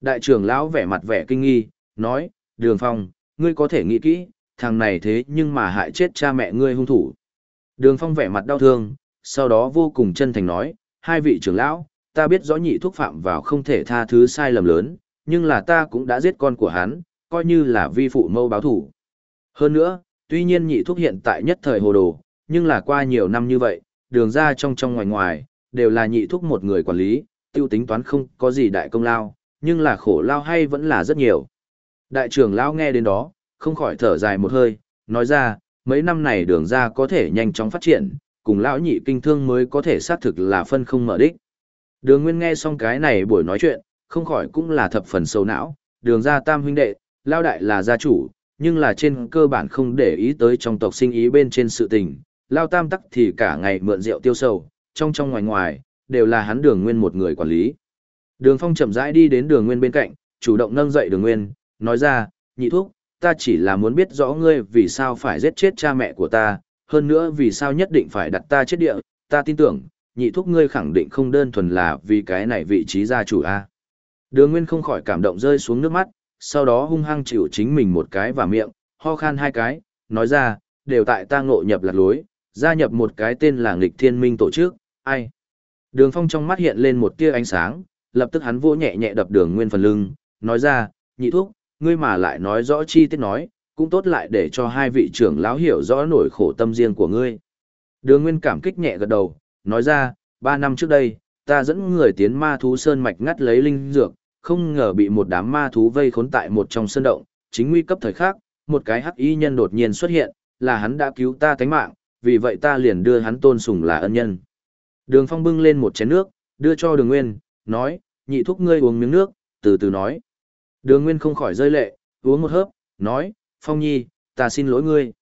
Đại trưởng lão vẻ mặt vẻ kinh nghi, nói, đường phong, ngươi có thể nghĩ kỹ, thằng này thế nhưng mà hại chết cha mẹ ngươi hung thủ. Đường Phong vẻ mặt đau thương, sau đó vô cùng chân thành nói, hai vị trưởng lão, ta biết rõ nhị thuốc phạm vào không thể tha thứ sai lầm lớn, nhưng là ta cũng đã giết con của hắn, coi như là vi phụ mâu báo thủ. Hơn nữa, tuy nhiên nhị thuốc hiện tại nhất thời hồ đồ, nhưng là qua nhiều năm như vậy, đường ra trong trong ngoài ngoài, đều là nhị thuốc một người quản lý, tiêu tính toán không có gì đại công lao, nhưng là khổ lao hay vẫn là rất nhiều. Đại trưởng lão nghe đến đó, không khỏi thở dài một hơi, nói ra, mấy năm này đường ra có thể nhanh chóng phát triển, cùng lão nhị kinh thương mới có thể xác thực là phân không mở đích. Đường Nguyên nghe xong cái này buổi nói chuyện, không khỏi cũng là thập phần sâu não, đường ra tam huynh đệ, lao đại là gia chủ, nhưng là trên cơ bản không để ý tới trong tộc sinh ý bên trên sự tình, lao tam tắc thì cả ngày mượn rượu tiêu sầu, trong trong ngoài ngoài, đều là hắn đường Nguyên một người quản lý. Đường Phong chậm rãi đi đến đường Nguyên bên cạnh, chủ động nâng dậy đường Nguyên, nói ra, nhị thúc, ta chỉ là muốn biết rõ ngươi vì sao phải giết chết cha mẹ của ta, hơn nữa vì sao nhất định phải đặt ta chết địa, ta tin tưởng, nhị thúc ngươi khẳng định không đơn thuần là vì cái này vị trí gia chủ a. Đường Nguyên không khỏi cảm động rơi xuống nước mắt, sau đó hung hăng chịu chính mình một cái và miệng, ho khan hai cái, nói ra, đều tại ta ngộ nhập lạc lối, gia nhập một cái tên là nghịch thiên minh tổ chức, ai. Đường Phong trong mắt hiện lên một tia ánh sáng, lập tức hắn vỗ nhẹ nhẹ đập đường Nguyên phần lưng, nói ra, nhị thuốc ngươi mà lại nói rõ chi tiết nói, cũng tốt lại để cho hai vị trưởng lão hiểu rõ nổi khổ tâm riêng của ngươi. Đường Nguyên cảm kích nhẹ gật đầu, nói ra, ba năm trước đây, ta dẫn người tiến ma thú sơn mạch ngắt lấy linh dược, không ngờ bị một đám ma thú vây khốn tại một trong sân động, chính nguy cấp thời khắc, một cái hắc y nhân đột nhiên xuất hiện, là hắn đã cứu ta tánh mạng, vì vậy ta liền đưa hắn tôn sùng là ân nhân. Đường Phong bưng lên một chén nước, đưa cho Đường Nguyên, nói, nhị thúc ngươi uống miếng nước, từ từ nói. Đường Nguyên không khỏi rơi lệ, uống một hớp, nói, Phong Nhi, ta xin lỗi ngươi.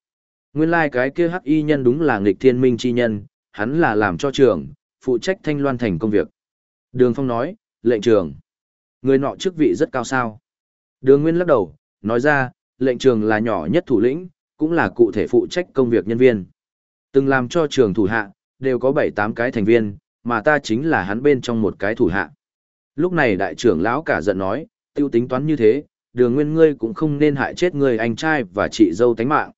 Nguyên lai like cái kia hắc y nhân đúng là nghịch thiên minh chi nhân, hắn là làm cho trường, phụ trách thanh loan thành công việc. Đường Phong nói, lệnh trường. Người nọ chức vị rất cao sao. Đường Nguyên lắc đầu, nói ra, lệnh trường là nhỏ nhất thủ lĩnh, cũng là cụ thể phụ trách công việc nhân viên. Từng làm cho trường thủ hạ, đều có 7-8 cái thành viên, mà ta chính là hắn bên trong một cái thủ hạ. Lúc này đại trưởng lão cả giận nói, tiêu tính toán như thế, đường nguyên ngươi cũng không nên hại chết người anh trai và chị dâu tánh mạng.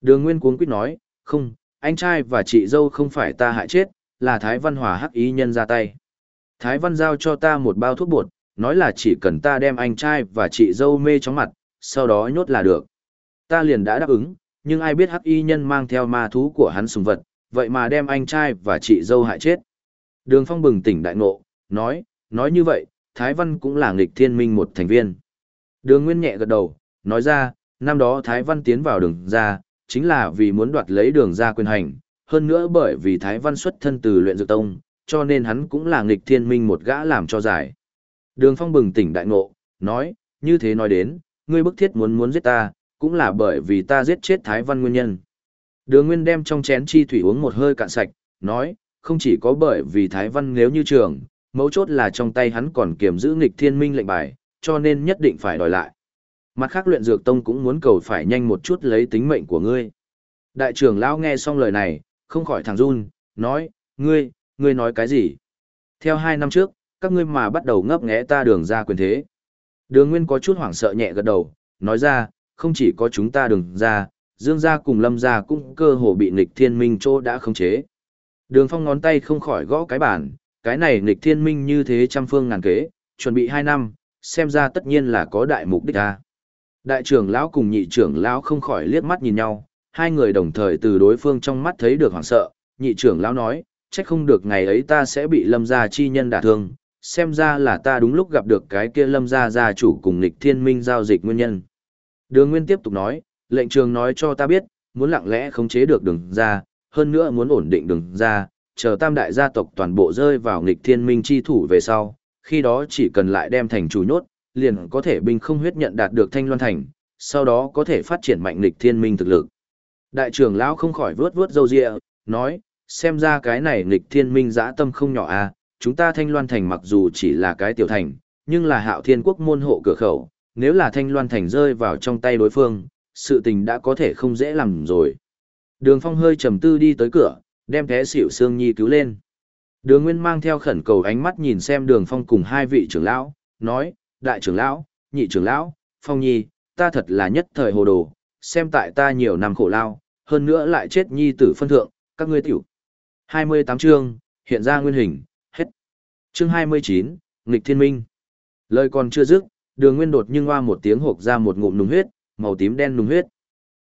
Đường nguyên cuống quýt nói, không, anh trai và chị dâu không phải ta hại chết, là Thái Văn Hòa hắc ý nhân ra tay. Thái Văn giao cho ta một bao thuốc bột, nói là chỉ cần ta đem anh trai và chị dâu mê chóng mặt, sau đó nhốt là được. Ta liền đã đáp ứng, nhưng ai biết hắc y nhân mang theo ma thú của hắn sùng vật, vậy mà đem anh trai và chị dâu hại chết. Đường Phong bừng tỉnh đại ngộ, nói, nói như vậy, Thái Văn cũng là nghịch thiên minh một thành viên. Đường Nguyên nhẹ gật đầu, nói ra, năm đó Thái Văn tiến vào đường ra, chính là vì muốn đoạt lấy đường ra quyền hành, hơn nữa bởi vì Thái Văn xuất thân từ luyện dược tông, cho nên hắn cũng là nghịch thiên minh một gã làm cho giải. Đường Phong bừng tỉnh đại ngộ, nói, như thế nói đến, ngươi bức thiết muốn muốn giết ta, cũng là bởi vì ta giết chết Thái Văn nguyên nhân. Đường Nguyên đem trong chén chi thủy uống một hơi cạn sạch, nói, không chỉ có bởi vì Thái Văn nếu như trường, mấu chốt là trong tay hắn còn kiềm giữ nghịch thiên minh lệnh bài, cho nên nhất định phải đòi lại. Mặt khác luyện dược tông cũng muốn cầu phải nhanh một chút lấy tính mệnh của ngươi. Đại trưởng lão nghe xong lời này, không khỏi thằng run, nói, ngươi, ngươi nói cái gì? Theo hai năm trước, các ngươi mà bắt đầu ngấp nghẽ ta đường ra quyền thế. Đường Nguyên có chút hoảng sợ nhẹ gật đầu, nói ra, không chỉ có chúng ta đường ra, Dương gia cùng Lâm gia cũng cơ hồ bị nịch thiên minh chỗ đã khống chế. Đường Phong ngón tay không khỏi gõ cái bàn, cái này nịch thiên minh như thế trăm phương ngàn kế, chuẩn bị hai năm, xem ra tất nhiên là có đại mục đích a. Đại trưởng lão cùng nhị trưởng lão không khỏi liếc mắt nhìn nhau, hai người đồng thời từ đối phương trong mắt thấy được hoảng sợ, nhị trưởng lão nói, chắc không được ngày ấy ta sẽ bị lâm gia chi nhân đả thương, xem ra là ta đúng lúc gặp được cái kia lâm gia gia chủ cùng lịch thiên minh giao dịch nguyên nhân. Đường Nguyên tiếp tục nói, lệnh trường nói cho ta biết, muốn lặng lẽ khống chế được đường ra, hơn nữa muốn ổn định đường ra, chờ tam đại gia tộc toàn bộ rơi vào nghịch thiên minh chi thủ về sau, khi đó chỉ cần lại đem thành chủ nhốt, liền có thể binh không huyết nhận đạt được thanh loan thành, sau đó có thể phát triển mạnh nghịch thiên minh thực lực. Đại trưởng lão không khỏi vướt vướt râu ria, nói, xem ra cái này nghịch thiên minh dã tâm không nhỏ à, chúng ta thanh loan thành mặc dù chỉ là cái tiểu thành, nhưng là hạo thiên quốc môn hộ cửa khẩu, nếu là thanh loan thành rơi vào trong tay đối phương, sự tình đã có thể không dễ làm rồi. Đường phong hơi trầm tư đi tới cửa, đem té xỉu Sương Nhi cứu lên. Đường Nguyên mang theo khẩn cầu ánh mắt nhìn xem đường phong cùng hai vị trưởng lão, nói, đại trưởng lão, nhị trưởng lão, phong nhi, ta thật là nhất thời hồ đồ, xem tại ta nhiều năm khổ lao, hơn nữa lại chết nhi tử phân thượng, các ngươi tiểu. 28 chương, hiện ra nguyên hình. Chương 29, nghịch thiên minh. Lời còn chưa dứt, đường nguyên đột nhưng hoa một tiếng hộp ra một ngụm nùng huyết, màu tím đen nùng huyết.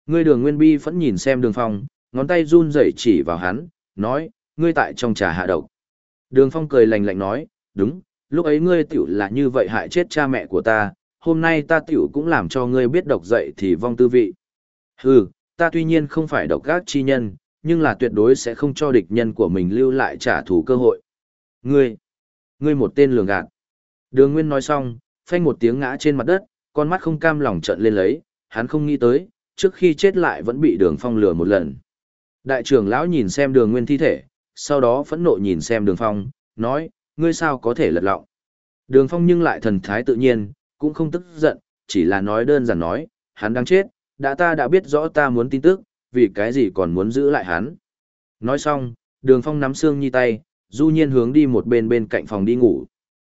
Ngươi đường nguyên bi vẫn nhìn xem đường phong, ngón tay run rẩy chỉ vào hắn, nói, ngươi tại trong trà hạ độc. Đường phong cười lạnh lạnh nói, đúng, lúc ấy ngươi tiểu là như vậy hại chết cha mẹ của ta, hôm nay ta tiểu cũng làm cho ngươi biết độc dậy thì vong tư vị. Hừ, ta tuy nhiên không phải độc gác chi nhân, nhưng là tuyệt đối sẽ không cho địch nhân của mình lưu lại trả thù cơ hội. Ngươi, ngươi một tên lường gạt. Đường Nguyên nói xong, phanh một tiếng ngã trên mặt đất, con mắt không cam lòng trợn lên lấy, hắn không nghĩ tới, trước khi chết lại vẫn bị đường phong lừa một lần. Đại trưởng lão nhìn xem đường Nguyên thi thể, sau đó phẫn nộ nhìn xem đường phong, nói, ngươi sao có thể lật lọng. Đường phong nhưng lại thần thái tự nhiên, cũng không tức giận, chỉ là nói đơn giản nói, hắn đang chết, đã ta đã biết rõ ta muốn tin tức, vì cái gì còn muốn giữ lại hắn. Nói xong, đường phong nắm xương nhi tay, du nhiên hướng đi một bên bên cạnh phòng đi ngủ.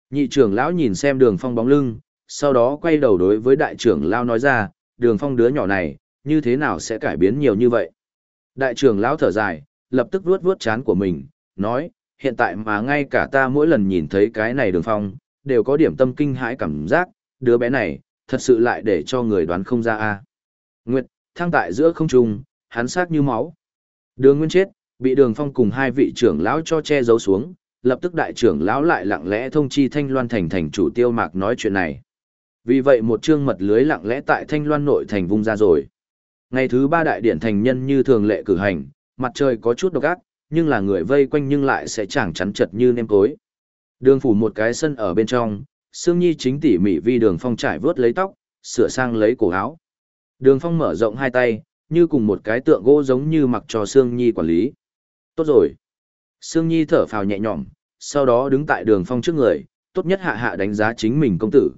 Nhị trưởng lão nhìn xem đường phong bóng lưng, sau đó quay đầu đối với đại trưởng lão nói ra, đường phong đứa nhỏ này, như thế nào sẽ cải biến nhiều như vậy. Đại trưởng lão thở dài, lập tức vuốt vuốt chán của mình, nói, hiện tại mà ngay cả ta mỗi lần nhìn thấy cái này đường phong, đều có điểm tâm kinh hãi cảm giác, đứa bé này, thật sự lại để cho người đoán không ra a. Nguyệt, thăng tại giữa không trung, hắn sát như máu. Đường Nguyên chết, bị Đường Phong cùng hai vị trưởng lão cho che giấu xuống, lập tức đại trưởng lão lại lặng lẽ thông chi Thanh Loan thành thành chủ Tiêu Mạc nói chuyện này. Vì vậy một chương mật lưới lặng lẽ tại Thanh Loan nội thành vung ra rồi. Ngày thứ ba đại điện thành nhân như thường lệ cử hành, mặt trời có chút độc ác, nhưng là người vây quanh nhưng lại sẽ chẳng chắn chật như nêm tối. Đường phủ một cái sân ở bên trong, Sương Nhi chính tỉ mỉ vi đường phong trải vớt lấy tóc, sửa sang lấy cổ áo. Đường phong mở rộng hai tay, như cùng một cái tượng gỗ giống như mặc cho Sương Nhi quản lý. Tốt rồi. Sương Nhi thở phào nhẹ nhõm, sau đó đứng tại đường phong trước người, tốt nhất hạ hạ đánh giá chính mình công tử.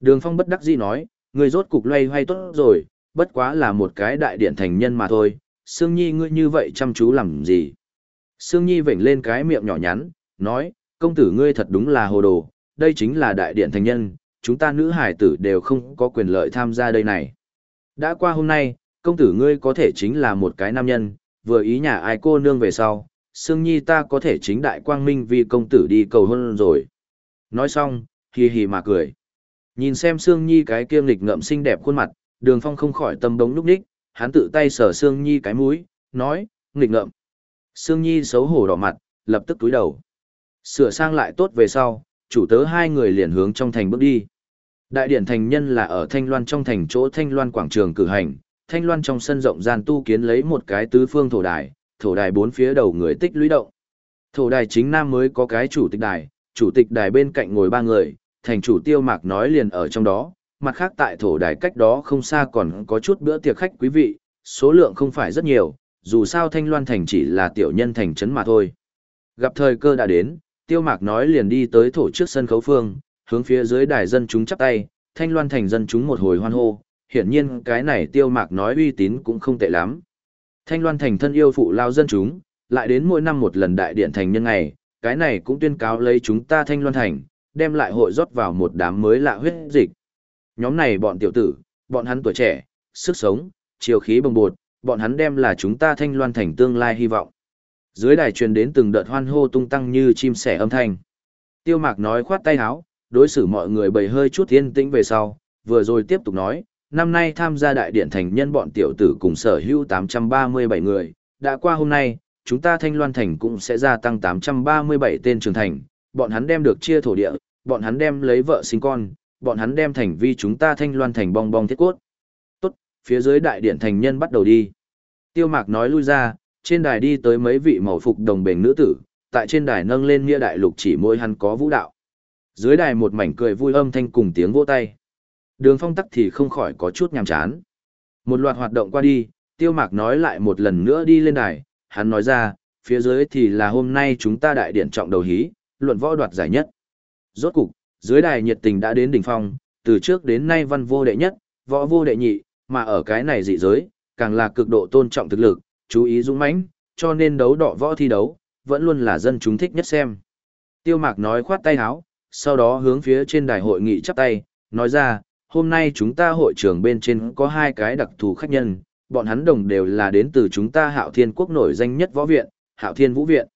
Đường phong bất đắc dĩ nói, người rốt cục loay hoay tốt rồi, bất quá là một cái đại điện thành nhân mà thôi. Sương Nhi ngươi như vậy chăm chú làm gì? Sương Nhi vểnh lên cái miệng nhỏ nhắn, nói, công tử ngươi thật đúng là hồ đồ, đây chính là đại điện thành nhân, chúng ta nữ hải tử đều không có quyền lợi tham gia đây này. Đã qua hôm nay, công tử ngươi có thể chính là một cái nam nhân, vừa ý nhà ai cô nương về sau, Sương Nhi ta có thể chính đại quang minh vì công tử đi cầu hôn rồi. Nói xong, hì hì mà cười. Nhìn xem Sương Nhi cái kiêm lịch ngậm xinh đẹp khuôn mặt, đường phong không khỏi tâm đống lúc ních, hắn tự tay sờ Sương Nhi cái mũi, nói, nghịch ngợm. Sương Nhi xấu hổ đỏ mặt, lập tức túi đầu. Sửa sang lại tốt về sau, chủ tớ hai người liền hướng trong thành bước đi. Đại điển thành nhân là ở Thanh Loan trong thành chỗ Thanh Loan quảng trường cử hành, Thanh Loan trong sân rộng gian tu kiến lấy một cái tứ phương thổ đài, thổ đài bốn phía đầu người tích lũy động. Thổ đài chính nam mới có cái chủ tịch đài, chủ tịch đài bên cạnh ngồi ba người, thành chủ tiêu mạc nói liền ở trong đó, mặt khác tại thổ đài cách đó không xa còn có chút bữa tiệc khách quý vị, số lượng không phải rất nhiều, dù sao Thanh Loan thành chỉ là tiểu nhân thành trấn mà thôi. Gặp thời cơ đã đến, tiêu mạc nói liền đi tới thổ trước sân khấu phương, hướng phía dưới đài dân chúng chắp tay, Thanh Loan thành dân chúng một hồi hoan hô, hiển nhiên cái này tiêu mạc nói uy tín cũng không tệ lắm. Thanh Loan thành thân yêu phụ lao dân chúng, lại đến mỗi năm một lần đại điện thành nhân ngày, cái này cũng tuyên cáo lấy chúng ta Thanh Loan thành, đem lại hội rót vào một đám mới lạ huyết dịch. Nhóm này bọn tiểu tử, bọn hắn tuổi trẻ, sức sống, chiều khí bồng bột, bọn hắn đem là chúng ta Thanh Loan thành tương lai hy vọng. Dưới đài truyền đến từng đợt hoan hô tung tăng như chim sẻ âm thanh. Tiêu Mạc nói khoát tay áo, đối xử mọi người bầy hơi chút yên tĩnh về sau, vừa rồi tiếp tục nói, năm nay tham gia đại điện thành nhân bọn tiểu tử cùng sở hữu 837 người, đã qua hôm nay, chúng ta Thanh Loan Thành cũng sẽ gia tăng 837 tên trưởng thành, bọn hắn đem được chia thổ địa, bọn hắn đem lấy vợ sinh con, bọn hắn đem thành vi chúng ta Thanh Loan Thành bong bong thiết cốt. Tốt, phía dưới đại điện thành nhân bắt đầu đi. Tiêu Mạc nói lui ra, trên đài đi tới mấy vị màu phục đồng bền nữ tử, tại trên đài nâng lên nghĩa đại lục chỉ môi hắn có vũ đạo. Dưới đài một mảnh cười vui âm thanh cùng tiếng vỗ tay. Đường phong tắc thì không khỏi có chút nhàm chán. Một loạt hoạt động qua đi, tiêu mạc nói lại một lần nữa đi lên đài, hắn nói ra, phía dưới thì là hôm nay chúng ta đại điển trọng đầu hí, luận võ đoạt giải nhất. Rốt cục, dưới đài nhiệt tình đã đến đỉnh phong, từ trước đến nay văn vô đệ nhất, võ vô đệ nhị, mà ở cái này dị giới, càng là cực độ tôn trọng thực lực, chú ý dũng mãnh, cho nên đấu đọ võ thi đấu, vẫn luôn là dân chúng thích nhất xem. Tiêu Mạc nói khoát tay áo, sau đó hướng phía trên đài hội nghị chắp tay, nói ra, hôm nay chúng ta hội trường bên trên có hai cái đặc thù khách nhân, bọn hắn đồng đều là đến từ chúng ta Hạo Thiên Quốc nổi danh nhất võ viện, Hạo Thiên Vũ Viện.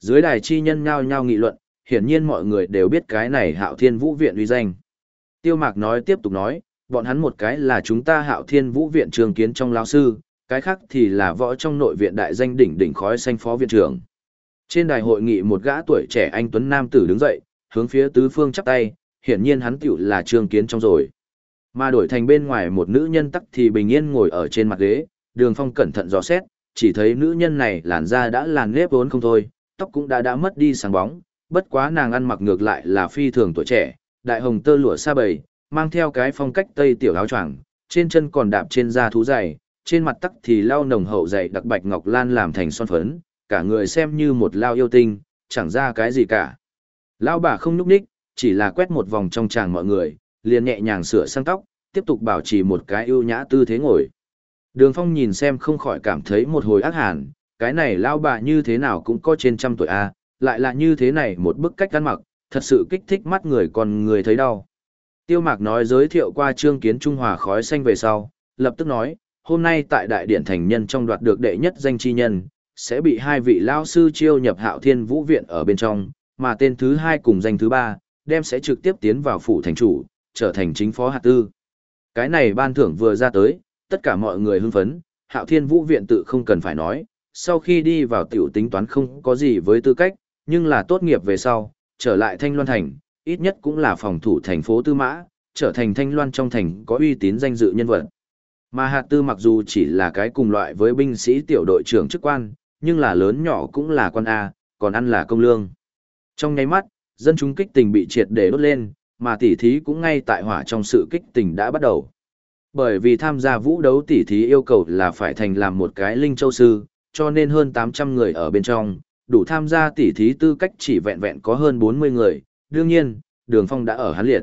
Dưới đài chi nhân nhao nhao nghị luận, hiển nhiên mọi người đều biết cái này Hạo Thiên Vũ Viện uy danh. Tiêu Mạc nói tiếp tục nói, bọn hắn một cái là chúng ta Hạo Thiên Vũ Viện trường kiến trong lão sư, cái khác thì là võ trong nội viện đại danh đỉnh đỉnh khói xanh phó viện trưởng. Trên đài hội nghị một gã tuổi trẻ anh tuấn nam tử đứng dậy, hướng phía tứ phương chắp tay, hiển nhiên hắn tiểu là trường kiến trong rồi. Mà đổi thành bên ngoài một nữ nhân tắc thì bình yên ngồi ở trên mặt ghế, đường phong cẩn thận dò xét, chỉ thấy nữ nhân này làn da đã làn nếp vốn không thôi, tóc cũng đã đã mất đi sáng bóng, bất quá nàng ăn mặc ngược lại là phi thường tuổi trẻ, đại hồng tơ lụa xa bầy, mang theo cái phong cách tây tiểu áo choàng, trên chân còn đạp trên da thú dày, trên mặt tắc thì lau nồng hậu dày đặc bạch ngọc lan làm thành son phấn, cả người xem như một lao yêu tinh, chẳng ra cái gì cả. Lao bà không núp ních, chỉ là quét một vòng trong tràng mọi người, liền nhẹ nhàng sửa sang tóc, tiếp tục bảo trì một cái ưu nhã tư thế ngồi. Đường Phong nhìn xem không khỏi cảm thấy một hồi ác hàn, cái này lao bà như thế nào cũng có trên trăm tuổi a, lại là như thế này một bức cách ăn mặc, thật sự kích thích mắt người còn người thấy đau. Tiêu Mạc nói giới thiệu qua trương kiến Trung Hòa khói xanh về sau, lập tức nói, hôm nay tại đại điện thành nhân trong đoạt được đệ nhất danh chi nhân, sẽ bị hai vị lao sư chiêu nhập hạo thiên vũ viện ở bên trong, mà tên thứ hai cùng danh thứ ba, đem sẽ trực tiếp tiến vào phủ thành chủ, trở thành chính phó hạt tư. Cái này ban thưởng vừa ra tới, tất cả mọi người hưng phấn, hạo thiên vũ viện tự không cần phải nói, sau khi đi vào tiểu tính toán không có gì với tư cách, nhưng là tốt nghiệp về sau, trở lại Thanh Loan Thành, ít nhất cũng là phòng thủ thành phố Tư Mã, trở thành Thanh Loan trong thành có uy tín danh dự nhân vật. Mà hạt tư mặc dù chỉ là cái cùng loại với binh sĩ tiểu đội trưởng chức quan, nhưng là lớn nhỏ cũng là quan A, còn ăn là công lương. Trong nháy mắt, dân chúng kích tình bị triệt để đốt lên, mà tỉ thí cũng ngay tại hỏa trong sự kích tình đã bắt đầu. Bởi vì tham gia vũ đấu tỉ thí yêu cầu là phải thành làm một cái linh châu sư, cho nên hơn 800 người ở bên trong, đủ tham gia tỉ thí tư cách chỉ vẹn vẹn có hơn 40 người, đương nhiên, Đường Phong đã ở hắn liệt.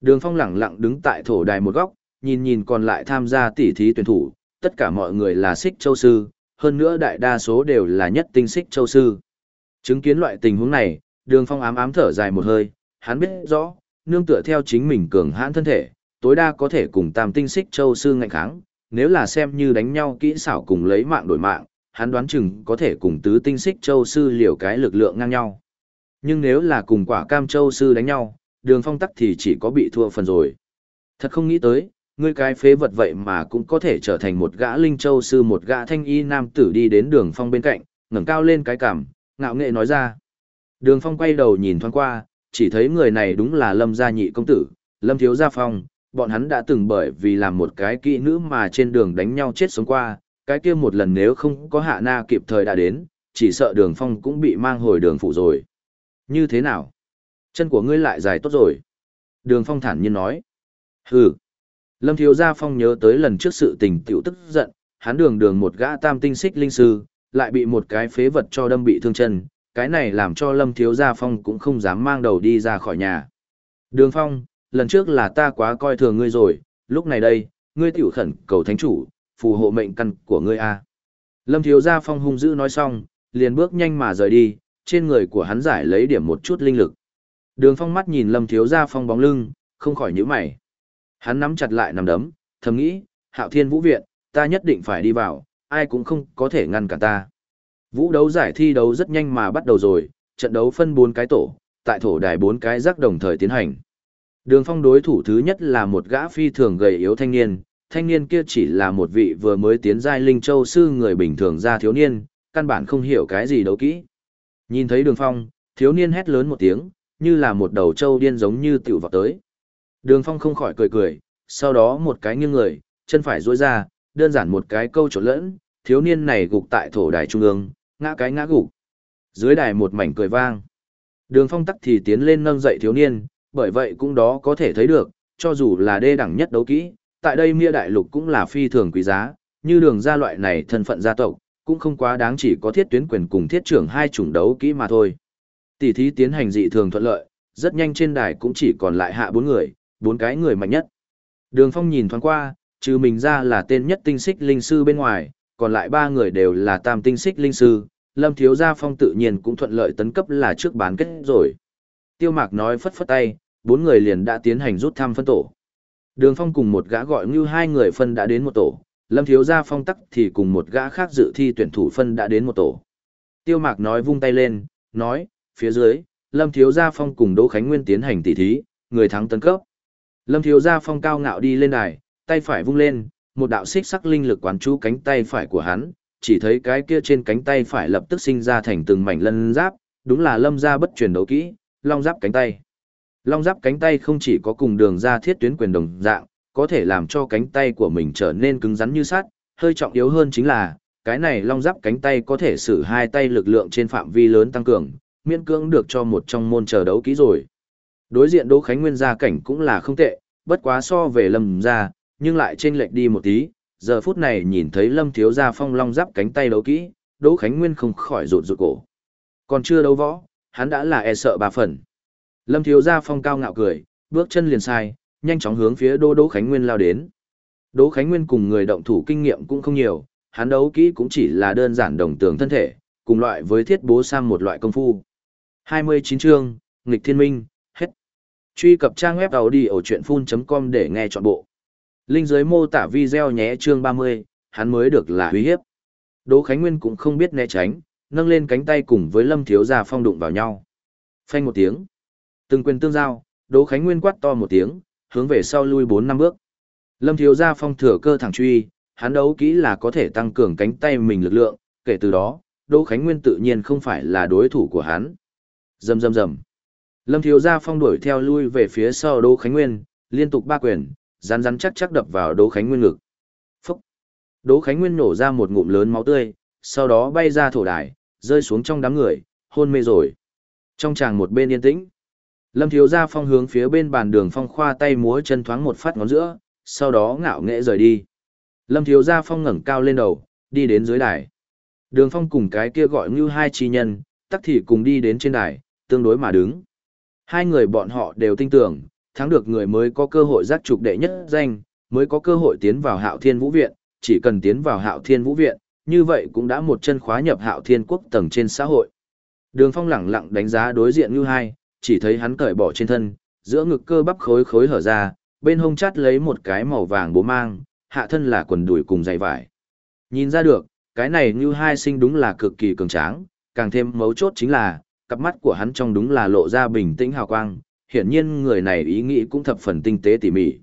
Đường Phong lẳng lặng đứng tại thổ đài một góc, nhìn nhìn còn lại tham gia tỉ thí tuyển thủ, tất cả mọi người là xích châu sư, hơn nữa đại đa số đều là nhất tinh xích châu sư. Chứng kiến loại tình huống này, đường phong ám ám thở dài một hơi, hắn biết rõ, nương tựa theo chính mình cường hãn thân thể, tối đa có thể cùng tam tinh xích châu sư ngạnh kháng, nếu là xem như đánh nhau kỹ xảo cùng lấy mạng đổi mạng, hắn đoán chừng có thể cùng tứ tinh xích châu sư liều cái lực lượng ngang nhau. Nhưng nếu là cùng quả cam châu sư đánh nhau, đường phong tắc thì chỉ có bị thua phần rồi. Thật không nghĩ tới, ngươi cái phế vật vậy mà cũng có thể trở thành một gã linh châu sư một gã thanh y nam tử đi đến đường phong bên cạnh, ngẩng cao lên cái cằm, ngạo nghệ nói ra. Đường phong quay đầu nhìn thoáng qua, chỉ thấy người này đúng là lâm gia nhị công tử, lâm thiếu gia phong, bọn hắn đã từng bởi vì làm một cái kỹ nữ mà trên đường đánh nhau chết sống qua, cái kia một lần nếu không có hạ na kịp thời đã đến, chỉ sợ đường phong cũng bị mang hồi đường phụ rồi. Như thế nào? Chân của ngươi lại dài tốt rồi. Đường phong thản nhiên nói. Hừ. Lâm thiếu gia phong nhớ tới lần trước sự tình tiểu tức giận, hắn đường đường một gã tam tinh xích linh sư, lại bị một cái phế vật cho đâm bị thương chân, cái này làm cho lâm thiếu gia phong cũng không dám mang đầu đi ra khỏi nhà. Đường phong, lần trước là ta quá coi thường ngươi rồi, lúc này đây, ngươi tiểu khẩn cầu thánh chủ, phù hộ mệnh căn của ngươi a. Lâm thiếu gia phong hung dữ nói xong, liền bước nhanh mà rời đi, trên người của hắn giải lấy điểm một chút linh lực. Đường phong mắt nhìn lâm thiếu gia phong bóng lưng, không khỏi nhíu mày. Hắn nắm chặt lại nằm đấm, thầm nghĩ, hạo thiên vũ viện, ta nhất định phải đi vào, ai cũng không có thể ngăn cản ta. Vũ đấu giải thi đấu rất nhanh mà bắt đầu rồi, trận đấu phân 4 cái tổ, tại thổ đài bốn cái rắc đồng thời tiến hành. Đường phong đối thủ thứ nhất là một gã phi thường gầy yếu thanh niên, thanh niên kia chỉ là một vị vừa mới tiến giai linh châu sư người bình thường ra thiếu niên, căn bản không hiểu cái gì đấu kỹ. Nhìn thấy đường phong, thiếu niên hét lớn một tiếng, như là một đầu trâu điên giống như tiểu vào tới. Đường phong không khỏi cười cười, sau đó một cái nghiêng người, chân phải duỗi ra, đơn giản một cái câu trộn lẫn, thiếu niên này gục tại thổ đài trung ương, ngã cái ngã gục. Dưới đài một mảnh cười vang. Đường phong tắc thì tiến lên nâng dậy thiếu niên, bởi vậy cũng đó có thể thấy được, cho dù là đê đẳng nhất đấu kỹ, tại đây Mia Đại Lục cũng là phi thường quý giá, như đường gia loại này thân phận gia tộc, cũng không quá đáng chỉ có thiết tuyến quyền cùng thiết trưởng hai chủng đấu kỹ mà thôi. Tỷ thí tiến hành dị thường thuận lợi, rất nhanh trên đài cũng chỉ còn lại hạ bốn người, bốn cái người mạnh nhất. Đường Phong nhìn thoáng qua, trừ mình ra là tên nhất tinh xích linh sư bên ngoài, còn lại ba người đều là tam tinh xích linh sư, Lâm Thiếu Gia Phong tự nhiên cũng thuận lợi tấn cấp là trước bán kết rồi. Tiêu Mạc nói phất phất tay, bốn người liền đã tiến hành rút thăm phân tổ. Đường Phong cùng một gã gọi như hai người phân đã đến một tổ, Lâm Thiếu Gia Phong tắc thì cùng một gã khác dự thi tuyển thủ phân đã đến một tổ. Tiêu Mạc nói vung tay lên, nói, phía dưới, Lâm Thiếu Gia Phong cùng Đỗ Khánh Nguyên tiến hành tỷ thí, người thắng tấn cấp. Lâm Thiếu Gia Phong cao ngạo đi lên đài, tay phải vung lên, một đạo xích sắc linh lực quán chú cánh tay phải của hắn, chỉ thấy cái kia trên cánh tay phải lập tức sinh ra thành từng mảnh lân giáp, đúng là Lâm gia bất truyền đấu kỹ, long giáp cánh tay. Long giáp cánh tay không chỉ có cùng đường ra thiết tuyến quyền đồng dạng, có thể làm cho cánh tay của mình trở nên cứng rắn như sắt, hơi trọng yếu hơn chính là, cái này long giáp cánh tay có thể sử hai tay lực lượng trên phạm vi lớn tăng cường, miễn cưỡng được cho một trong môn chờ đấu kỹ rồi. Đối diện Đỗ Khánh Nguyên gia cảnh cũng là không tệ, bất quá so về Lâm gia, nhưng lại chênh lệch đi một tí, giờ phút này nhìn thấy Lâm thiếu gia phong long giáp cánh tay đấu kỹ, Đỗ Khánh Nguyên không khỏi rụt rụt cổ. Còn chưa đấu võ, hắn đã là e sợ bà phần. Lâm thiếu gia phong cao ngạo cười, bước chân liền sai, nhanh chóng hướng phía Đỗ Đỗ Khánh Nguyên lao đến. Đỗ Khánh Nguyên cùng người động thủ kinh nghiệm cũng không nhiều, hắn đấu kỹ cũng chỉ là đơn giản đồng tường thân thể, cùng loại với thiết bố sang một loại công phu. 29 chương, nghịch thiên minh, hết. Truy cập trang web đầu đi ở chuyện full.com để nghe trọn bộ. Linh dưới mô tả video nhé chương 30, hắn mới được là uy hiếp. Đỗ Khánh Nguyên cũng không biết né tránh, nâng lên cánh tay cùng với Lâm Thiếu Gia phong đụng vào nhau. Phanh một tiếng. Từng quyền tương giao, Đỗ Khánh Nguyên quát to một tiếng, hướng về sau lui 4 năm bước. Lâm Thiếu Gia phong thừa cơ thẳng truy, hắn đấu kỹ là có thể tăng cường cánh tay mình lực lượng, kể từ đó, Đỗ Khánh Nguyên tự nhiên không phải là đối thủ của hắn. Rầm rầm rầm. Lâm Thiếu Gia phong đuổi theo lui về phía sau Đỗ Khánh Nguyên, liên tục ba quyền, rắn rắn chắc chắc đập vào Đỗ Khánh Nguyên ngực. Phúc! Đỗ Khánh Nguyên nổ ra một ngụm lớn máu tươi, sau đó bay ra thổ đài, rơi xuống trong đám người, hôn mê rồi. Trong tràng một bên yên tĩnh, Lâm Thiếu Gia Phong hướng phía bên bàn đường phong khoa tay múa chân thoáng một phát ngón giữa, sau đó ngạo nghễ rời đi. Lâm Thiếu Gia Phong ngẩng cao lên đầu, đi đến dưới đài. Đường phong cùng cái kia gọi như hai chi nhân, tắc thì cùng đi đến trên đài, tương đối mà đứng. Hai người bọn họ đều tin tưởng, thắng được người mới có cơ hội giác trục đệ nhất danh, mới có cơ hội tiến vào hạo thiên vũ viện, chỉ cần tiến vào hạo thiên vũ viện, như vậy cũng đã một chân khóa nhập hạo thiên quốc tầng trên xã hội. Đường phong lẳng lặng đánh giá đối diện như hai, chỉ thấy hắn cởi bỏ trên thân, giữa ngực cơ bắp khối khối hở ra, bên hông chắt lấy một cái màu vàng bố mang, hạ thân là quần đùi cùng giày vải. Nhìn ra được, cái này như hai sinh đúng là cực kỳ cường tráng, càng thêm mấu chốt chính là, cặp mắt của hắn trong đúng là lộ ra bình tĩnh hào quang, hiển nhiên người này ý nghĩ cũng thập phần tinh tế tỉ mỉ.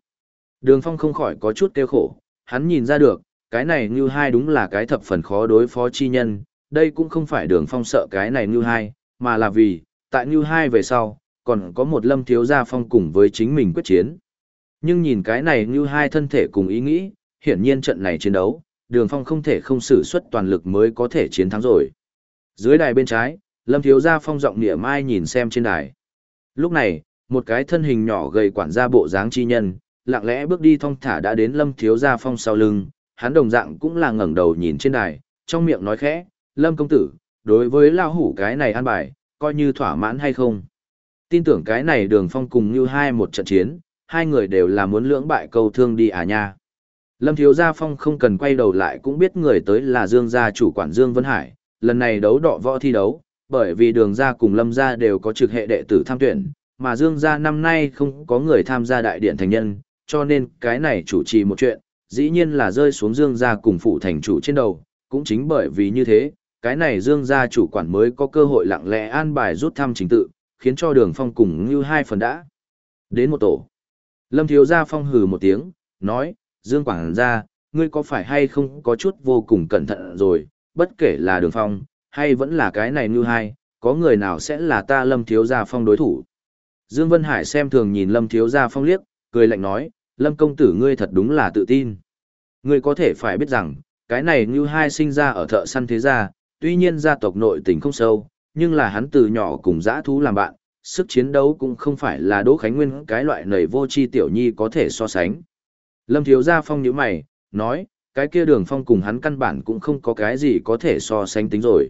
Đường Phong không khỏi có chút kêu khổ, hắn nhìn ra được, cái này Ngưu hai đúng là cái thập phần khó đối phó chi nhân, đây cũng không phải đường Phong sợ cái này Ngưu hai, mà là vì, tại Ngưu hai về sau, còn có một lâm thiếu gia phong cùng với chính mình quyết chiến. Nhưng nhìn cái này Ngưu hai thân thể cùng ý nghĩ, hiển nhiên trận này chiến đấu, đường phong không thể không sử xuất toàn lực mới có thể chiến thắng rồi. Dưới đài bên trái, lâm thiếu gia phong giọng nịa mai nhìn xem trên đài. Lúc này, một cái thân hình nhỏ gầy quản gia bộ dáng chi nhân, lặng lẽ bước đi thong thả đã đến lâm thiếu gia phong sau lưng, hắn đồng dạng cũng là ngẩng đầu nhìn trên đài, trong miệng nói khẽ, lâm công tử, đối với lao hủ cái này an bài, coi như thỏa mãn hay không. Tin tưởng cái này đường phong cùng như hai một trận chiến, hai người đều là muốn lưỡng bại câu thương đi à nha. Lâm Thiếu Gia Phong không cần quay đầu lại cũng biết người tới là Dương gia chủ quản Dương Vân Hải, lần này đấu đọ võ thi đấu, bởi vì đường gia cùng Lâm gia đều có trực hệ đệ tử tham tuyển, mà Dương gia năm nay không có người tham gia đại điện thành nhân, cho nên cái này chủ trì một chuyện, dĩ nhiên là rơi xuống Dương gia cùng phụ thành chủ trên đầu, cũng chính bởi vì như thế, cái này Dương gia chủ quản mới có cơ hội lặng lẽ an bài rút thăm chính tự, khiến cho đường phong cùng như hai phần đã. Đến một tổ. Lâm Thiếu Gia Phong hừ một tiếng, nói, Dương quản gia, ngươi có phải hay không có chút vô cùng cẩn thận rồi, bất kể là đường phong, hay vẫn là cái này như hai, có người nào sẽ là ta Lâm Thiếu Gia Phong đối thủ. Dương Vân Hải xem thường nhìn Lâm Thiếu Gia Phong liếc, cười lạnh nói, Lâm công tử ngươi thật đúng là tự tin. Ngươi có thể phải biết rằng, cái này như hai sinh ra ở thợ săn thế gia, tuy nhiên gia tộc nội tình không sâu, nhưng là hắn từ nhỏ cùng dã thú làm bạn, sức chiến đấu cũng không phải là Đỗ Khánh Nguyên cái loại nầy vô chi tiểu nhi có thể so sánh. Lâm Thiếu Gia Phong nhíu mày, nói, cái kia đường phong cùng hắn căn bản cũng không có cái gì có thể so sánh tính rồi.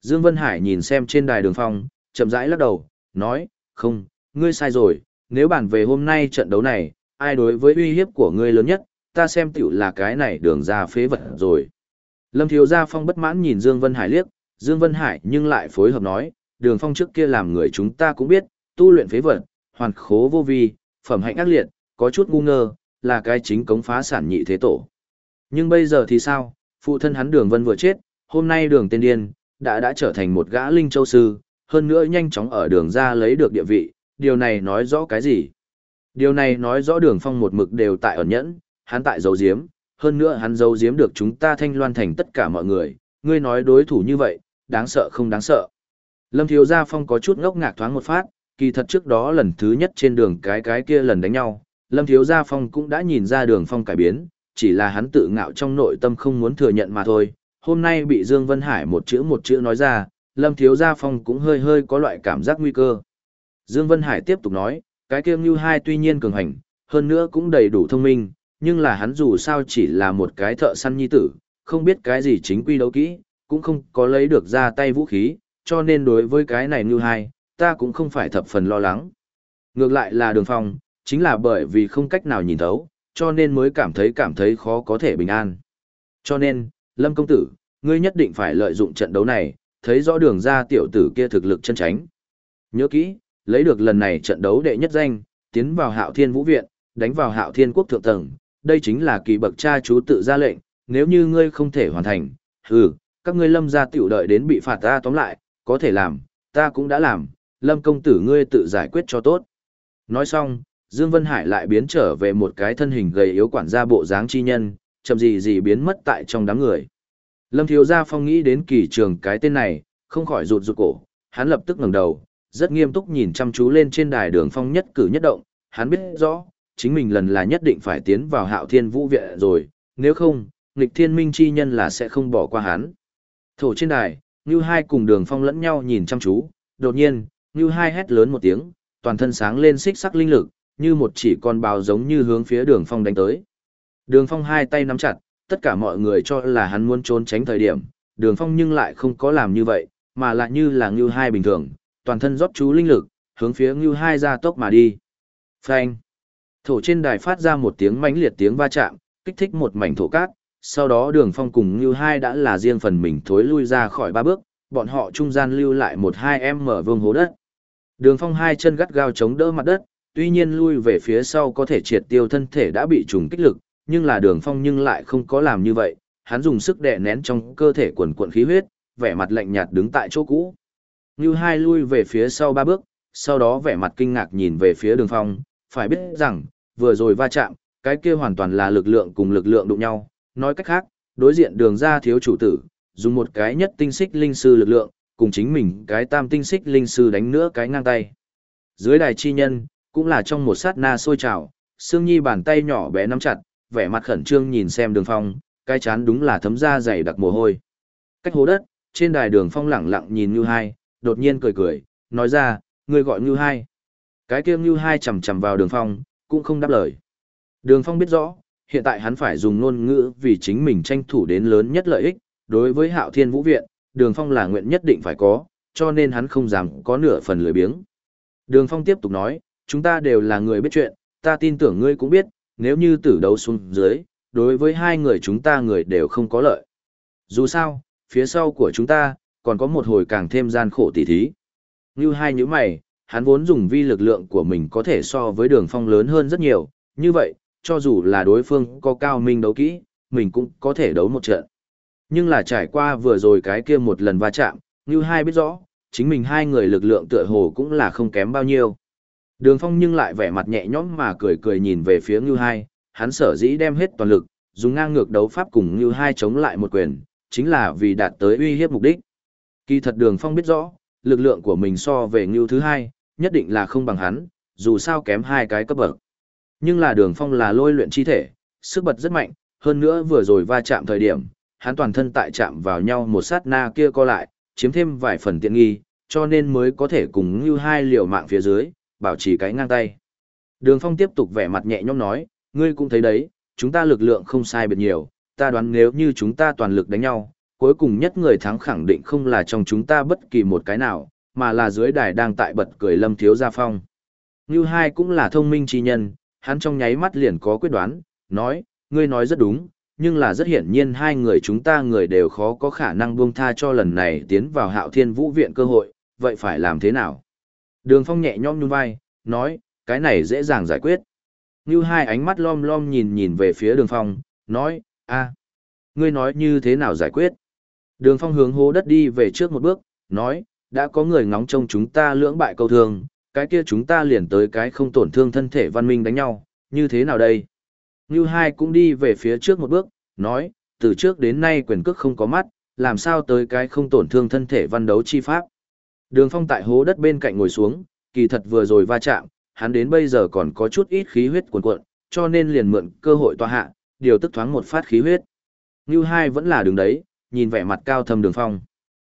Dương Vân Hải nhìn xem trên đài đường phong, chậm rãi lắc đầu, nói, không, ngươi sai rồi, nếu bàn về hôm nay trận đấu này, ai đối với uy hiếp của ngươi lớn nhất, ta xem tiểu là cái này đường ra phế vật rồi. Lâm Thiếu Gia Phong bất mãn nhìn Dương Vân Hải liếc, Dương Vân Hải nhưng lại phối hợp nói, đường phong trước kia làm người chúng ta cũng biết, tu luyện phế vật, hoàn khố vô vi, phẩm hạnh ác liệt, có chút ngu ngơ, là cái chính cống phá sản nhị thế tổ. Nhưng bây giờ thì sao, phụ thân hắn đường vân vừa chết, hôm nay đường tên điên, đã đã trở thành một gã linh châu sư, hơn nữa nhanh chóng ở đường ra lấy được địa vị, điều này nói rõ cái gì? Điều này nói rõ đường phong một mực đều tại ẩn nhẫn, hắn tại giấu diếm, hơn nữa hắn giấu diếm được chúng ta thanh loan thành tất cả mọi người, ngươi nói đối thủ như vậy, đáng sợ không đáng sợ. Lâm Thiếu Gia Phong có chút ngốc ngạc thoáng một phát, kỳ thật trước đó lần thứ nhất trên đường cái cái kia lần đánh nhau, Lâm Thiếu Gia Phong cũng đã nhìn ra đường phong cải biến, chỉ là hắn tự ngạo trong nội tâm không muốn thừa nhận mà thôi. Hôm nay bị Dương Vân Hải một chữ một chữ nói ra, Lâm Thiếu Gia Phong cũng hơi hơi có loại cảm giác nguy cơ. Dương Vân Hải tiếp tục nói, cái kia như hai tuy nhiên cường hành, hơn nữa cũng đầy đủ thông minh, nhưng là hắn dù sao chỉ là một cái thợ săn nhi tử, không biết cái gì chính quy đấu kỹ, cũng không có lấy được ra tay vũ khí, cho nên đối với cái này như hai, ta cũng không phải thập phần lo lắng. Ngược lại là đường phong, chính là bởi vì không cách nào nhìn thấu, cho nên mới cảm thấy cảm thấy khó có thể bình an. Cho nên, Lâm Công Tử, ngươi nhất định phải lợi dụng trận đấu này, thấy rõ đường ra tiểu tử kia thực lực chân tránh. Nhớ kỹ, lấy được lần này trận đấu đệ nhất danh, tiến vào hạo thiên vũ viện, đánh vào hạo thiên quốc thượng tầng, đây chính là kỳ bậc cha chú tự ra lệnh, nếu như ngươi không thể hoàn thành, hừ, các ngươi lâm gia tiểu đợi đến bị phạt ta tóm lại, có thể làm, ta cũng đã làm, lâm công tử ngươi tự giải quyết cho tốt. Nói xong, Dương Vân Hải lại biến trở về một cái thân hình gầy yếu quản gia bộ dáng chi nhân, chậm gì gì biến mất tại trong đám người. Lâm Thiếu Gia Phong nghĩ đến kỳ trường cái tên này, không khỏi rụt rụt cổ, hắn lập tức ngẩng đầu, rất nghiêm túc nhìn chăm chú lên trên đài đường phong nhất cử nhất động, hắn biết rõ, chính mình lần là nhất định phải tiến vào hạo thiên vũ viện rồi, nếu không, nghịch thiên minh chi nhân là sẽ không bỏ qua hắn. Thổ trên đài, Ngưu Hai cùng đường phong lẫn nhau nhìn chăm chú, đột nhiên, Ngưu Hai hét lớn một tiếng, toàn thân sáng lên xích sắc linh lực, như một chỉ con bào giống như hướng phía đường phong đánh tới. Đường phong hai tay nắm chặt, tất cả mọi người cho là hắn muốn trốn tránh thời điểm, đường phong nhưng lại không có làm như vậy, mà lại như là Ngưu Hai bình thường, toàn thân rót chú linh lực, hướng phía Ngưu Hai ra tốc mà đi. Phanh! Thổ trên đài phát ra một tiếng mãnh liệt tiếng va chạm, kích thích một mảnh thổ cát, sau đó đường phong cùng Ngưu Hai đã là riêng phần mình thối lui ra khỏi ba bước, bọn họ trung gian lưu lại một hai em mở vương hố đất. Đường phong hai chân gắt gao chống đỡ mặt đất, tuy nhiên lui về phía sau có thể triệt tiêu thân thể đã bị trùng kích lực, nhưng là đường phong nhưng lại không có làm như vậy, hắn dùng sức đè nén trong cơ thể quần cuộn khí huyết, vẻ mặt lạnh nhạt đứng tại chỗ cũ. Ngưu hai lui về phía sau ba bước, sau đó vẻ mặt kinh ngạc nhìn về phía đường phong, phải biết rằng, vừa rồi va chạm, cái kia hoàn toàn là lực lượng cùng lực lượng đụng nhau, nói cách khác, đối diện đường ra thiếu chủ tử, dùng một cái nhất tinh xích linh sư lực lượng, cùng chính mình cái tam tinh xích linh sư đánh nữa cái ngang tay. Dưới đài chi nhân, cũng là trong một sát na sôi trào, Sương Nhi bàn tay nhỏ bé nắm chặt, vẻ mặt khẩn trương nhìn xem đường phong, cái chán đúng là thấm ra dày đặc mồ hôi. Cách hố đất, trên đài đường phong lẳng lặng nhìn Như Hai, đột nhiên cười cười, nói ra, người gọi Như Hai. Cái kia Như Hai chầm chầm vào đường phong, cũng không đáp lời. Đường phong biết rõ, hiện tại hắn phải dùng ngôn ngữ vì chính mình tranh thủ đến lớn nhất lợi ích, đối với hạo thiên vũ viện, đường phong là nguyện nhất định phải có, cho nên hắn không dám có nửa phần lười biếng. Đường phong tiếp tục nói, chúng ta đều là người biết chuyện, ta tin tưởng ngươi cũng biết, nếu như tử đấu xuống dưới, đối với hai người chúng ta người đều không có lợi. Dù sao, phía sau của chúng ta, còn có một hồi càng thêm gian khổ tỉ thí. Như hai như mày, hắn vốn dùng vi lực lượng của mình có thể so với đường phong lớn hơn rất nhiều, như vậy, cho dù là đối phương có cao minh đấu kỹ, mình cũng có thể đấu một trận. Nhưng là trải qua vừa rồi cái kia một lần va chạm, như hai biết rõ, chính mình hai người lực lượng tựa hồ cũng là không kém bao nhiêu. Đường phong nhưng lại vẻ mặt nhẹ nhõm mà cười cười nhìn về phía như hai, hắn sở dĩ đem hết toàn lực, dùng ngang ngược đấu pháp cùng như hai chống lại một quyền, chính là vì đạt tới uy hiếp mục đích. Kỳ thật đường phong biết rõ, lực lượng của mình so về ngưu thứ hai, nhất định là không bằng hắn, dù sao kém hai cái cấp bậc. Nhưng là đường phong là lôi luyện chi thể, sức bật rất mạnh, hơn nữa vừa rồi va chạm thời điểm, hắn toàn thân tại chạm vào nhau một sát na kia co lại, chiếm thêm vài phần tiện nghi, cho nên mới có thể cùng như hai liều mạng phía dưới, bảo trì cái ngang tay. Đường phong tiếp tục vẻ mặt nhẹ nhõm nói, ngươi cũng thấy đấy, chúng ta lực lượng không sai biệt nhiều, ta đoán nếu như chúng ta toàn lực đánh nhau, cuối cùng nhất người thắng khẳng định không là trong chúng ta bất kỳ một cái nào, mà là dưới đài đang tại bật cười lâm thiếu gia phong. Như hai cũng là thông minh chi nhân, hắn trong nháy mắt liền có quyết đoán, nói, ngươi nói rất đúng, nhưng là rất hiển nhiên hai người chúng ta người đều khó có khả năng buông tha cho lần này tiến vào hạo thiên vũ viện cơ hội, vậy phải làm thế nào? Đường phong nhẹ nhõm nhún vai, nói, cái này dễ dàng giải quyết. Như hai ánh mắt lom lom nhìn nhìn về phía đường phong, nói, a, ngươi nói như thế nào giải quyết? Đường phong hướng hố đất đi về trước một bước, nói, đã có người ngóng trông chúng ta lưỡng bại câu thương, cái kia chúng ta liền tới cái không tổn thương thân thể văn minh đánh nhau, như thế nào đây? Như hai cũng đi về phía trước một bước, nói, từ trước đến nay quyền cước không có mắt, làm sao tới cái không tổn thương thân thể văn đấu chi pháp. Đường phong tại hố đất bên cạnh ngồi xuống, kỳ thật vừa rồi va chạm, hắn đến bây giờ còn có chút ít khí huyết cuồn cuộn, cho nên liền mượn cơ hội tòa hạ, điều tức thoáng một phát khí huyết. Như hai vẫn là đường đấy, nhìn vẻ mặt cao thâm đường phong.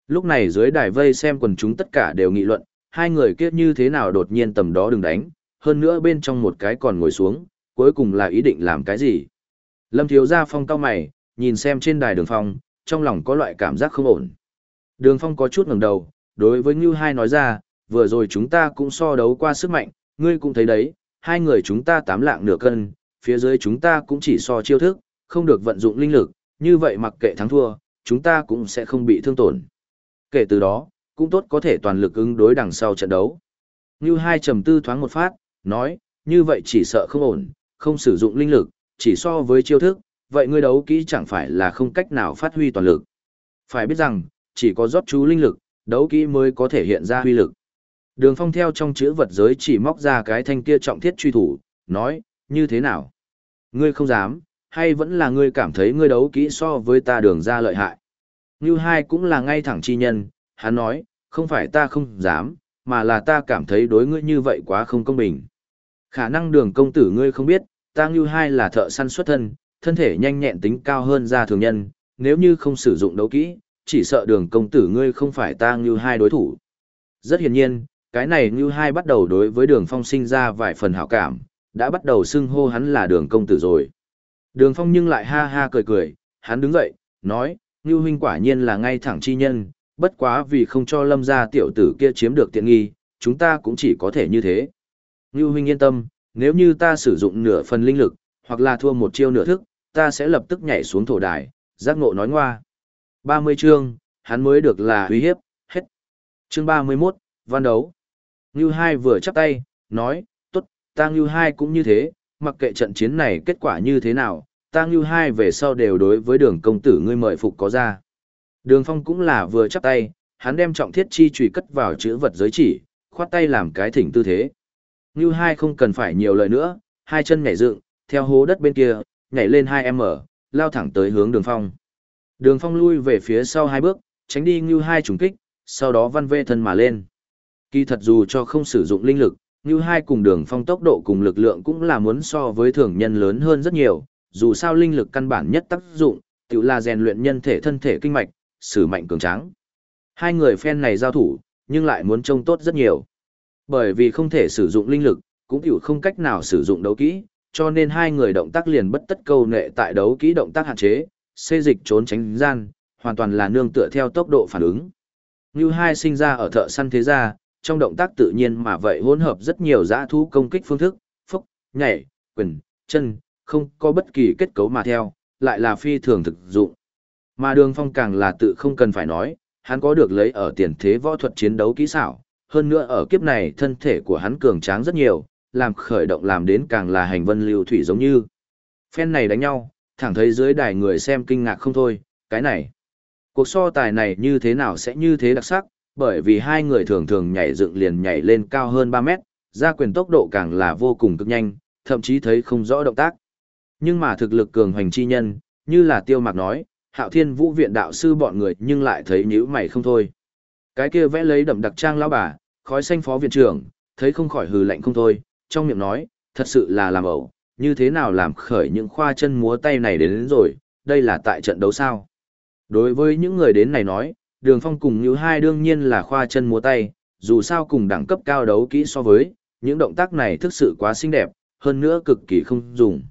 Lúc này dưới đài vây xem quần chúng tất cả đều nghị luận, hai người kiết như thế nào đột nhiên tầm đó đừng đánh, hơn nữa bên trong một cái còn ngồi xuống, cuối cùng là ý định làm cái gì. Lâm thiếu gia phong cao mày, nhìn xem trên đài đường phong, trong lòng có loại cảm giác không ổn. Đường phong có chút ngẩng đầu, đối với Ngưu Hai nói ra, vừa rồi chúng ta cũng so đấu qua sức mạnh, ngươi cũng thấy đấy, hai người chúng ta tám lạng nửa cân, phía dưới chúng ta cũng chỉ so chiêu thức, không được vận dụng linh lực, như vậy mặc kệ thắng thua, chúng ta cũng sẽ không bị thương tổn. Kể từ đó, cũng tốt có thể toàn lực ứng đối đằng sau trận đấu. Như hai trầm tư thoáng một phát, nói, như vậy chỉ sợ không ổn, không sử dụng linh lực, chỉ so với chiêu thức, vậy ngươi đấu kỹ chẳng phải là không cách nào phát huy toàn lực. Phải biết rằng, chỉ có rót chú linh lực, đấu kỹ mới có thể hiện ra huy lực. Đường phong theo trong chữ vật giới chỉ móc ra cái thanh kia trọng thiết truy thủ, nói, như thế nào? Ngươi không dám, hay vẫn là ngươi cảm thấy ngươi đấu kỹ so với ta đường ra lợi hại? Như hai cũng là ngay thẳng chi nhân, hắn nói, không phải ta không dám, mà là ta cảm thấy đối ngươi như vậy quá không công bình. Khả năng đường công tử ngươi không biết, ta như hai là thợ săn xuất thân, thân thể nhanh nhẹn tính cao hơn ra thường nhân, nếu như không sử dụng đấu kỹ, chỉ sợ đường công tử ngươi không phải ta như hai đối thủ. Rất hiển nhiên, cái này như hai bắt đầu đối với đường phong sinh ra vài phần hảo cảm, đã bắt đầu xưng hô hắn là đường công tử rồi. Đường phong nhưng lại ha ha cười cười, hắn đứng dậy, nói, Ngưu huynh quả nhiên là ngay thẳng chi nhân, bất quá vì không cho lâm gia tiểu tử kia chiếm được tiện nghi, chúng ta cũng chỉ có thể như thế. Ngưu huynh yên tâm, nếu như ta sử dụng nửa phần linh lực, hoặc là thua một chiêu nửa thức, ta sẽ lập tức nhảy xuống thổ đài, giác ngộ nói ngoa. 30 chương, hắn mới được là uy hiếp, hết. Chương 31, văn đấu. Ngưu hai vừa chắp tay, nói, tốt, ta Ngưu hai cũng như thế, mặc kệ trận chiến này kết quả như thế nào, ta ngưu hai về sau đều đối với đường công tử ngươi mời phục có ra. Đường phong cũng là vừa chắp tay, hắn đem trọng thiết chi trùy cất vào chữ vật giới chỉ, khoát tay làm cái thỉnh tư thế. Ngưu hai không cần phải nhiều lời nữa, hai chân nhảy dựng, theo hố đất bên kia, nhảy lên 2M, lao thẳng tới hướng đường phong. Đường phong lui về phía sau hai bước, tránh đi Ngưu hai trùng kích, sau đó văn vê thân mà lên. Kỳ thật dù cho không sử dụng linh lực, Ngưu hai cùng đường phong tốc độ cùng lực lượng cũng là muốn so với thường nhân lớn hơn rất nhiều, dù sao linh lực căn bản nhất tác dụng, tự là rèn luyện nhân thể thân thể kinh mạch, sử mạnh cường tráng. Hai người phen này giao thủ, nhưng lại muốn trông tốt rất nhiều. Bởi vì không thể sử dụng linh lực, cũng hiểu không cách nào sử dụng đấu kỹ, cho nên hai người động tác liền bất tất câu nệ tại đấu kỹ động tác hạn chế, xê dịch trốn tránh gian, hoàn toàn là nương tựa theo tốc độ phản ứng. Như hai sinh ra ở thợ săn thế gia, trong động tác tự nhiên mà vậy hỗn hợp rất nhiều giã thú công kích phương thức, phốc, nhảy, quyền, chân, không có bất kỳ kết cấu mà theo, lại là phi thường thực dụng. Mà đường phong càng là tự không cần phải nói, hắn có được lấy ở tiền thế võ thuật chiến đấu kỹ xảo, hơn nữa ở kiếp này thân thể của hắn cường tráng rất nhiều, làm khởi động làm đến càng là hành vân lưu thủy giống như. Phen này đánh nhau, thẳng thấy dưới đài người xem kinh ngạc không thôi, cái này. Cuộc so tài này như thế nào sẽ như thế đặc sắc, bởi vì hai người thường thường nhảy dựng liền nhảy lên cao hơn 3 mét, ra quyền tốc độ càng là vô cùng cực nhanh, thậm chí thấy không rõ động tác. Nhưng mà thực lực cường hoành chi nhân, như là tiêu mạc nói, hạo thiên vũ viện đạo sư bọn người nhưng lại thấy nhữ mày không thôi. Cái kia vẽ lấy đậm đặc trang lão bà, khói xanh phó viện trưởng, thấy không khỏi hừ lạnh không thôi, trong miệng nói, thật sự là làm ẩu, như thế nào làm khởi những khoa chân múa tay này đến, đến rồi, đây là tại trận đấu sao. Đối với những người đến này nói, đường phong cùng như hai đương nhiên là khoa chân múa tay, dù sao cùng đẳng cấp cao đấu kỹ so với, những động tác này thực sự quá xinh đẹp, hơn nữa cực kỳ không dùng.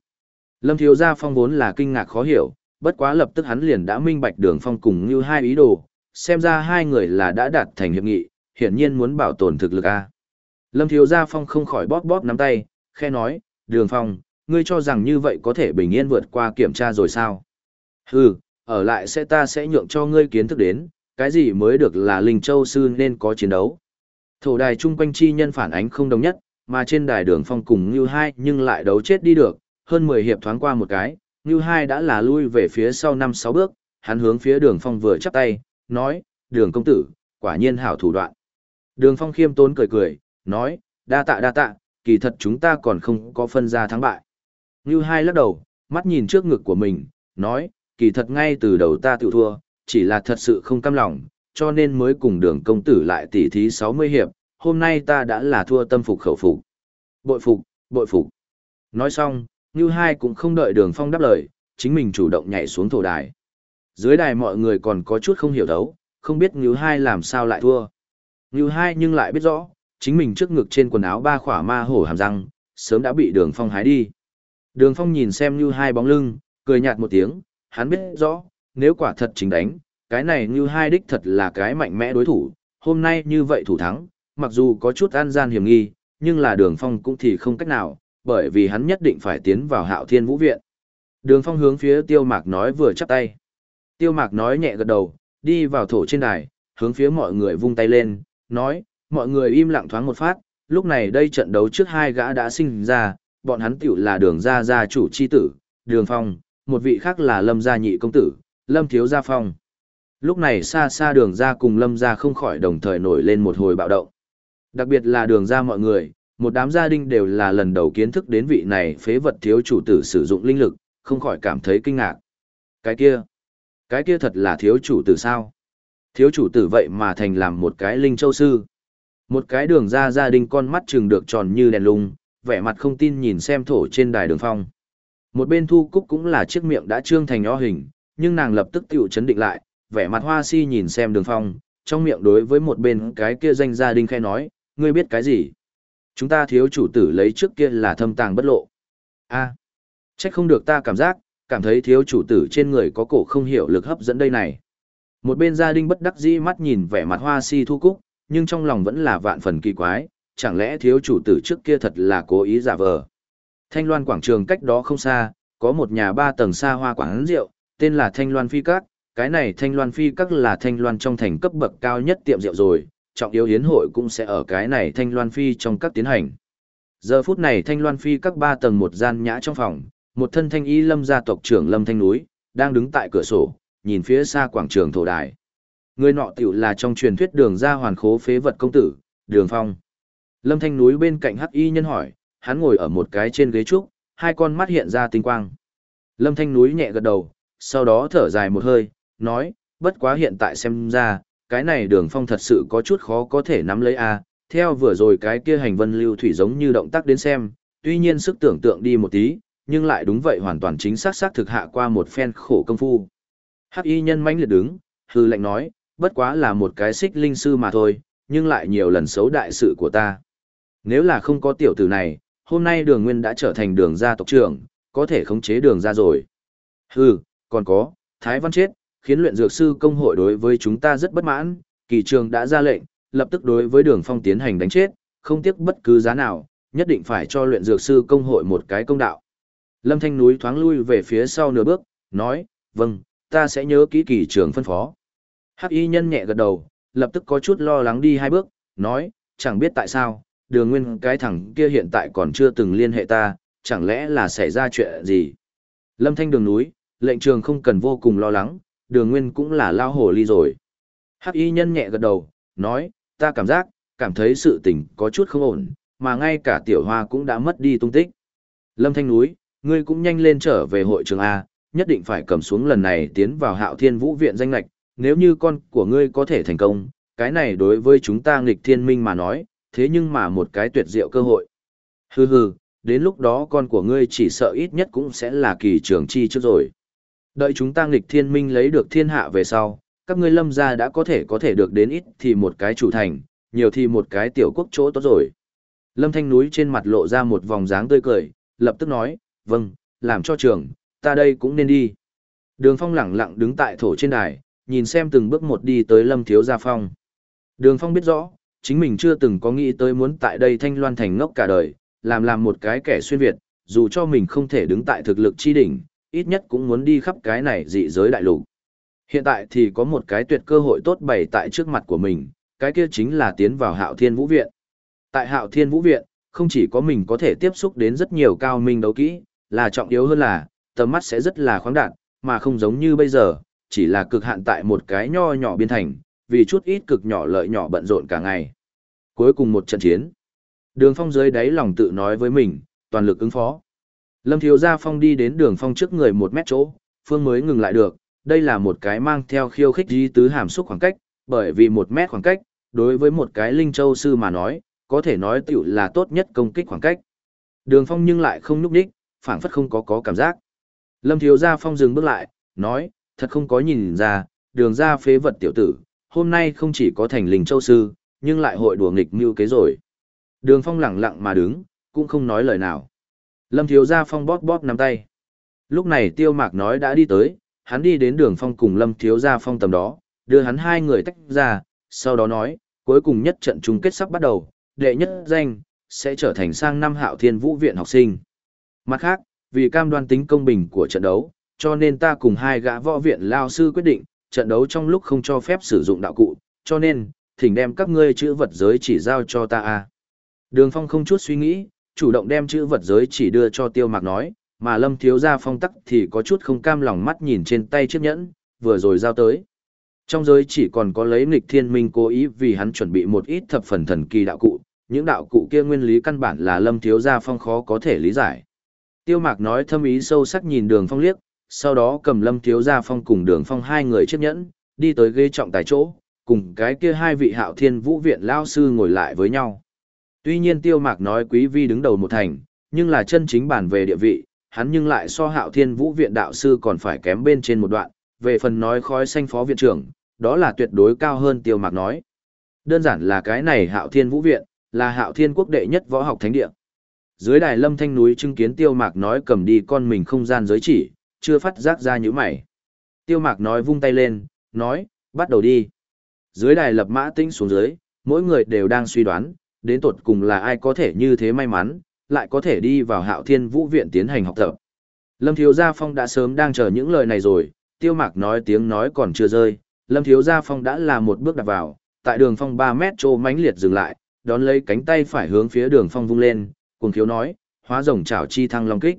Lâm Thiếu Gia Phong vốn là kinh ngạc khó hiểu, bất quá lập tức hắn liền đã minh bạch đường phong cùng như hai ý đồ, xem ra hai người là đã đạt thành hiệp nghị, hiển nhiên muốn bảo tồn thực lực A. Lâm Thiếu Gia Phong không khỏi bóp bóp nắm tay, khe nói, đường phong, ngươi cho rằng như vậy có thể bình yên vượt qua kiểm tra rồi sao? Hừ, ở lại sẽ ta sẽ nhượng cho ngươi kiến thức đến, cái gì mới được là Linh Châu Sư nên có chiến đấu. Thổ đài chung quanh chi nhân phản ánh không đồng nhất, mà trên đài đường phong cùng như hai nhưng lại đấu chết đi được, hơn 10 hiệp thoáng qua một cái, như hai đã là lui về phía sau 5-6 bước, hắn hướng phía đường phong vừa chắp tay, nói, đường công tử, quả nhiên hảo thủ đoạn. Đường phong khiêm tốn cười cười, nói, đa tạ đa tạ, kỳ thật chúng ta còn không có phân ra thắng bại. Như hai lắc đầu, mắt nhìn trước ngực của mình, nói, kỳ thật ngay từ đầu ta tự thua, chỉ là thật sự không cam lòng, cho nên mới cùng đường công tử lại tỉ thí 60 hiệp, hôm nay ta đã là thua tâm phục khẩu phục. Bội phục, bội phục. Nói xong, như Hai cũng không đợi đường phong đáp lời, chính mình chủ động nhảy xuống thổ đài. Dưới đài mọi người còn có chút không hiểu đấu, không biết Như Hai làm sao lại thua. Như Hai nhưng lại biết rõ, chính mình trước ngực trên quần áo ba khỏa ma hổ hàm răng, sớm đã bị đường phong hái đi. Đường phong nhìn xem Như Hai bóng lưng, cười nhạt một tiếng, hắn biết rõ, nếu quả thật chính đánh, cái này Như Hai đích thật là cái mạnh mẽ đối thủ, hôm nay như vậy thủ thắng, mặc dù có chút an gian hiểm nghi, nhưng là đường phong cũng thì không cách nào, bởi vì hắn nhất định phải tiến vào hạo thiên vũ viện. Đường phong hướng phía tiêu mạc nói vừa chắp tay. Tiêu mạc nói nhẹ gật đầu, đi vào thổ trên đài, hướng phía mọi người vung tay lên, nói, mọi người im lặng thoáng một phát, lúc này đây trận đấu trước hai gã đã sinh ra, bọn hắn tiểu là đường gia gia chủ chi tử, đường phong, một vị khác là lâm gia nhị công tử, lâm thiếu gia phong. Lúc này xa xa đường gia cùng lâm gia không khỏi đồng thời nổi lên một hồi bạo động. Đặc biệt là đường gia mọi người, một đám gia đình đều là lần đầu kiến thức đến vị này phế vật thiếu chủ tử sử dụng linh lực, không khỏi cảm thấy kinh ngạc. Cái kia, cái kia thật là thiếu chủ tử sao? Thiếu chủ tử vậy mà thành làm một cái linh châu sư. Một cái đường ra gia đình con mắt trừng được tròn như đèn lung, vẻ mặt không tin nhìn xem thổ trên đài đường phong. Một bên thu cúc cũng là chiếc miệng đã trương thành nho hình, nhưng nàng lập tức tiểu chấn định lại, vẻ mặt hoa si nhìn xem đường phong, trong miệng đối với một bên cái kia danh gia đình khai nói, ngươi biết cái gì? Chúng ta thiếu chủ tử lấy trước kia là thâm tàng bất lộ. a à, trách không được ta cảm giác, cảm thấy thiếu chủ tử trên người có cổ không hiểu lực hấp dẫn đây này. Một bên gia đình bất đắc dĩ mắt nhìn vẻ mặt hoa si thu cúc, nhưng trong lòng vẫn là vạn phần kỳ quái, chẳng lẽ thiếu chủ tử trước kia thật là cố ý giả vờ. Thanh Loan quảng trường cách đó không xa, có một nhà ba tầng xa hoa quảng rượu, tên là Thanh Loan Phi Các, cái này Thanh Loan Phi Các là Thanh Loan trong thành cấp bậc cao nhất tiệm rượu rồi, trọng yếu hiến hội cũng sẽ ở cái này Thanh Loan Phi trong các tiến hành. Giờ phút này Thanh Loan Phi các ba tầng một gian nhã trong phòng, Một thân thanh y lâm gia tộc trưởng lâm thanh núi, đang đứng tại cửa sổ, nhìn phía xa quảng trường thổ đài. Người nọ tiểu là trong truyền thuyết đường ra hoàn khố phế vật công tử, đường phong. Lâm thanh núi bên cạnh hắc y nhân hỏi, hắn ngồi ở một cái trên ghế trúc, hai con mắt hiện ra tinh quang. Lâm thanh núi nhẹ gật đầu, sau đó thở dài một hơi, nói, bất quá hiện tại xem ra, cái này đường phong thật sự có chút khó có thể nắm lấy a theo vừa rồi cái kia hành vân lưu thủy giống như động tác đến xem, tuy nhiên sức tưởng tượng đi một tí, nhưng lại đúng vậy hoàn toàn chính xác xác thực hạ qua một phen khổ công phu. Hắc y nhân mãnh liệt đứng, hư lệnh nói, bất quá là một cái xích linh sư mà thôi, nhưng lại nhiều lần xấu đại sự của ta. Nếu là không có tiểu tử này, hôm nay đường nguyên đã trở thành đường gia tộc trưởng, có thể khống chế đường ra rồi. Hừ, còn có, Thái Văn chết, khiến luyện dược sư công hội đối với chúng ta rất bất mãn, kỳ trường đã ra lệnh, lập tức đối với đường phong tiến hành đánh chết, không tiếc bất cứ giá nào, nhất định phải cho luyện dược sư công hội một cái công đạo. Lâm Thanh núi thoáng lui về phía sau nửa bước, nói, vâng, ta sẽ nhớ kỹ kỳ trường phân phó. Hắc y nhân nhẹ gật đầu, lập tức có chút lo lắng đi hai bước, nói, chẳng biết tại sao, đường nguyên cái thằng kia hiện tại còn chưa từng liên hệ ta, chẳng lẽ là xảy ra chuyện gì. Lâm Thanh đường núi, lệnh trường không cần vô cùng lo lắng, đường nguyên cũng là lao hồ ly rồi. Hắc y nhân nhẹ gật đầu, nói, ta cảm giác, cảm thấy sự tình có chút không ổn, mà ngay cả tiểu hoa cũng đã mất đi tung tích. Lâm Thanh núi, ngươi cũng nhanh lên trở về hội trường A, nhất định phải cầm xuống lần này tiến vào hạo thiên vũ viện danh lạch, nếu như con của ngươi có thể thành công, cái này đối với chúng ta nghịch thiên minh mà nói, thế nhưng mà một cái tuyệt diệu cơ hội. Hừ hừ, đến lúc đó con của ngươi chỉ sợ ít nhất cũng sẽ là kỳ trường chi trước rồi. Đợi chúng ta nghịch thiên minh lấy được thiên hạ về sau, các ngươi lâm gia đã có thể có thể được đến ít thì một cái chủ thành, nhiều thì một cái tiểu quốc chỗ tốt rồi. Lâm Thanh núi trên mặt lộ ra một vòng dáng tươi cười, lập tức nói, vâng, làm cho trường, ta đây cũng nên đi. Đường Phong lẳng lặng đứng tại thổ trên đài, nhìn xem từng bước một đi tới Lâm Thiếu Gia Phong. Đường Phong biết rõ, chính mình chưa từng có nghĩ tới muốn tại đây thanh loan thành ngốc cả đời, làm làm một cái kẻ xuyên Việt, dù cho mình không thể đứng tại thực lực chi đỉnh, ít nhất cũng muốn đi khắp cái này dị giới đại lục. Hiện tại thì có một cái tuyệt cơ hội tốt bày tại trước mặt của mình, cái kia chính là tiến vào Hạo Thiên Vũ Viện. Tại Hạo Thiên Vũ Viện, không chỉ có mình có thể tiếp xúc đến rất nhiều cao minh đấu kỹ, là trọng yếu hơn là, tầm mắt sẽ rất là khoáng đạt, mà không giống như bây giờ, chỉ là cực hạn tại một cái nho nhỏ biên thành, vì chút ít cực nhỏ lợi nhỏ bận rộn cả ngày. Cuối cùng một trận chiến. Đường phong dưới đáy lòng tự nói với mình, toàn lực ứng phó. Lâm Thiếu Gia Phong đi đến đường phong trước người một mét chỗ, phương mới ngừng lại được, đây là một cái mang theo khiêu khích di tứ hàm xúc khoảng cách, bởi vì một mét khoảng cách, đối với một cái linh châu sư mà nói, có thể nói tiểu là tốt nhất công kích khoảng cách. Đường phong nhưng lại không núp đích, phảng phất không có có cảm giác. Lâm Thiếu Gia Phong dừng bước lại, nói, thật không có nhìn ra, đường ra phế vật tiểu tử, hôm nay không chỉ có thành linh châu sư, nhưng lại hội đùa nghịch mưu kế rồi. Đường Phong lặng lặng mà đứng, cũng không nói lời nào. Lâm Thiếu Gia Phong bóp bóp nắm tay. Lúc này Tiêu Mạc nói đã đi tới, hắn đi đến đường Phong cùng Lâm Thiếu Gia Phong tầm đó, đưa hắn hai người tách ra, sau đó nói, cuối cùng nhất trận chung kết sắp bắt đầu, đệ nhất danh, sẽ trở thành sang năm hạo thiên vũ viện học sinh. Mặt khác, vì cam đoan tính công bình của trận đấu, cho nên ta cùng hai gã võ viện lao sư quyết định, trận đấu trong lúc không cho phép sử dụng đạo cụ, cho nên, thỉnh đem các ngươi chữ vật giới chỉ giao cho ta a. Đường Phong không chút suy nghĩ, chủ động đem chữ vật giới chỉ đưa cho Tiêu Mạc nói, mà Lâm Thiếu Gia Phong tắc thì có chút không cam lòng mắt nhìn trên tay chiếc nhẫn, vừa rồi giao tới. Trong giới chỉ còn có lấy nghịch thiên minh cố ý vì hắn chuẩn bị một ít thập phần thần kỳ đạo cụ, những đạo cụ kia nguyên lý căn bản là Lâm Thiếu Gia Phong khó có thể lý giải. Tiêu Mạc nói thâm ý sâu sắc nhìn Đường Phong liếc, sau đó cầm Lâm Thiếu Gia Phong cùng Đường Phong hai người chiếc nhẫn, đi tới ghế trọng tài chỗ, cùng cái kia hai vị hạo thiên vũ viện lao sư ngồi lại với nhau. Tuy nhiên tiêu mạc nói quý vi đứng đầu một thành, nhưng là chân chính bản về địa vị, hắn nhưng lại so hạo thiên vũ viện đạo sư còn phải kém bên trên một đoạn, về phần nói khói xanh phó viện trưởng, đó là tuyệt đối cao hơn tiêu mạc nói. Đơn giản là cái này hạo thiên vũ viện, là hạo thiên quốc đệ nhất võ học thánh địa. Dưới đài lâm thanh núi chứng kiến tiêu mạc nói cầm đi con mình không gian giới chỉ, chưa phát giác ra như mày. Tiêu mạc nói vung tay lên, nói, bắt đầu đi. Dưới đài lập mã tinh xuống dưới, mỗi người đều đang suy đoán, đến tột cùng là ai có thể như thế may mắn, lại có thể đi vào hạo thiên vũ viện tiến hành học tập. Lâm Thiếu Gia Phong đã sớm đang chờ những lời này rồi, tiêu mạc nói tiếng nói còn chưa rơi, Lâm Thiếu Gia Phong đã là một bước đặt vào, tại đường phong 3 mét trô Mánh liệt dừng lại, đón lấy cánh tay phải hướng phía đường phong vung lên, cùng thiếu nói, hóa rồng chảo chi thăng long kích.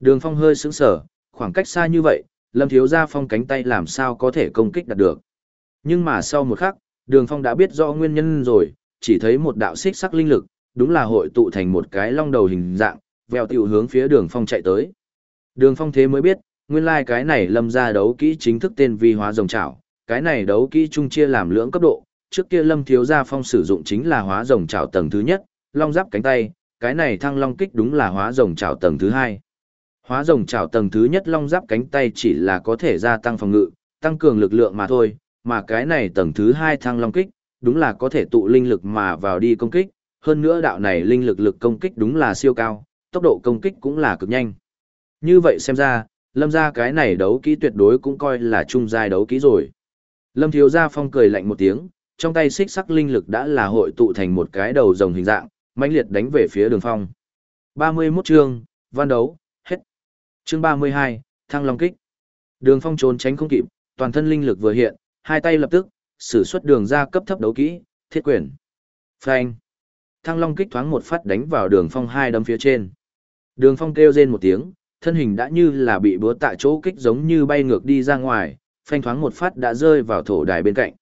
Đường phong hơi sững sờ, khoảng cách xa như vậy, lâm thiếu gia phong cánh tay làm sao có thể công kích đạt được. Nhưng mà sau một khắc, đường phong đã biết rõ nguyên nhân rồi, chỉ thấy một đạo xích sắc linh lực, đúng là hội tụ thành một cái long đầu hình dạng, vèo tiểu hướng phía đường phong chạy tới. Đường phong thế mới biết, nguyên lai like cái này lâm ra đấu kỹ chính thức tên vi hóa rồng trảo, cái này đấu kỹ chung chia làm lưỡng cấp độ, trước kia lâm thiếu gia phong sử dụng chính là hóa rồng trảo tầng thứ nhất, long giáp cánh tay, cái này thăng long kích đúng là hóa rồng trảo tầng thứ hai. Hóa rồng trảo tầng thứ nhất long giáp cánh tay chỉ là có thể gia tăng phòng ngự, tăng cường lực lượng mà thôi, mà cái này tầng thứ hai thăng long kích, đúng là có thể tụ linh lực mà vào đi công kích, hơn nữa đạo này linh lực lực công kích đúng là siêu cao, tốc độ công kích cũng là cực nhanh. Như vậy xem ra, lâm gia cái này đấu kỹ tuyệt đối cũng coi là trung giai đấu kỹ rồi. Lâm thiếu gia phong cười lạnh một tiếng, trong tay xích sắc linh lực đã là hội tụ thành một cái đầu rồng hình dạng, mãnh liệt đánh về phía đường phong. 31 chương, văn đấu, hết. Chương 32, thăng long kích. Đường phong trốn tránh không kịp, toàn thân linh lực vừa hiện, hai tay lập tức, sử xuất đường ra cấp thấp đấu kỹ, thiết quyền. Phanh. Thăng long kích thoáng một phát đánh vào đường phong hai đấm phía trên. Đường phong kêu rên một tiếng, thân hình đã như là bị búa tại chỗ kích giống như bay ngược đi ra ngoài, phanh thoáng một phát đã rơi vào thổ đài bên cạnh.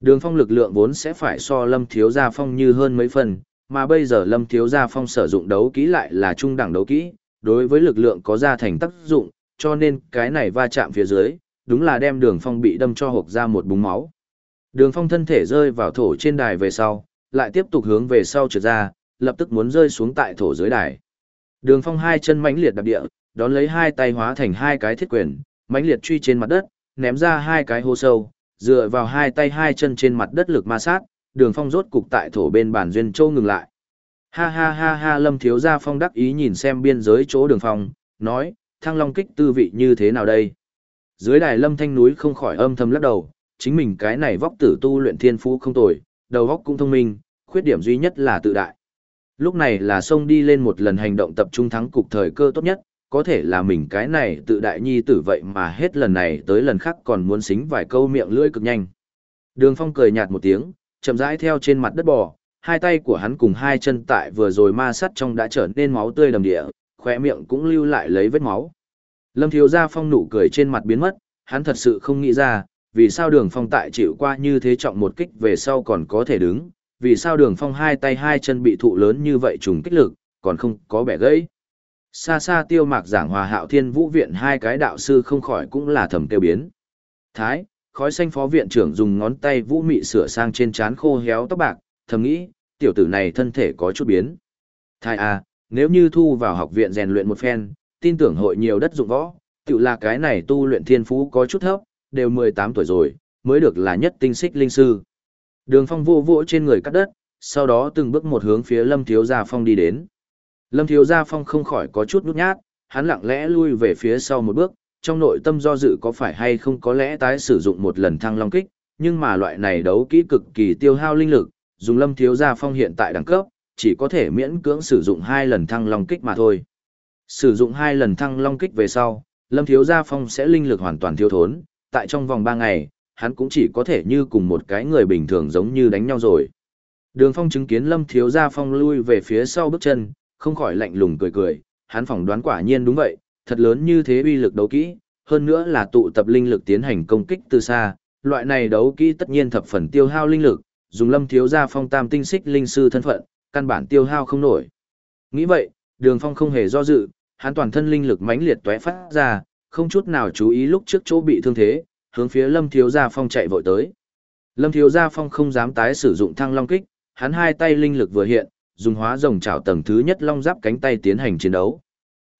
Đường phong lực lượng vốn sẽ phải so lâm thiếu gia phong như hơn mấy phần, mà bây giờ lâm thiếu gia phong sử dụng đấu kỹ lại là trung đẳng đấu kỹ, đối với lực lượng có ra thành tác dụng, cho nên cái này va chạm phía dưới, đúng là đem đường phong bị đâm cho hộp ra một búng máu. Đường phong thân thể rơi vào thổ trên đài về sau, lại tiếp tục hướng về sau trượt ra, lập tức muốn rơi xuống tại thổ dưới đài. Đường phong hai chân mãnh liệt đạp địa, đón lấy hai tay hóa thành hai cái thiết quyền, mãnh liệt truy trên mặt đất, ném ra hai cái hô sâu, dựa vào hai tay hai chân trên mặt đất lực ma sát, đường phong rốt cục tại thổ bên bản duyên châu ngừng lại. Ha ha ha ha lâm thiếu gia phong đắc ý nhìn xem biên giới chỗ đường phong, nói, thăng long kích tư vị như thế nào đây? Dưới đài lâm thanh núi không khỏi âm thầm lắc đầu, chính mình cái này vóc tử tu luyện thiên phú không tồi, đầu óc cũng thông minh, khuyết điểm duy nhất là tự đại. Lúc này là xông đi lên một lần hành động tập trung thắng cục thời cơ tốt nhất, có thể là mình cái này tự đại nhi tử vậy mà hết lần này tới lần khác còn muốn xính vài câu miệng lưỡi cực nhanh. Đường Phong cười nhạt một tiếng, chậm rãi theo trên mặt đất bò, hai tay của hắn cùng hai chân tại vừa rồi ma sắt trong đã trở nên máu tươi đầm địa, khóe miệng cũng lưu lại lấy vết máu. Lâm Thiếu Gia Phong nụ cười trên mặt biến mất, hắn thật sự không nghĩ ra, vì sao đường phong tại chịu qua như thế trọng một kích về sau còn có thể đứng, vì sao đường phong hai tay hai chân bị thụ lớn như vậy trùng kích lực, còn không có bẻ gãy. Xa xa tiêu mạc giảng hòa hạo thiên vũ viện hai cái đạo sư không khỏi cũng là thầm tiêu biến. Thái, khói xanh phó viện trưởng dùng ngón tay vũ mị sửa sang trên trán khô héo tóc bạc, thầm nghĩ, tiểu tử này thân thể có chút biến. Thái à, nếu như thu vào học viện rèn luyện một phen, tin tưởng hội nhiều đất dụng võ, tự là cái này tu luyện thiên phú có chút thấp, đều 18 tuổi rồi, mới được là nhất tinh xích linh sư. Đường phong vô vỗ trên người cắt đất, sau đó từng bước một hướng phía lâm thiếu gia phong đi đến. Lâm thiếu gia phong không khỏi có chút nút nhát, hắn lặng lẽ lui về phía sau một bước, trong nội tâm do dự có phải hay không có lẽ tái sử dụng một lần thăng long kích, nhưng mà loại này đấu kỹ cực kỳ tiêu hao linh lực, dùng lâm thiếu gia phong hiện tại đẳng cấp, chỉ có thể miễn cưỡng sử dụng hai lần thăng long kích mà thôi. Sử dụng hai lần thăng long kích về sau, lâm thiếu gia phong sẽ linh lực hoàn toàn thiếu thốn, tại trong vòng ba ngày, hắn cũng chỉ có thể như cùng một cái người bình thường giống như đánh nhau rồi. Đường phong chứng kiến lâm thiếu gia phong lui về phía sau bước chân, không khỏi lạnh lùng cười cười, hắn phỏng đoán quả nhiên đúng vậy, thật lớn như thế uy lực đấu kỹ, hơn nữa là tụ tập linh lực tiến hành công kích từ xa, loại này đấu kỹ tất nhiên thập phần tiêu hao linh lực, dùng lâm thiếu gia phong tam tinh xích linh sư thân phận, căn bản tiêu hao không nổi. Nghĩ vậy, đường phong không hề do dự, hắn toàn thân linh lực mãnh liệt tóe phát ra, không chút nào chú ý lúc trước chỗ bị thương thế, hướng phía Lâm Thiếu Gia Phong chạy vội tới. Lâm Thiếu Gia Phong không dám tái sử dụng thăng long kích, hắn hai tay linh lực vừa hiện, dùng hóa rồng chảo tầng thứ nhất long giáp cánh tay tiến hành chiến đấu.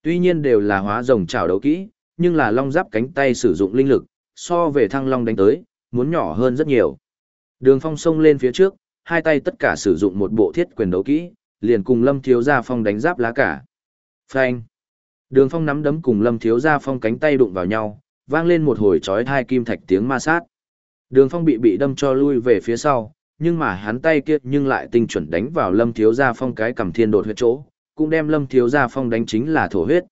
Tuy nhiên đều là hóa rồng chảo đấu kỹ, nhưng là long giáp cánh tay sử dụng linh lực, so về thăng long đánh tới, muốn nhỏ hơn rất nhiều. Đường Phong xông lên phía trước, hai tay tất cả sử dụng một bộ thiết quyền đấu kỹ, liền cùng Lâm Thiếu Gia Phong đánh giáp lá cả. Phanh! Đường phong nắm đấm cùng lâm thiếu gia phong cánh tay đụng vào nhau, vang lên một hồi chói tai kim thạch tiếng ma sát. Đường phong bị bị đâm cho lui về phía sau, nhưng mà hắn tay kia nhưng lại tinh chuẩn đánh vào lâm thiếu gia phong cái cầm thiên đột huyết chỗ, cũng đem lâm thiếu gia phong đánh chính là thổ huyết.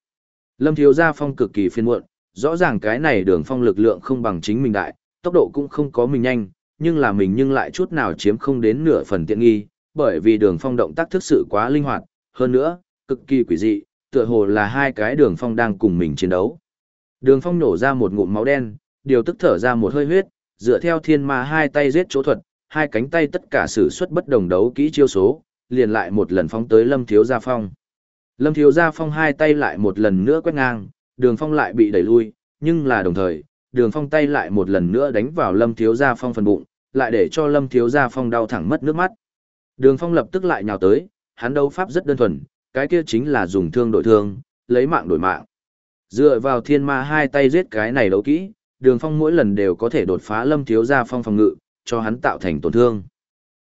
Lâm thiếu gia phong cực kỳ phiền muộn, rõ ràng cái này đường phong lực lượng không bằng chính mình đại, tốc độ cũng không có mình nhanh, nhưng là mình nhưng lại chút nào chiếm không đến nửa phần tiện nghi, bởi vì đường phong động tác thực sự quá linh hoạt, hơn nữa, cực kỳ quỷ dị, tựa hồ là hai cái đường phong đang cùng mình chiến đấu. Đường phong nổ ra một ngụm máu đen, điều tức thở ra một hơi huyết, dựa theo thiên ma hai tay giết chỗ thuật, hai cánh tay tất cả sử xuất bất đồng đấu kỹ chiêu số, liền lại một lần phóng tới Lâm Thiếu Gia Phong. Lâm Thiếu Gia Phong hai tay lại một lần nữa quét ngang, đường phong lại bị đẩy lui, nhưng là đồng thời, đường phong tay lại một lần nữa đánh vào Lâm Thiếu Gia Phong phần bụng, lại để cho Lâm Thiếu Gia Phong đau thẳng mất nước mắt. Đường phong lập tức lại nhào tới, hắn đấu pháp rất đơn thuần, cái kia chính là dùng thương đổi thương, lấy mạng đổi mạng. Dựa vào thiên ma hai tay giết cái này đấu kỹ, đường phong mỗi lần đều có thể đột phá Lâm Thiếu Gia Phong phòng ngự, cho hắn tạo thành tổn thương.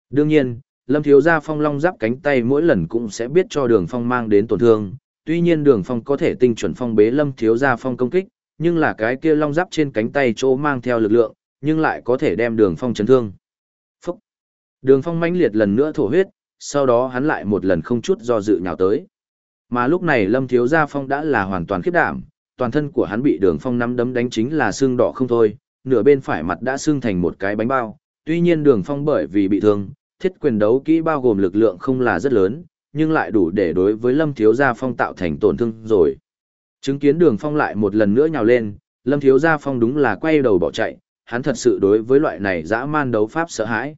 Đương nhiên, Lâm Thiếu Gia Phong long giáp cánh tay mỗi lần cũng sẽ biết cho Đường Phong mang đến tổn thương, tuy nhiên Đường Phong có thể tinh chuẩn phong bế Lâm Thiếu Gia Phong công kích, nhưng là cái kia long giáp trên cánh tay chỗ mang theo lực lượng, nhưng lại có thể đem Đường Phong chấn thương. Phúc! Đường Phong mãnh liệt lần nữa thổ huyết, sau đó hắn lại một lần không chút do dự nhào tới. Mà lúc này Lâm Thiếu Gia Phong đã là hoàn toàn khiếp đảm, toàn thân của hắn bị Đường Phong nắm đấm đánh chính là xương đỏ không thôi, nửa bên phải mặt đã xương thành một cái bánh bao, tuy nhiên Đường Phong bởi vì bị thương, thiết quyền đấu kỹ bao gồm lực lượng không là rất lớn, nhưng lại đủ để đối với Lâm Thiếu Gia Phong tạo thành tổn thương rồi. Chứng kiến đường phong lại một lần nữa nhào lên, Lâm Thiếu Gia Phong đúng là quay đầu bỏ chạy, hắn thật sự đối với loại này dã man đấu pháp sợ hãi.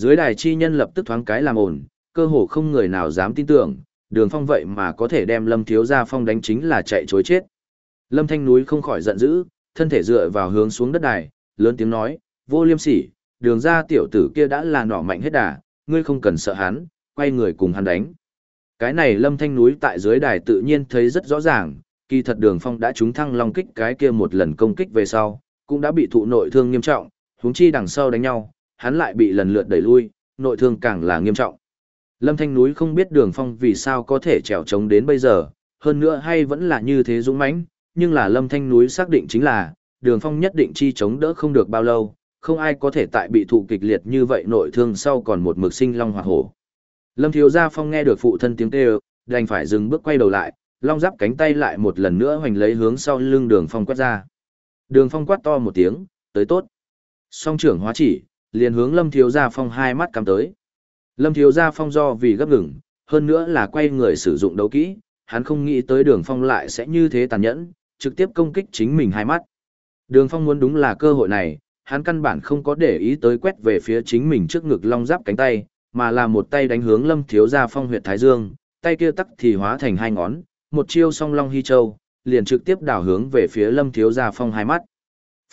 Dưới đài chi nhân lập tức thoáng cái làm ổn, cơ hồ không người nào dám tin tưởng, đường phong vậy mà có thể đem Lâm Thiếu Gia Phong đánh chính là chạy chối chết. Lâm Thanh Núi không khỏi giận dữ, thân thể dựa vào hướng xuống đất đài, lớn tiếng nói, vô liêm sỉ, đường ra tiểu tử kia đã là nỏ mạnh hết đà, ngươi không cần sợ hắn, quay người cùng hắn đánh. Cái này lâm thanh núi tại dưới đài tự nhiên thấy rất rõ ràng, kỳ thật đường phong đã trúng thăng long kích cái kia một lần công kích về sau, cũng đã bị thụ nội thương nghiêm trọng, huống chi đằng sau đánh nhau, hắn lại bị lần lượt đẩy lui, nội thương càng là nghiêm trọng. Lâm Thanh Núi không biết Đường Phong vì sao có thể trèo trống đến bây giờ, hơn nữa hay vẫn là như thế dũng mãnh, nhưng là Lâm Thanh Núi xác định chính là, Đường Phong nhất định chi chống đỡ không được bao lâu, không ai có thể tại bị thụ kịch liệt như vậy nội thương sau còn một mực sinh long hỏa hổ. Lâm Thiếu Gia Phong nghe được phụ thân tiếng kêu, đành phải dừng bước quay đầu lại, long giáp cánh tay lại một lần nữa hoành lấy hướng sau lưng Đường Phong quét ra. Đường Phong quát to một tiếng, tới tốt. Song trưởng hóa chỉ, liền hướng Lâm Thiếu Gia Phong hai mắt cắm tới. Lâm Thiếu Gia Phong do vì gấp ngừng, hơn nữa là quay người sử dụng đấu kỹ, hắn không nghĩ tới Đường Phong lại sẽ như thế tàn nhẫn, trực tiếp công kích chính mình hai mắt. Đường Phong muốn đúng là cơ hội này, hắn căn bản không có để ý tới quét về phía chính mình trước ngực long giáp cánh tay, mà là một tay đánh hướng lâm thiếu gia phong huyệt thái dương, tay kia tắc thì hóa thành hai ngón, một chiêu song long hy châu, liền trực tiếp đảo hướng về phía lâm thiếu gia phong hai mắt.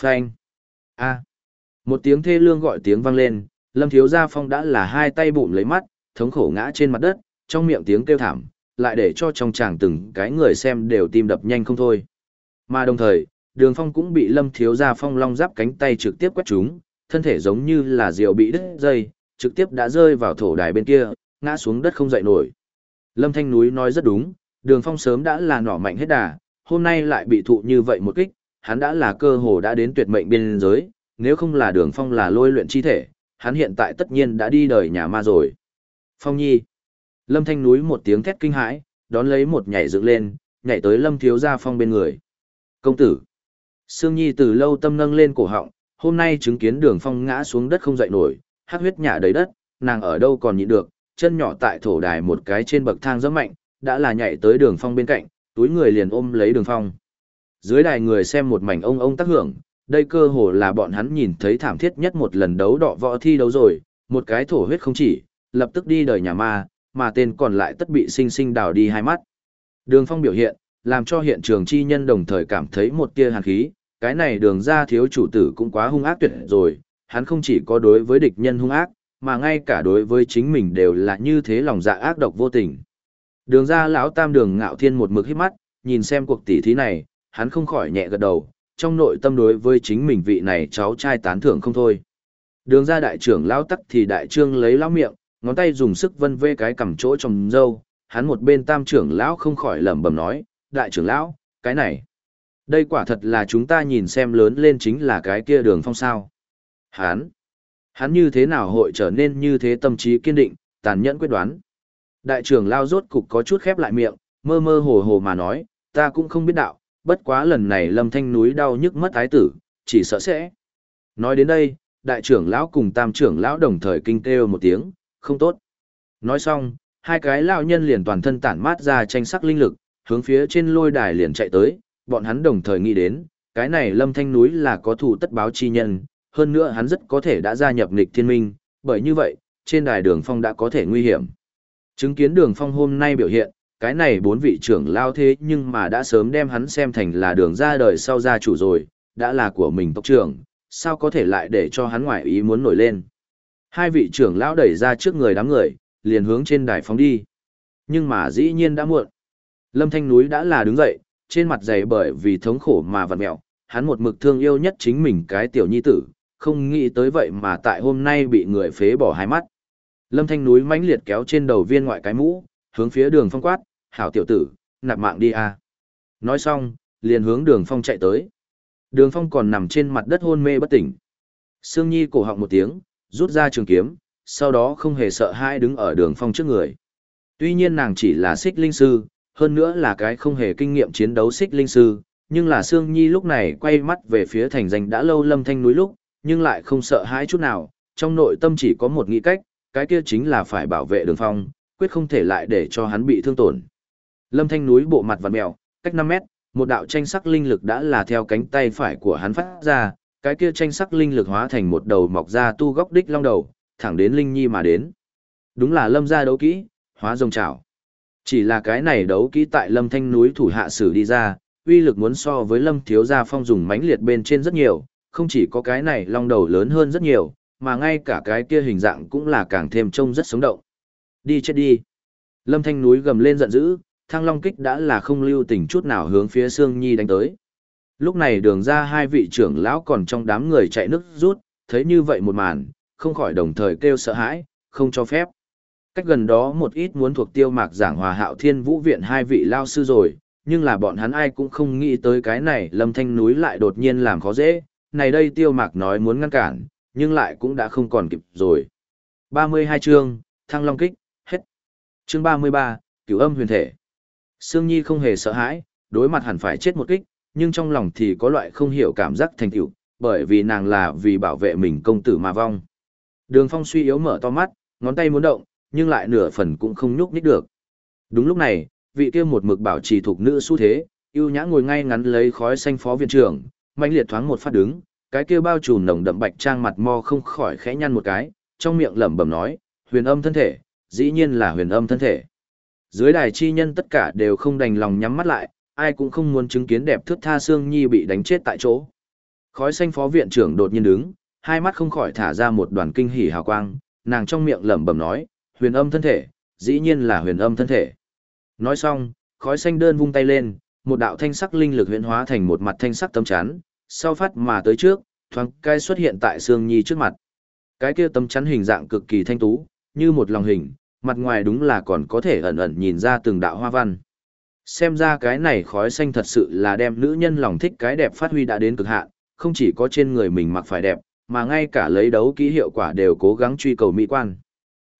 Phanh! A! Một tiếng thê lương gọi tiếng vang lên, lâm thiếu gia phong đã là hai tay bụng lấy mắt, thống khổ ngã trên mặt đất, trong miệng tiếng kêu thảm, lại để cho trong chàng từng cái người xem đều tim đập nhanh không thôi. Mà đồng thời, đường phong cũng bị lâm thiếu gia phong long giáp cánh tay trực tiếp quét trúng thân thể giống như là diều bị đứt dây trực tiếp đã rơi vào thổ đài bên kia ngã xuống đất không dậy nổi lâm thanh núi nói rất đúng đường phong sớm đã là nỏ mạnh hết đà hôm nay lại bị thụ như vậy một kích hắn đã là cơ hồ đã đến tuyệt mệnh biên giới nếu không là đường phong là lôi luyện chi thể hắn hiện tại tất nhiên đã đi đời nhà ma rồi. Phong nhi. Lâm thanh núi một tiếng thét kinh hãi đón lấy một nhảy dựng lên nhảy tới lâm thiếu gia phong bên người. Công tử. Sương Nhi từ lâu tâm nâng lên cổ họng, hôm nay chứng kiến đường phong ngã xuống đất không dậy nổi, hát huyết nhả đầy đất, nàng ở đâu còn nhịn được, chân nhỏ tại thổ đài một cái trên bậc thang rất mạnh, đã là nhảy tới đường phong bên cạnh, túi người liền ôm lấy đường phong. Dưới đài người xem một mảnh ông ông tác hưởng, đây cơ hồ là bọn hắn nhìn thấy thảm thiết nhất một lần đấu đọ võ thi đấu rồi, một cái thổ huyết không chỉ, lập tức đi đời nhà ma, mà tên còn lại tất bị sinh sinh đào đi hai mắt. Đường phong biểu hiện, làm cho hiện trường chi nhân đồng thời cảm thấy một tia hàn khí, cái này đường ra thiếu chủ tử cũng quá hung ác tuyệt rồi, hắn không chỉ có đối với địch nhân hung ác, mà ngay cả đối với chính mình đều là như thế lòng dạ ác độc vô tình. Đường ra lão tam đường ngạo thiên một mực hít mắt, nhìn xem cuộc tỉ thí này, hắn không khỏi nhẹ gật đầu, trong nội tâm đối với chính mình vị này cháu trai tán thưởng không thôi. Đường ra đại trưởng lão tắc thì đại trương lấy lão miệng, ngón tay dùng sức vân vê cái cầm chỗ trong dâu, hắn một bên tam trưởng lão không khỏi lẩm bẩm nói, đại trưởng lão, cái này. Đây quả thật là chúng ta nhìn xem lớn lên chính là cái kia đường phong sao. hắn Hắn như thế nào hội trở nên như thế tâm trí kiên định, tàn nhẫn quyết đoán. Đại trưởng lao rốt cục có chút khép lại miệng, mơ mơ hồ hồ mà nói, ta cũng không biết đạo, bất quá lần này lâm thanh núi đau nhức mất thái tử, chỉ sợ sẽ. Nói đến đây, đại trưởng lão cùng tam trưởng lão đồng thời kinh kêu một tiếng, không tốt. Nói xong, hai cái lão nhân liền toàn thân tản mát ra tranh sắc linh lực, hướng phía trên lôi đài liền chạy tới, bọn hắn đồng thời nghĩ đến, cái này lâm thanh núi là có thủ tất báo chi nhân, hơn nữa hắn rất có thể đã gia nhập nghịch thiên minh, bởi như vậy, trên đài đường phong đã có thể nguy hiểm. Chứng kiến đường phong hôm nay biểu hiện, cái này bốn vị trưởng lao thế nhưng mà đã sớm đem hắn xem thành là đường ra đời sau gia chủ rồi, đã là của mình tộc trưởng, sao có thể lại để cho hắn ngoại ý muốn nổi lên. Hai vị trưởng lão đẩy ra trước người đám người, liền hướng trên đài phóng đi. Nhưng mà dĩ nhiên đã muộn. Lâm Thanh Núi đã là đứng dậy, trên mặt dày bởi vì thống khổ mà vặn mẹo, hắn một mực thương yêu nhất chính mình cái tiểu nhi tử, không nghĩ tới vậy mà tại hôm nay bị người phế bỏ hai mắt. Lâm Thanh Núi mãnh liệt kéo trên đầu viên ngoại cái mũ, hướng phía đường phong quát, hảo tiểu tử, nạp mạng đi a. Nói xong, liền hướng đường phong chạy tới. Đường phong còn nằm trên mặt đất hôn mê bất tỉnh. Sương Nhi cổ họng một tiếng, rút ra trường kiếm, sau đó không hề sợ hãi đứng ở đường phong trước người. Tuy nhiên nàng chỉ là xích linh sư, hơn nữa là cái không hề kinh nghiệm chiến đấu xích linh sư, nhưng là Sương Nhi lúc này quay mắt về phía thành danh đã lâu lâm thanh núi lúc, nhưng lại không sợ hãi chút nào, trong nội tâm chỉ có một nghĩ cách, cái kia chính là phải bảo vệ đường phong, quyết không thể lại để cho hắn bị thương tổn. Lâm thanh núi bộ mặt vằn mèo, cách 5 mét, một đạo tranh sắc linh lực đã là theo cánh tay phải của hắn phát ra, cái kia tranh sắc linh lực hóa thành một đầu mọc ra tu góc đích long đầu, thẳng đến Linh Nhi mà đến. Đúng là lâm gia đấu kỹ, hóa rồng chảo. Chỉ là cái này đấu kỹ tại lâm thanh núi thủ hạ sử đi ra, uy lực muốn so với lâm thiếu gia phong dùng mãnh liệt bên trên rất nhiều, không chỉ có cái này long đầu lớn hơn rất nhiều, mà ngay cả cái kia hình dạng cũng là càng thêm trông rất sống động. Đi chết đi. Lâm thanh núi gầm lên giận dữ, thăng long kích đã là không lưu tình chút nào hướng phía Sương Nhi đánh tới. Lúc này đường ra hai vị trưởng lão còn trong đám người chạy nước rút, thấy như vậy một màn, không khỏi đồng thời kêu sợ hãi, không cho phép. Cách gần đó một ít muốn thuộc tiêu mạc giảng hòa hạo thiên vũ viện hai vị lao sư rồi, nhưng là bọn hắn ai cũng không nghĩ tới cái này lâm thanh núi lại đột nhiên làm khó dễ, này đây tiêu mạc nói muốn ngăn cản, nhưng lại cũng đã không còn kịp rồi. 32 chương, Thăng Long Kích, hết. Chương 33, Cửu âm huyền thể. Sương Nhi không hề sợ hãi, đối mặt hẳn phải chết một kích, nhưng trong lòng thì có loại không hiểu cảm giác thành tựu, bởi vì nàng là vì bảo vệ mình công tử mà vong. Đường Phong suy yếu mở to mắt, ngón tay muốn động, nhưng lại nửa phần cũng không nhúc nhích được. Đúng lúc này, vị kia một mực bảo trì thuộc nữ xu thế, yêu nhã ngồi ngay ngắn lấy khói xanh phó viện trưởng, mạnh liệt thoáng một phát đứng, cái kia bao trùm nồng đậm bạch trang mặt mo không khỏi khẽ nhăn một cái, trong miệng lẩm bẩm nói, huyền âm thân thể, dĩ nhiên là huyền âm thân thể. Dưới đài chi nhân tất cả đều không đành lòng nhắm mắt lại, ai cũng không muốn chứng kiến đẹp thước tha xương nhi bị đánh chết tại chỗ. Khói xanh phó viện trưởng đột nhiên đứng, hai mắt không khỏi thả ra một đoàn kinh hỉ hào quang, nàng trong miệng lẩm bẩm nói, huyền âm thân thể, dĩ nhiên là huyền âm thân thể. Nói xong, khói xanh đơn vung tay lên, một đạo thanh sắc linh lực huyền hóa thành một mặt thanh sắc tấm chắn, sau phát mà tới trước, thoáng cái xuất hiện tại xương Nhi trước mặt. Cái kia tấm chắn hình dạng cực kỳ thanh tú, như một lòng hình, mặt ngoài đúng là còn có thể ẩn ẩn nhìn ra từng đạo hoa văn. Xem ra cái này khói xanh thật sự là đem nữ nhân lòng thích cái đẹp phát huy đã đến cực hạn, không chỉ có trên người mình mặc phải đẹp, mà ngay cả lấy đấu kỹ hiệu quả đều cố gắng truy cầu mỹ quan.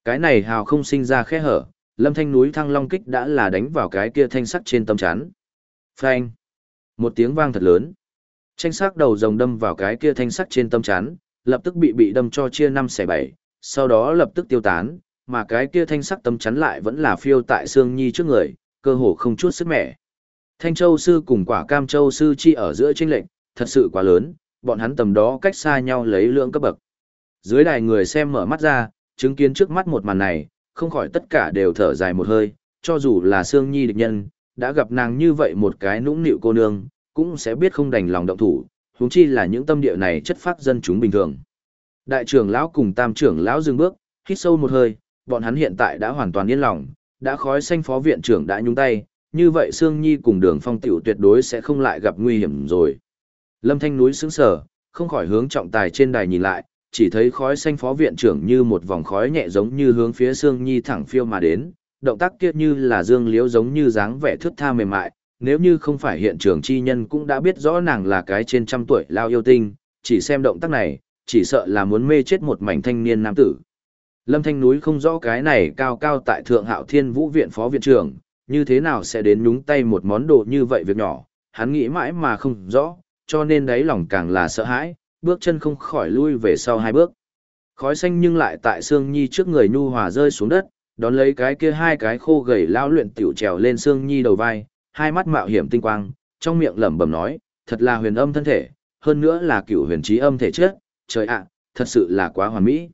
Cái này hào không sinh ra khe hở, lâm thanh núi thăng long kích đã là đánh vào cái kia thanh sắc trên tâm chắn. Phanh! Một tiếng vang thật lớn. Tranh sắc đầu rồng đâm vào cái kia thanh sắc trên tâm chắn, lập tức bị bị đâm cho chia năm xẻ bảy, sau đó lập tức tiêu tán, mà cái kia thanh sắc tâm chắn lại vẫn là phiêu tại xương nhi trước người, cơ hồ không chút sức mẻ. Thanh Châu sư cùng quả cam Châu sư chi ở giữa chênh lệnh, thật sự quá lớn, bọn hắn tầm đó cách xa nhau lấy lượng cấp bậc. Dưới đài người xem mở mắt ra, chứng kiến trước mắt một màn này, không khỏi tất cả đều thở dài một hơi, cho dù là Sương Nhi địch nhân, đã gặp nàng như vậy một cái nũng nịu cô nương, cũng sẽ biết không đành lòng động thủ, huống chi là những tâm địa này chất phát dân chúng bình thường. Đại trưởng lão cùng tam trưởng lão dừng bước, hít sâu một hơi, bọn hắn hiện tại đã hoàn toàn yên lòng, đã khói xanh phó viện trưởng đã nhúng tay, như vậy Sương Nhi cùng đường phong tiểu tuyệt đối sẽ không lại gặp nguy hiểm rồi. Lâm Thanh núi sững sờ, không khỏi hướng trọng tài trên đài nhìn lại, chỉ thấy khói xanh phó viện trưởng như một vòng khói nhẹ giống như hướng phía Sương Nhi thẳng phiêu mà đến, động tác kia như là dương liễu giống như dáng vẻ thướt tha mềm mại, nếu như không phải hiện trường chi nhân cũng đã biết rõ nàng là cái trên trăm tuổi lao yêu tinh, chỉ xem động tác này, chỉ sợ là muốn mê chết một mảnh thanh niên nam tử. Lâm Thanh núi không rõ cái này cao cao tại Thượng Hạo Thiên Vũ viện phó viện trưởng, như thế nào sẽ đến nhúng tay một món đồ như vậy việc nhỏ, hắn nghĩ mãi mà không rõ, cho nên đáy lòng càng là sợ hãi, bước chân không khỏi lui về sau hai bước. Khói xanh nhưng lại tại Sương Nhi trước người nhu hòa rơi xuống đất, đón lấy cái kia hai cái khô gầy lao luyện tiểu trèo lên Sương Nhi đầu vai, hai mắt mạo hiểm tinh quang, trong miệng lẩm bẩm nói, thật là huyền âm thân thể, hơn nữa là cựu huyền trí âm thể chất, trời ạ, thật sự là quá hoàn mỹ.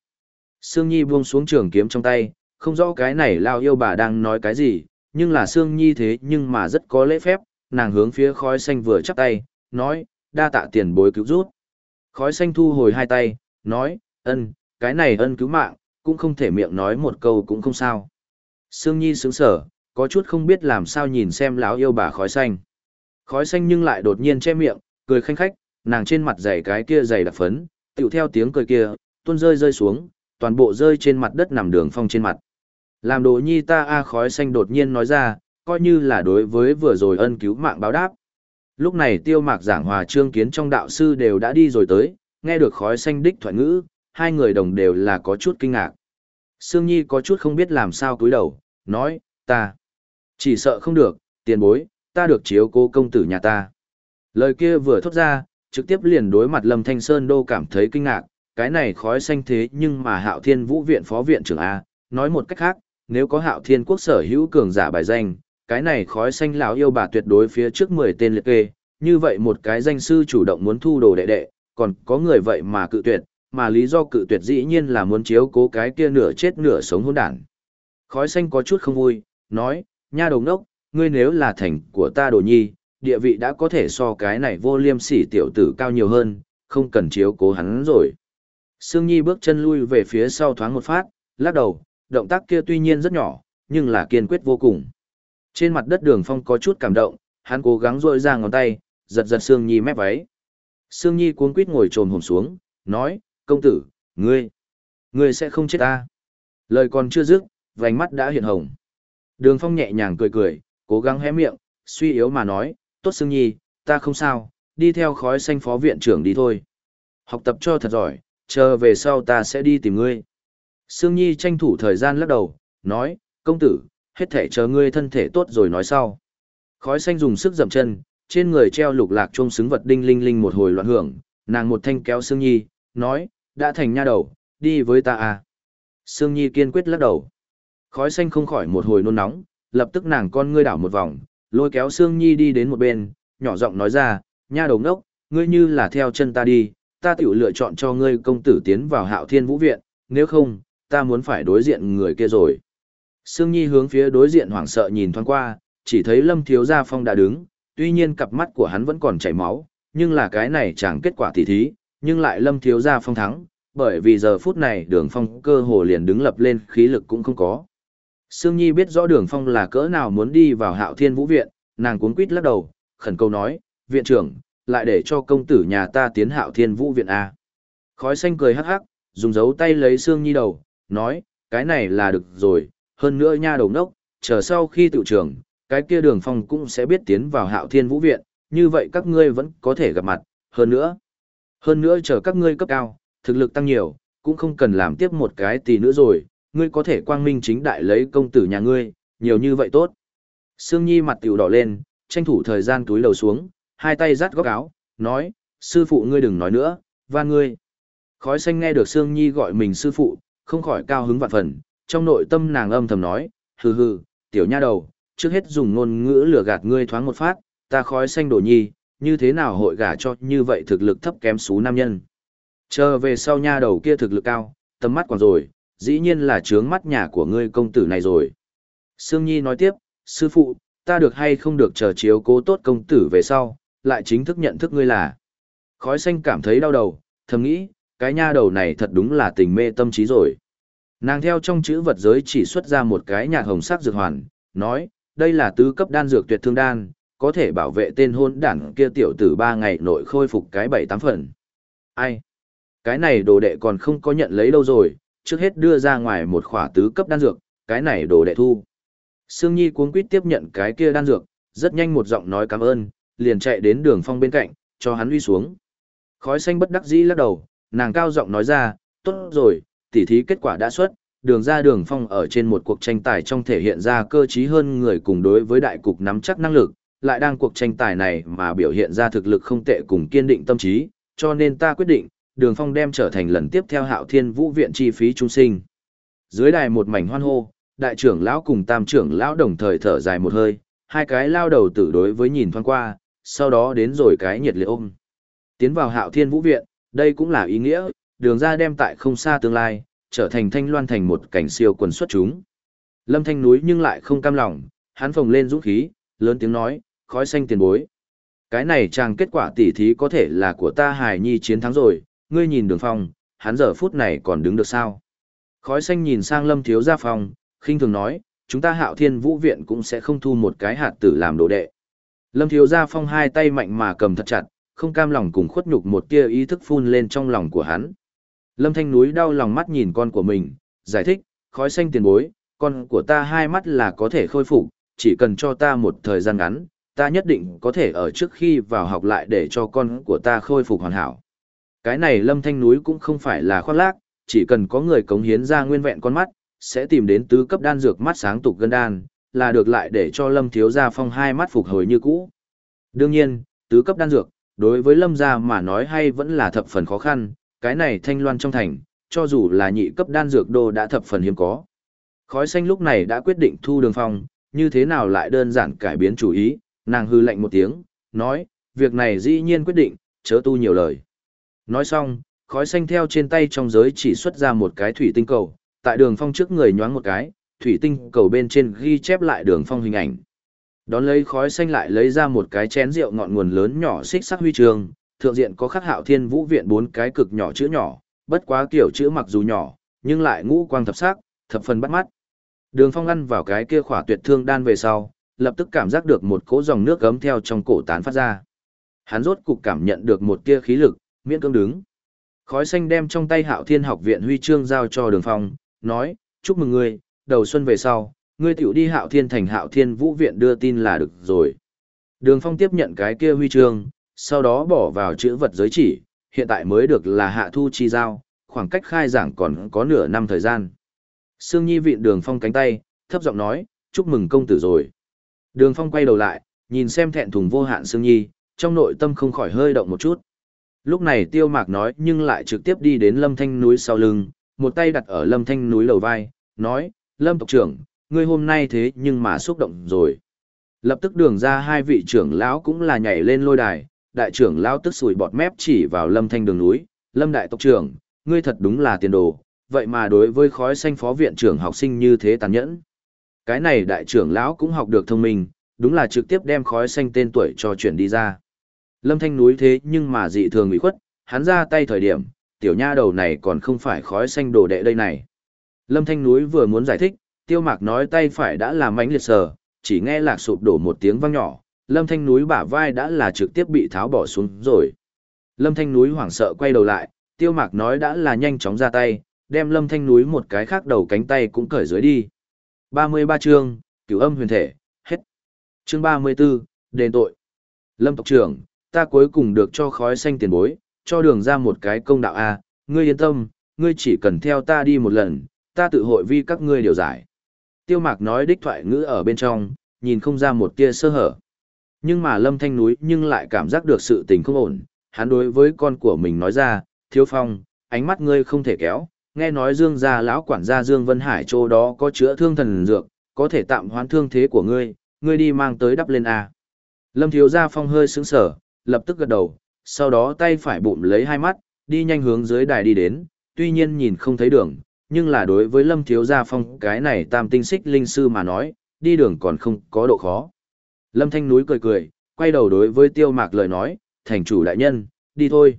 Sương Nhi buông xuống trường kiếm trong tay, không rõ cái này lao yêu bà đang nói cái gì, nhưng là Sương Nhi thế nhưng mà rất có lễ phép, nàng hướng phía khói xanh vừa chắp tay, nói, đa tạ tiền bối cứu rút. Khói xanh thu hồi hai tay, nói, ân, cái này ân cứu mạng, cũng không thể miệng nói một câu cũng không sao. Sương Nhi sướng sở, có chút không biết làm sao nhìn xem lão yêu bà khói xanh. Khói xanh nhưng lại đột nhiên che miệng, cười khanh khách, nàng trên mặt dày cái kia dày đặc phấn, tựu theo tiếng cười kia, tuôn rơi rơi xuống, toàn bộ rơi trên mặt đất nằm đường phong trên mặt. Làm đồ nhi ta a khói xanh đột nhiên nói ra, coi như là đối với vừa rồi ân cứu mạng báo đáp. Lúc này tiêu mạc giảng hòa trương kiến trong đạo sư đều đã đi rồi tới, nghe được khói xanh đích thoại ngữ, hai người đồng đều là có chút kinh ngạc. Sương Nhi có chút không biết làm sao cúi đầu, nói, ta, chỉ sợ không được, tiền bối, ta được chiếu cố công tử nhà ta. Lời kia vừa thốt ra, trực tiếp liền đối mặt Lâm Thanh Sơn đô cảm thấy kinh ngạc, cái này khói xanh thế nhưng mà Hạo Thiên Vũ viện phó viện trưởng A, nói một cách khác, nếu có Hạo Thiên quốc sở hữu cường giả bài danh, cái này khói xanh lão yêu bà tuyệt đối phía trước 10 tên liệt kê, như vậy một cái danh sư chủ động muốn thu đồ đệ đệ, còn có người vậy mà cự tuyệt, mà lý do cự tuyệt dĩ nhiên là muốn chiếu cố cái kia nửa chết nửa sống hỗn đản. Khói xanh có chút không vui, nói, nha đồng đốc, ngươi nếu là thành của ta đồ nhi, địa vị đã có thể so cái này vô liêm sỉ tiểu tử cao nhiều hơn, không cần chiếu cố hắn rồi. Sương Nhi bước chân lui về phía sau thoáng một phát, lắc đầu, động tác kia tuy nhiên rất nhỏ, nhưng là kiên quyết vô cùng. Trên mặt đất đường phong có chút cảm động, hắn cố gắng rôi ra ngón tay, giật giật Sương Nhi mép váy. Sương Nhi cuống quýt ngồi trồm hổm xuống, nói, công tử, ngươi, ngươi sẽ không chết ta. Lời còn chưa dứt, vành mắt đã hiện hồng. Đường phong nhẹ nhàng cười cười, cố gắng hé miệng, suy yếu mà nói, tốt Sương Nhi, ta không sao, đi theo khói xanh phó viện trưởng đi thôi. Học tập cho thật giỏi, chờ về sau ta sẽ đi tìm ngươi. Sương Nhi tranh thủ thời gian lắc đầu, nói, công tử, hết thể chờ ngươi thân thể tốt rồi nói sau. Khói xanh dùng sức dậm chân, trên người treo lục lạc chuông xứng vật đinh linh linh một hồi loạn hưởng, nàng một thanh kéo Sương Nhi, nói, đã thành nha đầu, đi với ta à. Sương Nhi kiên quyết lắc đầu. Khói xanh không khỏi một hồi nôn nóng, lập tức nàng con ngươi đảo một vòng, lôi kéo Sương Nhi đi đến một bên, nhỏ giọng nói ra, nha đầu ngốc, ngươi như là theo chân ta đi, ta tiểu lựa chọn cho ngươi công tử tiến vào hạo thiên vũ viện, nếu không, ta muốn phải đối diện người kia rồi. Sương Nhi hướng phía đối diện hoảng sợ nhìn thoáng qua, chỉ thấy Lâm Thiếu Gia Phong đã đứng, tuy nhiên cặp mắt của hắn vẫn còn chảy máu, nhưng là cái này chẳng kết quả tỉ thí, nhưng lại Lâm Thiếu Gia Phong thắng, bởi vì giờ phút này đường phong cơ hồ liền đứng lập lên khí lực cũng không có. Sương Nhi biết rõ đường phong là cỡ nào muốn đi vào hạo thiên vũ viện, nàng cuốn quýt lắc đầu, khẩn cầu nói, viện trưởng, lại để cho công tử nhà ta tiến hạo thiên vũ viện A. Khói xanh cười hắc hắc, dùng dấu tay lấy xương Nhi đầu, nói, cái này là được rồi, hơn nữa nha đầu nốc, chờ sau khi tự trưởng, cái kia đường phong cũng sẽ biết tiến vào hạo thiên vũ viện, như vậy các ngươi vẫn có thể gặp mặt, hơn nữa. Hơn nữa chờ các ngươi cấp cao, thực lực tăng nhiều, cũng không cần làm tiếp một cái tỷ nữa rồi, ngươi có thể quang minh chính đại lấy công tử nhà ngươi, nhiều như vậy tốt. Sương Nhi mặt tiểu đỏ lên, tranh thủ thời gian túi lầu xuống, hai tay rát góc áo, nói, sư phụ ngươi đừng nói nữa, và ngươi. Khói xanh nghe được Sương Nhi gọi mình sư phụ, không khỏi cao hứng vạn phần, trong nội tâm nàng âm thầm nói, hừ hừ, tiểu nha đầu, trước hết dùng ngôn ngữ lừa gạt ngươi thoáng một phát, ta khói xanh đổ nhi, như thế nào hội gả cho như vậy thực lực thấp kém xú nam nhân. Chờ về sau nha đầu kia thực lực cao, tầm mắt còn rồi, dĩ nhiên là trướng mắt nhà của ngươi công tử này rồi. Sương Nhi nói tiếp, sư phụ, ta được hay không được chờ chiếu cố tốt công tử về sau, lại chính thức nhận thức ngươi là. Khói xanh cảm thấy đau đầu, thầm nghĩ, cái nha đầu này thật đúng là tình mê tâm trí rồi. Nàng theo trong chữ vật giới chỉ xuất ra một cái nhạt hồng sắc dược hoàn, nói, đây là tứ cấp đan dược tuyệt thương đan, có thể bảo vệ tên hôn đảng kia tiểu tử ba ngày nội khôi phục cái bảy tám phần. Ai? Cái này đồ đệ còn không có nhận lấy đâu rồi, trước hết đưa ra ngoài một khỏa tứ cấp đan dược, cái này đồ đệ thu. Sương Nhi cuống quýt tiếp nhận cái kia đan dược, rất nhanh một giọng nói cảm ơn, liền chạy đến đường phong bên cạnh, cho hắn uy xuống. Khói xanh bất đắc dĩ lắc đầu, nàng cao giọng nói ra, tốt rồi, tỉ thí kết quả đã xuất, đường ra đường phong ở trên một cuộc tranh tài trong thể hiện ra cơ trí hơn người cùng đối với đại cục nắm chắc năng lực, lại đang cuộc tranh tài này mà biểu hiện ra thực lực không tệ cùng kiên định tâm trí, cho nên ta quyết định, đường phong đem trở thành lần tiếp theo hạo thiên vũ viện chi phí trung sinh. Dưới đài một mảnh hoan hô, đại trưởng lão cùng tam trưởng lão đồng thời thở dài một hơi, hai cái lao đầu tử đối với nhìn thoáng qua, sau đó đến rồi cái nhiệt liệt ôm. Tiến vào hạo thiên vũ viện, đây cũng là ý nghĩa, đường ra đem tại không xa tương lai, trở thành thanh loan thành một cảnh siêu quần xuất chúng. Lâm thanh núi nhưng lại không cam lòng, hắn phồng lên dũng khí, lớn tiếng nói, khói xanh tiền bối. Cái này chàng kết quả tỉ thí có thể là của ta hài nhi chiến thắng rồi, ngươi nhìn đường phong, hắn giờ phút này còn đứng được sao. Khói xanh nhìn sang lâm thiếu gia phong, khinh thường nói, chúng ta hạo thiên vũ viện cũng sẽ không thu một cái hạt tử làm đồ đệ. Lâm thiếu gia phong hai tay mạnh mà cầm thật chặt, không cam lòng cùng khuất nhục một tia ý thức phun lên trong lòng của hắn. Lâm thanh núi đau lòng mắt nhìn con của mình, giải thích, khói xanh tiền bối, con của ta hai mắt là có thể khôi phục, chỉ cần cho ta một thời gian ngắn, ta nhất định có thể ở trước khi vào học lại để cho con của ta khôi phục hoàn hảo. Cái này lâm thanh núi cũng không phải là khoác lác, chỉ cần có người cống hiến ra nguyên vẹn con mắt, sẽ tìm đến tứ cấp đan dược mắt sáng tục gân đan, là được lại để cho lâm thiếu gia phong hai mắt phục hồi như cũ. Đương nhiên, tứ cấp đan dược, đối với lâm gia mà nói hay vẫn là thập phần khó khăn, cái này thanh loan trong thành, cho dù là nhị cấp đan dược đô đã thập phần hiếm có. Khói xanh lúc này đã quyết định thu đường phong, như thế nào lại đơn giản cải biến chủ ý, nàng hư lạnh một tiếng, nói, việc này dĩ nhiên quyết định, chớ tu nhiều lời. Nói xong, khói xanh theo trên tay trong giới chỉ xuất ra một cái thủy tinh cầu, tại đường phong trước người nhoáng một cái, thủy tinh cầu bên trên ghi chép lại đường phong hình ảnh. Đón lấy khói xanh lại lấy ra một cái chén rượu ngọn nguồn lớn nhỏ xích sắc huy trường, thượng diện có khắc hạo thiên vũ viện bốn cái cực nhỏ chữ nhỏ, bất quá kiểu chữ mặc dù nhỏ, nhưng lại ngũ quang thập sắc, thập phần bắt mắt. Đường phong ăn vào cái kia khỏa tuyệt thương đan về sau, lập tức cảm giác được một cỗ dòng nước gấm theo trong cổ tán phát ra. Hắn rốt cục cảm nhận được một tia khí lực, miễn cưỡng đứng. Khói xanh đem trong tay Hạo Thiên học viện huy chương giao cho Đường Phong, nói: "Chúc mừng ngươi, đầu xuân về sau, ngươi tiểu đi Hạo Thiên thành Hạo Thiên Vũ viện đưa tin là được rồi." Đường Phong tiếp nhận cái kia huy chương, sau đó bỏ vào chữ vật giới chỉ, hiện tại mới được là hạ thu chi giao, khoảng cách khai giảng còn có nửa năm thời gian. Sương Nhi vịn Đường Phong cánh tay, thấp giọng nói: "Chúc mừng công tử rồi." Đường Phong quay đầu lại, nhìn xem thẹn thùng vô hạn Sương Nhi, trong nội tâm không khỏi hơi động một chút. Lúc này Tiêu Mạc nói nhưng lại trực tiếp đi đến Lâm Thanh núi sau lưng, một tay đặt ở Lâm Thanh núi lầu vai, nói, Lâm tộc trưởng, ngươi hôm nay thế nhưng mà xúc động rồi. Lập tức đường ra hai vị trưởng lão cũng là nhảy lên lôi đài, đại trưởng lão tức sùi bọt mép chỉ vào Lâm Thanh đường núi, Lâm đại tộc trưởng, ngươi thật đúng là tiền đồ, vậy mà đối với khói xanh phó viện trưởng học sinh như thế tàn nhẫn. Cái này đại trưởng lão cũng học được thông minh, đúng là trực tiếp đem khói xanh tên tuổi cho chuyển đi ra. Lâm Thanh núi thế nhưng mà dị thường ủy khuất, hắn ra tay thời điểm, tiểu nha đầu này còn không phải khói xanh đồ đệ đây này. Lâm Thanh núi vừa muốn giải thích, tiêu mạc nói tay phải đã làm mánh liệt sờ, chỉ nghe lạc sụp đổ một tiếng vang nhỏ, Lâm Thanh núi bả vai đã là trực tiếp bị tháo bỏ xuống rồi. Lâm Thanh núi hoảng sợ quay đầu lại, tiêu mạc nói đã là nhanh chóng ra tay, đem Lâm Thanh núi một cái khác đầu cánh tay cũng cởi dưới đi. 33 chương, cửu âm huyền thể, hết. Chương 34, đền tội. Lâm tộc trưởng, ta cuối cùng được cho khói xanh tiền bối, cho đường ra một cái công đạo A, ngươi yên tâm, ngươi chỉ cần theo ta đi một lần, ta tự hội vi các ngươi điều giải. Tiêu mạc nói đích thoại ngữ ở bên trong, nhìn không ra một tia sơ hở. Nhưng mà lâm thanh núi nhưng lại cảm giác được sự tình không ổn, hắn đối với con của mình nói ra, thiếu phong, ánh mắt ngươi không thể kéo, nghe nói dương gia lão quản gia dương vân hải chỗ đó có chữa thương thần dược, có thể tạm hoán thương thế của ngươi, ngươi đi mang tới đắp lên A. Lâm thiếu gia phong hơi sững sở, lập tức gật đầu, sau đó tay phải bụm lấy hai mắt, đi nhanh hướng dưới đài đi đến, tuy nhiên nhìn không thấy đường, nhưng là đối với Lâm Thiếu Gia Phong cái này tam tinh xích linh sư mà nói, đi đường còn không có độ khó. Lâm Thanh Núi cười cười, quay đầu đối với Tiêu Mạc lời nói, thành chủ đại nhân, đi thôi.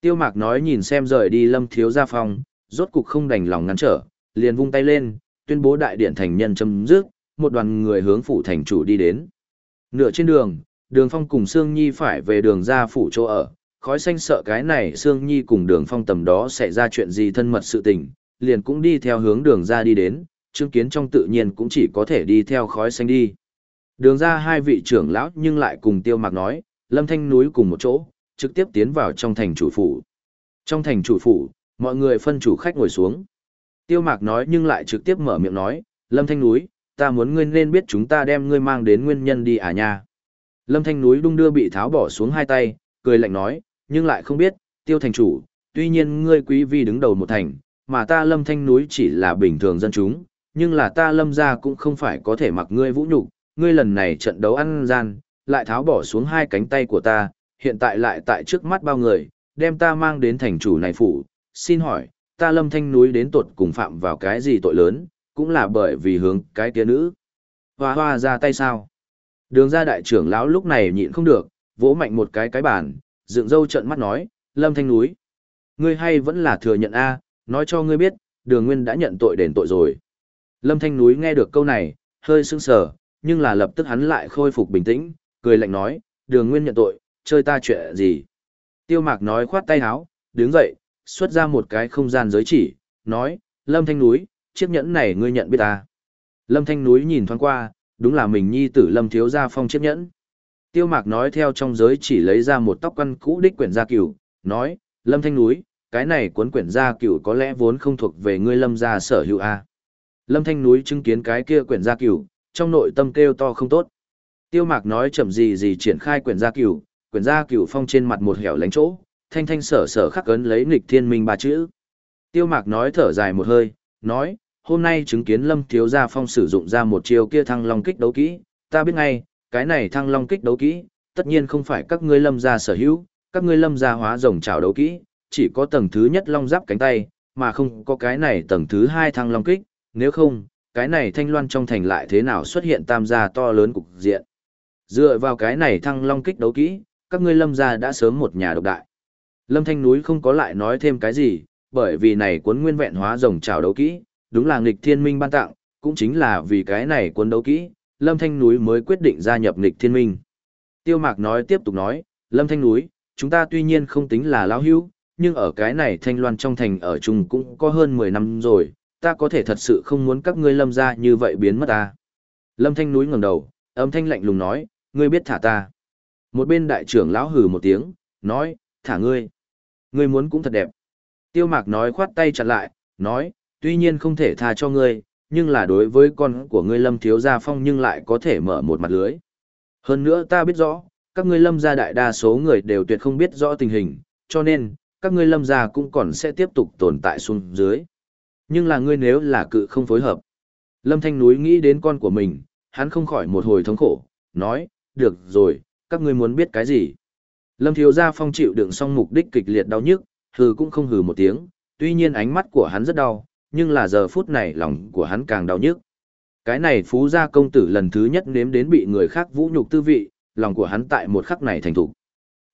Tiêu Mạc nói nhìn xem rời đi Lâm Thiếu Gia Phong, rốt cục không đành lòng ngăn trở, liền vung tay lên, tuyên bố đại điện thành nhân chấm dứt, một đoàn người hướng phủ thành chủ đi đến. Nửa trên đường, đường phong cùng sương nhi phải về đường ra phủ chỗ ở khói xanh sợ cái này sương nhi cùng đường phong tầm đó sẽ ra chuyện gì thân mật sự tình liền cũng đi theo hướng đường ra đi đến chứng kiến trong tự nhiên cũng chỉ có thể đi theo khói xanh đi. Đường ra hai vị trưởng lão nhưng lại cùng tiêu mạc nói lâm thanh núi cùng một chỗ trực tiếp tiến vào trong thành chủ phủ. Trong thành chủ phủ mọi người phân chủ khách ngồi xuống. Tiêu mạc nói nhưng lại trực tiếp mở miệng nói lâm thanh núi ta muốn ngươi nên biết chúng ta đem ngươi mang đến nguyên nhân đi à nha. Lâm Thanh núi đung đưa bị tháo bỏ xuống hai tay, cười lạnh nói, nhưng lại không biết, tiêu thành chủ, tuy nhiên ngươi quý vi đứng đầu một thành, mà ta Lâm Thanh núi chỉ là bình thường dân chúng, nhưng là ta Lâm gia cũng không phải có thể mặc ngươi vũ nhục, ngươi lần này trận đấu ăn gian, lại tháo bỏ xuống hai cánh tay của ta, hiện tại lại tại trước mắt bao người, đem ta mang đến thành chủ này phủ, xin hỏi, ta lâm thanh núi đến tột cùng phạm vào cái gì tội lớn, cũng là bởi vì hướng cái kia nữ. Hoa hoa ra tay sao? Đường ra đại trưởng lão lúc này nhịn không được, vỗ mạnh một cái cái bàn, dựng dâu trận mắt nói, lâm thanh núi. Ngươi hay vẫn là thừa nhận A, nói cho ngươi biết, đường nguyên đã nhận tội đền tội rồi. Lâm thanh núi nghe được câu này, hơi sững sờ, nhưng là lập tức hắn lại khôi phục bình tĩnh, cười lạnh nói, đường nguyên nhận tội, chơi ta chuyện gì. Tiêu mạc nói khoát tay háo, đứng dậy, xuất ra một cái không gian giới chỉ, nói, Lâm Thanh Núi, chiếc nhẫn này ngươi nhận biết ta. Lâm Thanh Núi nhìn thoáng qua, đúng là mình nhi tử Lâm Thiếu Gia Phong chiếc nhẫn. Tiêu mạc nói theo trong giới chỉ lấy ra một tóc căn cũ đích quyển gia cửu, nói, Lâm Thanh Núi, cái này cuốn quyển gia cửu có lẽ vốn không thuộc về ngươi Lâm gia sở hữu A. Lâm Thanh Núi chứng kiến cái kia quyển gia cửu, trong nội tâm kêu to không tốt. Tiêu mạc nói chậm gì gì triển khai quyển gia cửu, quyển gia cửu phong trên mặt một hẻo lánh chỗ, thanh thanh sở sở khắc ấn lấy nghịch thiên minh ba chữ. Tiêu mạc nói thở dài một hơi, nói, hôm nay chứng kiến lâm thiếu gia phong sử dụng ra một chiêu kia thăng long kích đấu kỹ, ta biết ngay, cái này thăng long kích đấu kỹ, tất nhiên không phải các ngươi lâm gia sở hữu, các ngươi lâm gia hóa rồng trào đấu kỹ, chỉ có tầng thứ nhất long giáp cánh tay, mà không có cái này tầng thứ hai thăng long kích, nếu không, cái này thanh loan trong thành lại thế nào xuất hiện tam gia to lớn cục diện. Dựa vào cái này thăng long kích đấu kỹ, các ngươi lâm gia đã sớm một nhà độc đại. Lâm Thanh Núi không có lại nói thêm cái gì, bởi vì này cuốn nguyên vẹn hóa rồng trào đấu kỹ, đúng là nghịch thiên minh ban tặng, cũng chính là vì cái này cuốn đấu kỹ, Lâm Thanh Núi mới quyết định gia nhập nghịch thiên minh. Tiêu Mạc nói tiếp tục nói, Lâm Thanh Núi, chúng ta tuy nhiên không tính là lão hữu, nhưng ở cái này Thanh Loan trong thành ở chung cũng có hơn 10 năm rồi, ta có thể thật sự không muốn các ngươi lâm ra như vậy biến mất ta. Lâm Thanh Núi ngẩng đầu, âm thanh lạnh lùng nói, ngươi biết thả ta. Một bên đại trưởng lão hừ một tiếng, nói, thả ngươi. Ngươi muốn cũng thật đẹp. Tiêu mạc nói khoát tay chặt lại, nói, tuy nhiên không thể tha cho ngươi, nhưng là đối với con của ngươi lâm thiếu gia phong nhưng lại có thể mở một mặt lưới. Hơn nữa ta biết rõ, các ngươi lâm gia đại đa số người đều tuyệt không biết rõ tình hình, cho nên, các ngươi lâm gia cũng còn sẽ tiếp tục tồn tại xuống dưới. Nhưng là ngươi nếu là cự không phối hợp. Lâm Thanh Núi nghĩ đến con của mình, hắn không khỏi một hồi thống khổ, nói, được rồi, các ngươi muốn biết cái gì. Lâm Thiếu Gia Phong chịu đựng xong mục đích kịch liệt đau nhức, hừ cũng không hừ một tiếng, tuy nhiên ánh mắt của hắn rất đau, nhưng là giờ phút này lòng của hắn càng đau nhức. Cái này phú gia công tử lần thứ nhất nếm đến bị người khác vũ nhục tư vị, lòng của hắn tại một khắc này thành thục.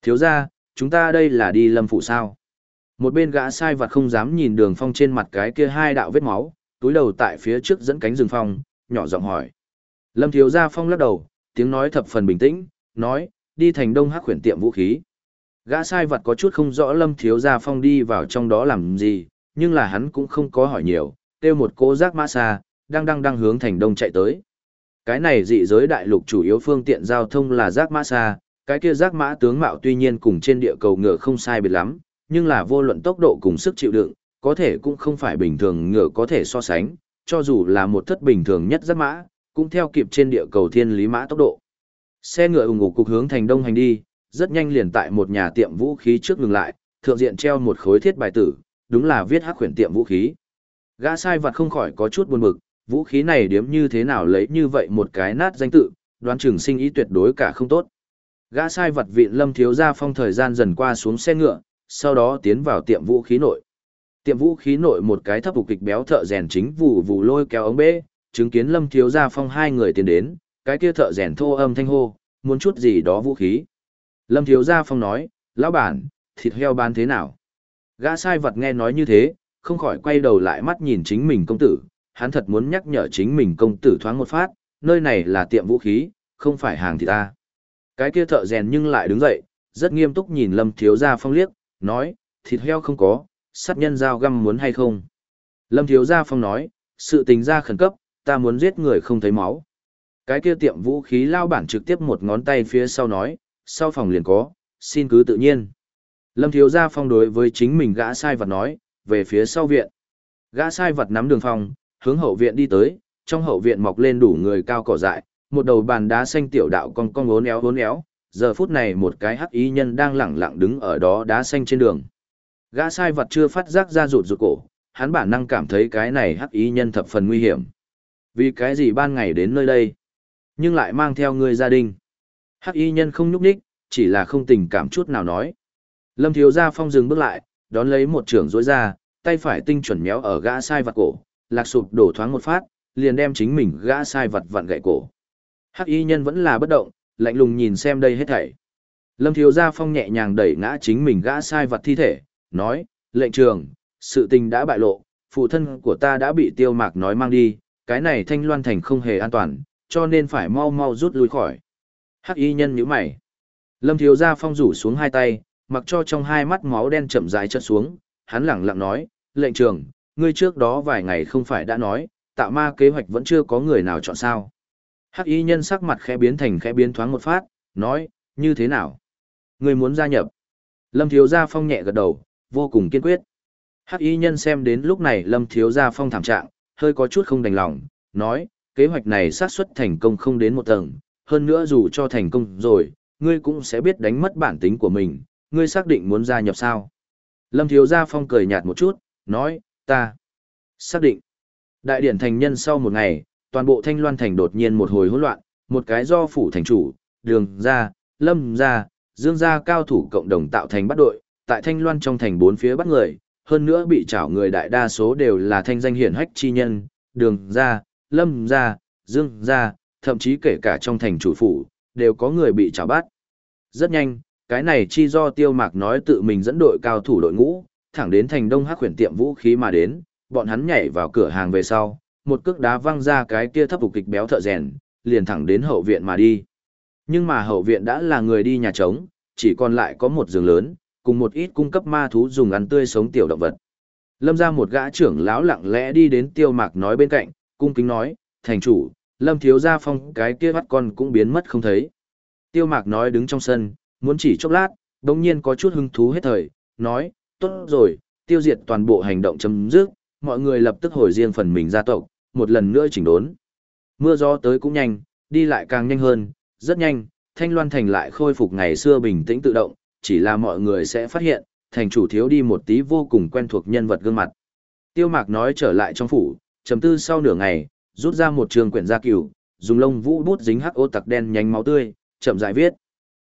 Thiếu gia, chúng ta đây là đi lâm phụ sao? Một bên gã sai vặt không dám nhìn đường phong trên mặt cái kia hai đạo vết máu, túi đầu tại phía trước dẫn cánh rừng phong, nhỏ giọng hỏi. Lâm thiếu gia phong lắc đầu, tiếng nói thập phần bình tĩnh, nói, đi thành đông hắc khuyển tiệm vũ khí. Gã sai vật có chút không rõ lâm thiếu gia phong đi vào trong đó làm gì, nhưng là hắn cũng không có hỏi nhiều, kêu một cô giác mã xa, đang đang đang hướng thành đông chạy tới. Cái này dị giới đại lục chủ yếu phương tiện giao thông là giác mã xa, cái kia giác mã tướng mạo tuy nhiên cùng trên địa cầu ngựa không sai biệt lắm, nhưng là vô luận tốc độ cùng sức chịu đựng, có thể cũng không phải bình thường ngựa có thể so sánh, cho dù là một thất bình thường nhất giác mã, cũng theo kịp trên địa cầu thiên lý mã tốc độ. Xe ngựa ủng ủ cục hướng thành đông hành đi, rất nhanh liền tại một nhà tiệm vũ khí trước ngừng lại, thượng diện treo một khối thiết bài tử, đúng là viết hắc khuyển tiệm vũ khí. Gã sai vật không khỏi có chút buồn bực, vũ khí này điếm như thế nào lấy như vậy một cái nát danh tự, đoán chừng sinh ý tuyệt đối cả không tốt. Gã sai vật viện lâm thiếu gia phong thời gian dần qua xuống xe ngựa, sau đó tiến vào tiệm vũ khí nội. Tiệm vũ khí nội một cái thấp phục kịch béo thợ rèn chính vụ vụ lôi kéo ống bê, chứng kiến lâm thiếu gia phong hai người tiến đến, cái kia thợ rèn thô âm thanh hô, muốn chút gì đó vũ khí. Lâm thiếu gia phong nói, lão bản, thịt heo bán thế nào? Gã sai vật nghe nói như thế, không khỏi quay đầu lại mắt nhìn chính mình công tử, hắn thật muốn nhắc nhở chính mình công tử thoáng một phát, nơi này là tiệm vũ khí, không phải hàng thịt ta. Cái kia thợ rèn nhưng lại đứng dậy, rất nghiêm túc nhìn lâm thiếu gia phong liếc, nói, thịt heo không có, sát nhân dao găm muốn hay không? Lâm thiếu gia phong nói, sự tình ra khẩn cấp, ta muốn giết người không thấy máu. Cái kia tiệm vũ khí lao bản trực tiếp một ngón tay phía sau nói, sau phòng liền có, xin cứ tự nhiên. Lâm thiếu gia phong đối với chính mình gã sai vật nói, về phía sau viện. Gã sai vật nắm đường phong, hướng hậu viện đi tới, trong hậu viện mọc lên đủ người cao cỏ dại, một đầu bàn đá xanh tiểu đạo con con ốn éo ốn éo, giờ phút này một cái hắc ý nhân đang lẳng lặng đứng ở đó đá xanh trên đường. Gã sai vật chưa phát giác ra rụt rụt cổ, hắn bản năng cảm thấy cái này hắc ý nhân thập phần nguy hiểm. Vì cái gì ban ngày đến nơi đây? Nhưng lại mang theo người gia đình. Hắc y nhân không nhúc nhích, chỉ là không tình cảm chút nào nói. Lâm thiếu gia phong dừng bước lại, đón lấy một trưởng rối ra, tay phải tinh chuẩn méo ở gã sai vật cổ, lạc sụp đổ thoáng một phát, liền đem chính mình gã sai vật vặn gãy cổ. Hắc y nhân vẫn là bất động, lạnh lùng nhìn xem đây hết thảy. Lâm thiếu gia phong nhẹ nhàng đẩy ngã chính mình gã sai vật thi thể, nói, lệnh trường, sự tình đã bại lộ, phụ thân của ta đã bị tiêu mạc nói mang đi, cái này thanh loan thành không hề an toàn, cho nên phải mau mau rút lui khỏi. Hắc y nhân nhíu mày. Lâm thiếu gia phong rủ xuống hai tay, mặc cho trong hai mắt máu đen chậm rãi trượt xuống, hắn lẳng lặng nói, lệnh trường, ngươi trước đó vài ngày không phải đã nói, tạo ma kế hoạch vẫn chưa có người nào chọn sao. Hắc y nhân sắc mặt khẽ biến thành khẽ biến thoáng một phát, nói, như thế nào? Người muốn gia nhập? Lâm thiếu gia phong nhẹ gật đầu, vô cùng kiên quyết. Hắc y nhân xem đến lúc này lâm thiếu gia phong thảm trạng, hơi có chút không đành lòng, nói, kế hoạch này xác suất thành công không đến một tầng, hơn nữa dù cho thành công rồi, ngươi cũng sẽ biết đánh mất bản tính của mình, ngươi xác định muốn gia nhập sao. Lâm thiếu gia phong cười nhạt một chút, nói, ta xác định. Đại điển thành nhân sau một ngày, toàn bộ thanh loan thành đột nhiên một hồi hỗn loạn, một cái do phủ thành chủ, đường gia, lâm gia, dương gia cao thủ cộng đồng tạo thành bắt đội, tại thanh loan trong thành bốn phía bắt người, hơn nữa bị trảo người đại đa số đều là thanh danh hiển hách chi nhân, đường gia, lâm gia, dương gia, thậm chí kể cả trong thành chủ phủ, đều có người bị trảo bắt. Rất nhanh, cái này chi do tiêu mạc nói tự mình dẫn đội cao thủ đội ngũ, thẳng đến thành đông hắc huyền tiệm vũ khí mà đến, bọn hắn nhảy vào cửa hàng về sau, một cước đá văng ra cái kia thấp phục kịch béo thợ rèn, liền thẳng đến hậu viện mà đi. Nhưng mà hậu viện đã là người đi nhà trống, chỉ còn lại có một giường lớn, cùng một ít cung cấp ma thú dùng ăn tươi sống tiểu động vật. Lâm ra một gã trưởng lão lặng lẽ đi đến tiêu mạc nói bên cạnh, cung kính nói, thành chủ, lâm thiếu gia phong cái kia bắt con cũng biến mất không thấy. Tiêu mạc nói đứng trong sân, muốn chỉ chốc lát, đồng nhiên có chút hứng thú hết thời, nói, tốt rồi, tiêu diệt toàn bộ hành động chấm dứt, mọi người lập tức hồi riêng phần mình gia tộc, một lần nữa chỉnh đốn. Mưa gió tới cũng nhanh, đi lại càng nhanh hơn, rất nhanh, Thanh Loan Thành lại khôi phục ngày xưa bình tĩnh tự động, chỉ là mọi người sẽ phát hiện, thành chủ thiếu đi một tí vô cùng quen thuộc nhân vật gương mặt. Tiêu Mạc nói trở lại trong phủ, trầm tư sau nửa ngày, rút ra một trường quyển gia cửu, dùng lông vũ bút dính hắc ô tặc đen nhánh máu tươi, chậm rãi viết.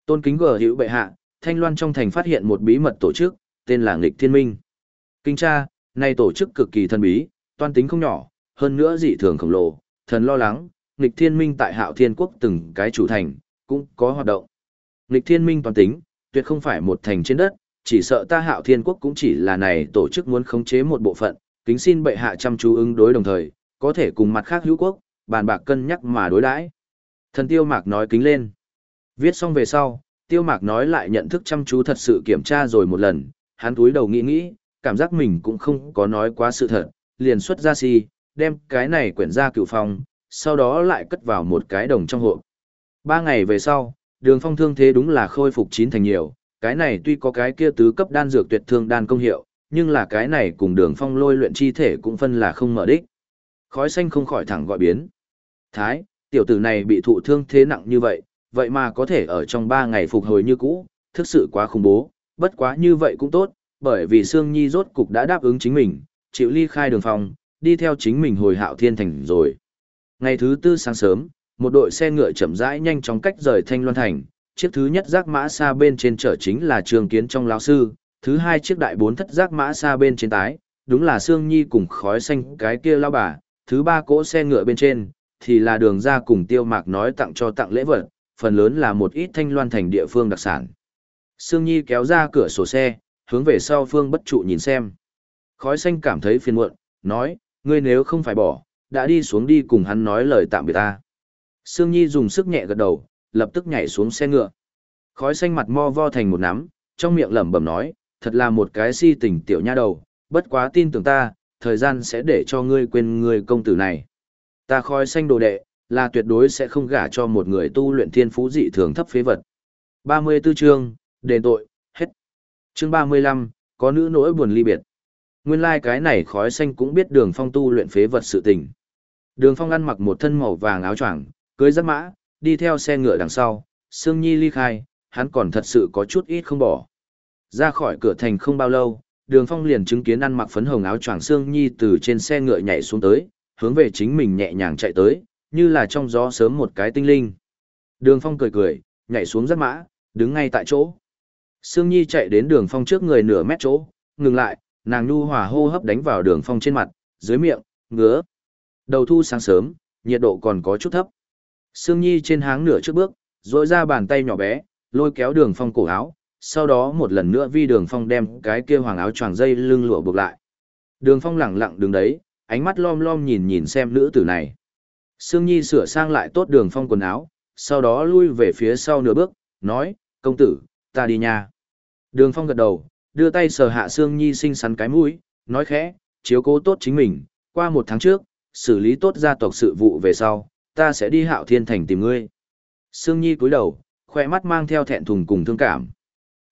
Tôn kính gở hữu bệ hạ, Thanh Loan trong thành phát hiện một bí mật tổ chức, tên là Nghịch Thiên Minh. Kinh tra, này tổ chức cực kỳ thần bí, toan tính không nhỏ, hơn nữa dị thường khổng lồ, thần lo lắng, Nghịch Thiên Minh tại Hạo Thiên Quốc từng cái chủ thành, cũng có hoạt động. Nghịch Thiên Minh toàn tính, tuyệt không phải một thành trên đất, chỉ sợ ta Hạo Thiên Quốc cũng chỉ là này tổ chức muốn khống chế một bộ phận, kính xin bệ hạ chăm chú ứng đối đồng thời, có thể cùng mặt khác hữu quốc, bàn bạc cân nhắc mà đối đãi. Thần Tiêu Mạc nói kính lên. Viết xong về sau, Tiêu Mạc nói lại nhận thức chăm chú thật sự kiểm tra rồi một lần, hắn túi đầu nghĩ nghĩ, cảm giác mình cũng không có nói quá sự thật, liền xuất ra si, đem cái này quyển ra cựu phòng, sau đó lại cất vào một cái đồng trong hộp. Ba ngày về sau, đường phong thương thế đúng là khôi phục chín thành nhiều, cái này tuy có cái kia tứ cấp đan dược tuyệt thương đan công hiệu, nhưng là cái này cùng đường phong lôi luyện chi thể cũng phân là không mở đích. Khói xanh không khỏi thẳng gọi biến. Thái, tiểu tử này bị thụ thương thế nặng như vậy, vậy mà có thể ở trong ba ngày phục hồi như cũ, thực sự quá khủng bố, bất quá như vậy cũng tốt, bởi vì Sương Nhi rốt cục đã đáp ứng chính mình, chịu ly khai đường phòng, đi theo chính mình hồi hạo thiên thành rồi. Ngày thứ tư sáng sớm, một đội xe ngựa chậm rãi nhanh chóng cách rời Thanh Loan Thành, chiếc thứ nhất giác mã xa bên trên chở chính là trường kiến trong lão sư, thứ hai chiếc đại bốn thất giác mã xa bên trên tái, đúng là Sương Nhi cùng khói xanh cái kia lao bà, thứ ba cỗ xe ngựa bên trên, thì là đường ra cùng tiêu mạc nói tặng cho tặng lễ vật, phần lớn là một ít Thanh Loan Thành địa phương đặc sản. Sương Nhi kéo ra cửa sổ xe, hướng về sau phương bất trụ nhìn xem. Khói xanh cảm thấy phiền muộn, nói, ngươi nếu không phải bỏ, đã đi xuống đi cùng hắn nói lời tạm biệt ta. Sương Nhi dùng sức nhẹ gật đầu, lập tức nhảy xuống xe ngựa. Khói xanh mặt mo vo thành một nắm, trong miệng lẩm bẩm nói, thật là một cái si tình tiểu nha đầu, bất quá tin tưởng ta, thời gian sẽ để cho ngươi quên người công tử này. Ta khói xanh đồ đệ, là tuyệt đối sẽ không gả cho một người tu luyện thiên phú dị thường thấp phế vật. 34 chương, đền tội, hết. Chương 35, có nữ nỗi buồn ly biệt. Nguyên lai like cái này khói xanh cũng biết đường phong tu luyện phế vật sự tình. Đường phong ăn mặc một thân màu vàng áo choàng cưới giáp mã, đi theo xe ngựa đằng sau, Sương Nhi ly khai, hắn còn thật sự có chút ít không bỏ. Ra khỏi cửa thành không bao lâu, đường phong liền chứng kiến ăn mặc phấn hồng áo choàng Sương Nhi từ trên xe ngựa nhảy xuống tới, hướng về chính mình nhẹ nhàng chạy tới, như là trong gió sớm một cái tinh linh. Đường Phong cười cười, nhảy xuống rất mã, đứng ngay tại chỗ. Sương Nhi chạy đến đường Phong trước người nửa mét chỗ, ngừng lại, nàng nhu hòa hô hấp đánh vào đường Phong trên mặt, dưới miệng, ngứa. Đầu thu sáng sớm, nhiệt độ còn có chút thấp. Sương Nhi trên háng nửa trước bước, rỗi ra bàn tay nhỏ bé, lôi kéo đường Phong cổ áo, sau đó một lần nữa vi đường Phong đem cái kia hoàng áo choàng dây lưng lụa buộc lại. Đường Phong lẳng lặng đứng đấy, ánh mắt lom lom nhìn nhìn xem nữ tử này. Sương Nhi sửa sang lại tốt đường Phong quần áo, sau đó lui về phía sau nửa bước, nói, công tử, ta đi nha. Đường Phong gật đầu, đưa tay sờ hạ Sương Nhi xinh xắn cái mũi, nói khẽ, chiếu cố tốt chính mình, qua một tháng trước, xử lý tốt gia tộc sự vụ về sau, ta sẽ đi hạo thiên thành tìm ngươi. Sương Nhi cúi đầu, khoe mắt mang theo thẹn thùng cùng thương cảm.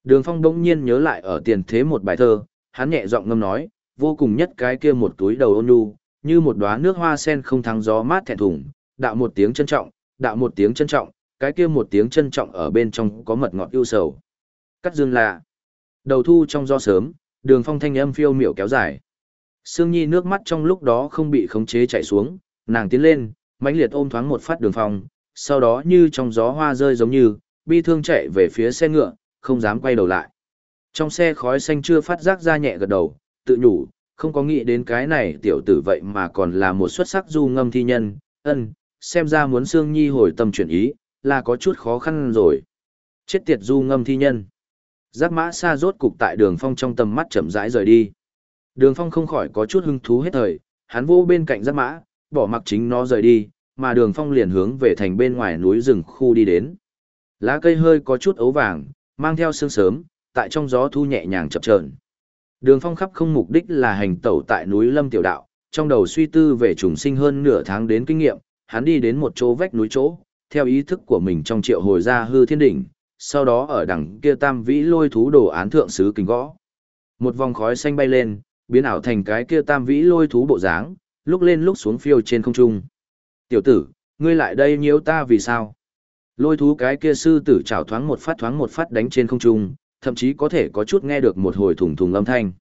Đường Phong bỗng nhiên nhớ lại ở tiền thế một bài thơ, hắn nhẹ giọng ngâm nói, vô cùng nhất cái kia một túi đầu ôn nhu, như một đóa nước hoa sen không thắng gió mát thẹn thùng, đạo một tiếng trân trọng, đạo một tiếng trân trọng, cái kia một tiếng trân trọng ở bên trong có mật ngọt yêu sầu. Cắt dương lạ. Đầu thu trong gió sớm, đường phong thanh âm phiêu miểu kéo dài. Sương Nhi nước mắt trong lúc đó không bị khống chế chảy xuống, nàng tiến lên, mãnh liệt ôm thoáng một phát đường phong, sau đó như trong gió hoa rơi giống như, bi thương chạy về phía xe ngựa, không dám quay đầu lại. Trong xe khói xanh chưa phát giác ra nhẹ gật đầu, tự nhủ, không có nghĩ đến cái này tiểu tử vậy mà còn là một xuất sắc du ngâm thi nhân, ân, xem ra muốn Sương Nhi hồi tâm chuyển ý, là có chút khó khăn rồi. Chết tiệt du ngâm thi nhân. Giác mã xa rốt cục tại đường phong trong tầm mắt chậm rãi rời đi. Đường phong không khỏi có chút hứng thú hết thời, hắn vô bên cạnh giác mã, bỏ mặc chính nó rời đi, mà đường phong liền hướng về thành bên ngoài núi rừng khu đi đến. Lá cây hơi có chút ấu vàng, mang theo sương sớm, tại trong gió thu nhẹ nhàng chập chờn. Đường phong khắp không mục đích là hành tẩu tại núi lâm tiểu đạo, trong đầu suy tư về trùng sinh hơn nửa tháng đến kinh nghiệm, hắn đi đến một chỗ vách núi chỗ, theo ý thức của mình trong triệu hồi ra hư thiên đỉnh, sau đó ở đằng kia tam vĩ lôi thú đồ án thượng sứ kính gõ. Một vòng khói xanh bay lên, biến ảo thành cái kia tam vĩ lôi thú bộ dáng, lúc lên lúc xuống phiêu trên không trung. Tiểu tử, ngươi lại đây nhiễu ta vì sao? Lôi thú cái kia sư tử chảo thoáng một phát thoáng một phát đánh trên không trung, thậm chí có thể có chút nghe được một hồi thùng thùng âm thanh.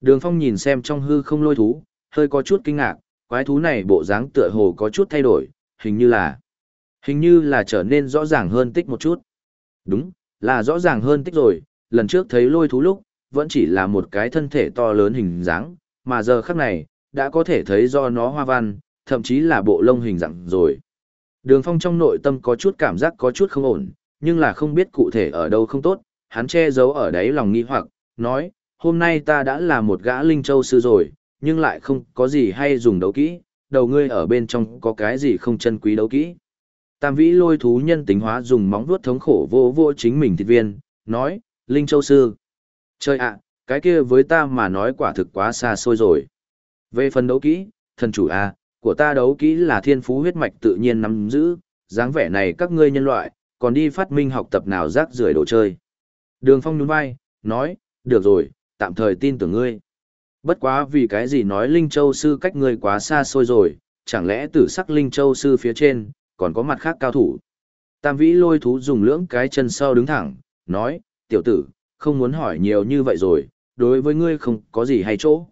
Đường Phong nhìn xem trong hư không lôi thú, hơi có chút kinh ngạc, quái thú này bộ dáng tựa hồ có chút thay đổi, hình như là hình như là trở nên rõ ràng hơn tích một chút. Đúng, là rõ ràng hơn tích rồi, lần trước thấy lôi thú lúc, vẫn chỉ là một cái thân thể to lớn hình dáng, mà giờ khắc này, đã có thể thấy do nó hoa văn, thậm chí là bộ lông hình dạng rồi. Đường Phong trong nội tâm có chút cảm giác có chút không ổn, nhưng là không biết cụ thể ở đâu không tốt, hắn che giấu ở đấy lòng nghi hoặc, nói, hôm nay ta đã là một gã linh châu sư rồi, nhưng lại không có gì hay dùng đấu kỹ, đầu ngươi ở bên trong có cái gì không chân quý đấu kỹ. Tam vĩ lôi thú nhân tính hóa dùng móng vuốt thống khổ vô vô chính mình thịt viên, nói, linh châu sư. Trời ạ, cái kia với ta mà nói quả thực quá xa xôi rồi. Về phần đấu kỹ, thần chủ a, của ta đấu kỹ là thiên phú huyết mạch tự nhiên nắm giữ, dáng vẻ này các ngươi nhân loại, còn đi phát minh học tập nào rác rưởi đồ chơi. Đường Phong nhún vai, nói, được rồi, tạm thời tin tưởng ngươi. Bất quá vì cái gì nói Linh Châu Sư cách ngươi quá xa xôi rồi, chẳng lẽ tử sắc Linh Châu Sư phía trên, còn có mặt khác cao thủ. Tam vĩ lôi thú dùng lưỡng cái chân sau đứng thẳng, nói, tiểu tử, không muốn hỏi nhiều như vậy rồi, đối với ngươi không có gì hay chỗ.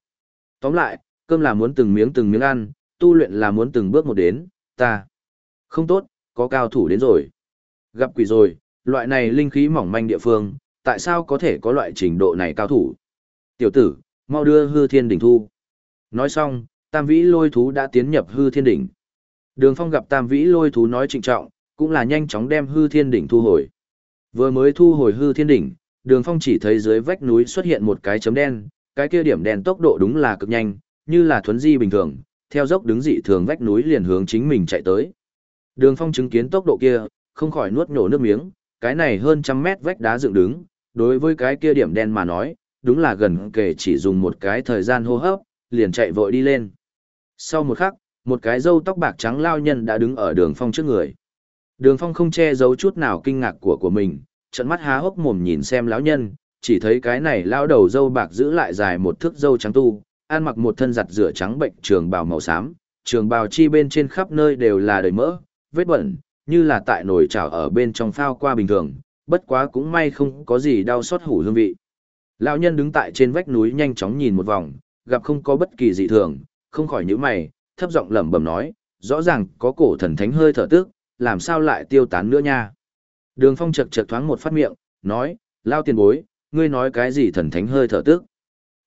Tóm lại, cơm là muốn từng miếng từng miếng ăn, tu luyện là muốn từng bước một đến, ta. Không tốt, có cao thủ đến rồi. Gặp quỷ rồi, loại này linh khí mỏng manh địa phương, tại sao có thể có loại trình độ này cao thủ? Tiểu tử, mau đưa hư thiên đỉnh thu. Nói xong, tam vĩ lôi thú đã tiến nhập hư thiên đỉnh. Đường phong gặp tam vĩ lôi thú nói trịnh trọng, cũng là nhanh chóng đem hư thiên đỉnh thu hồi. Vừa mới thu hồi hư thiên đỉnh, đường phong chỉ thấy dưới vách núi xuất hiện một cái chấm đen, cái kia điểm đen tốc độ đúng là cực nhanh, như là thuấn di bình thường, theo dốc đứng dị thường vách núi liền hướng chính mình chạy tới. Đường phong chứng kiến tốc độ kia, không khỏi nuốt nhổ nước miếng, cái này hơn trăm mét vách đá dựng đứng, đối với cái kia điểm đen mà nói, đúng là gần kể chỉ dùng một cái thời gian hô hấp, liền chạy vội đi lên. Sau một khắc, một cái râu tóc bạc trắng lao nhân đã đứng ở đường phong trước người. Đường phong không che giấu chút nào kinh ngạc của của mình, trận mắt há hốc mồm nhìn xem lão nhân, chỉ thấy cái này lao đầu râu bạc giữ lại dài một thước râu trắng tu, ăn mặc một thân giặt rửa trắng bệnh trường bào màu xám, trường bào chi bên trên khắp nơi đều là đầy mỡ, vết bẩn, như là tại nồi chảo ở bên trong phao qua bình thường, bất quá cũng may không có gì đau xót hủ hương vị. Lão nhân đứng tại trên vách núi nhanh chóng nhìn một vòng, gặp không có bất kỳ dị thường, không khỏi nhíu mày, thấp giọng lẩm bẩm nói, rõ ràng có cổ thần thánh hơi thở tức, làm sao lại tiêu tán nữa nha. Đường phong chật chật thoáng một phát miệng, nói, lao tiền bối, ngươi nói cái gì thần thánh hơi thở tức.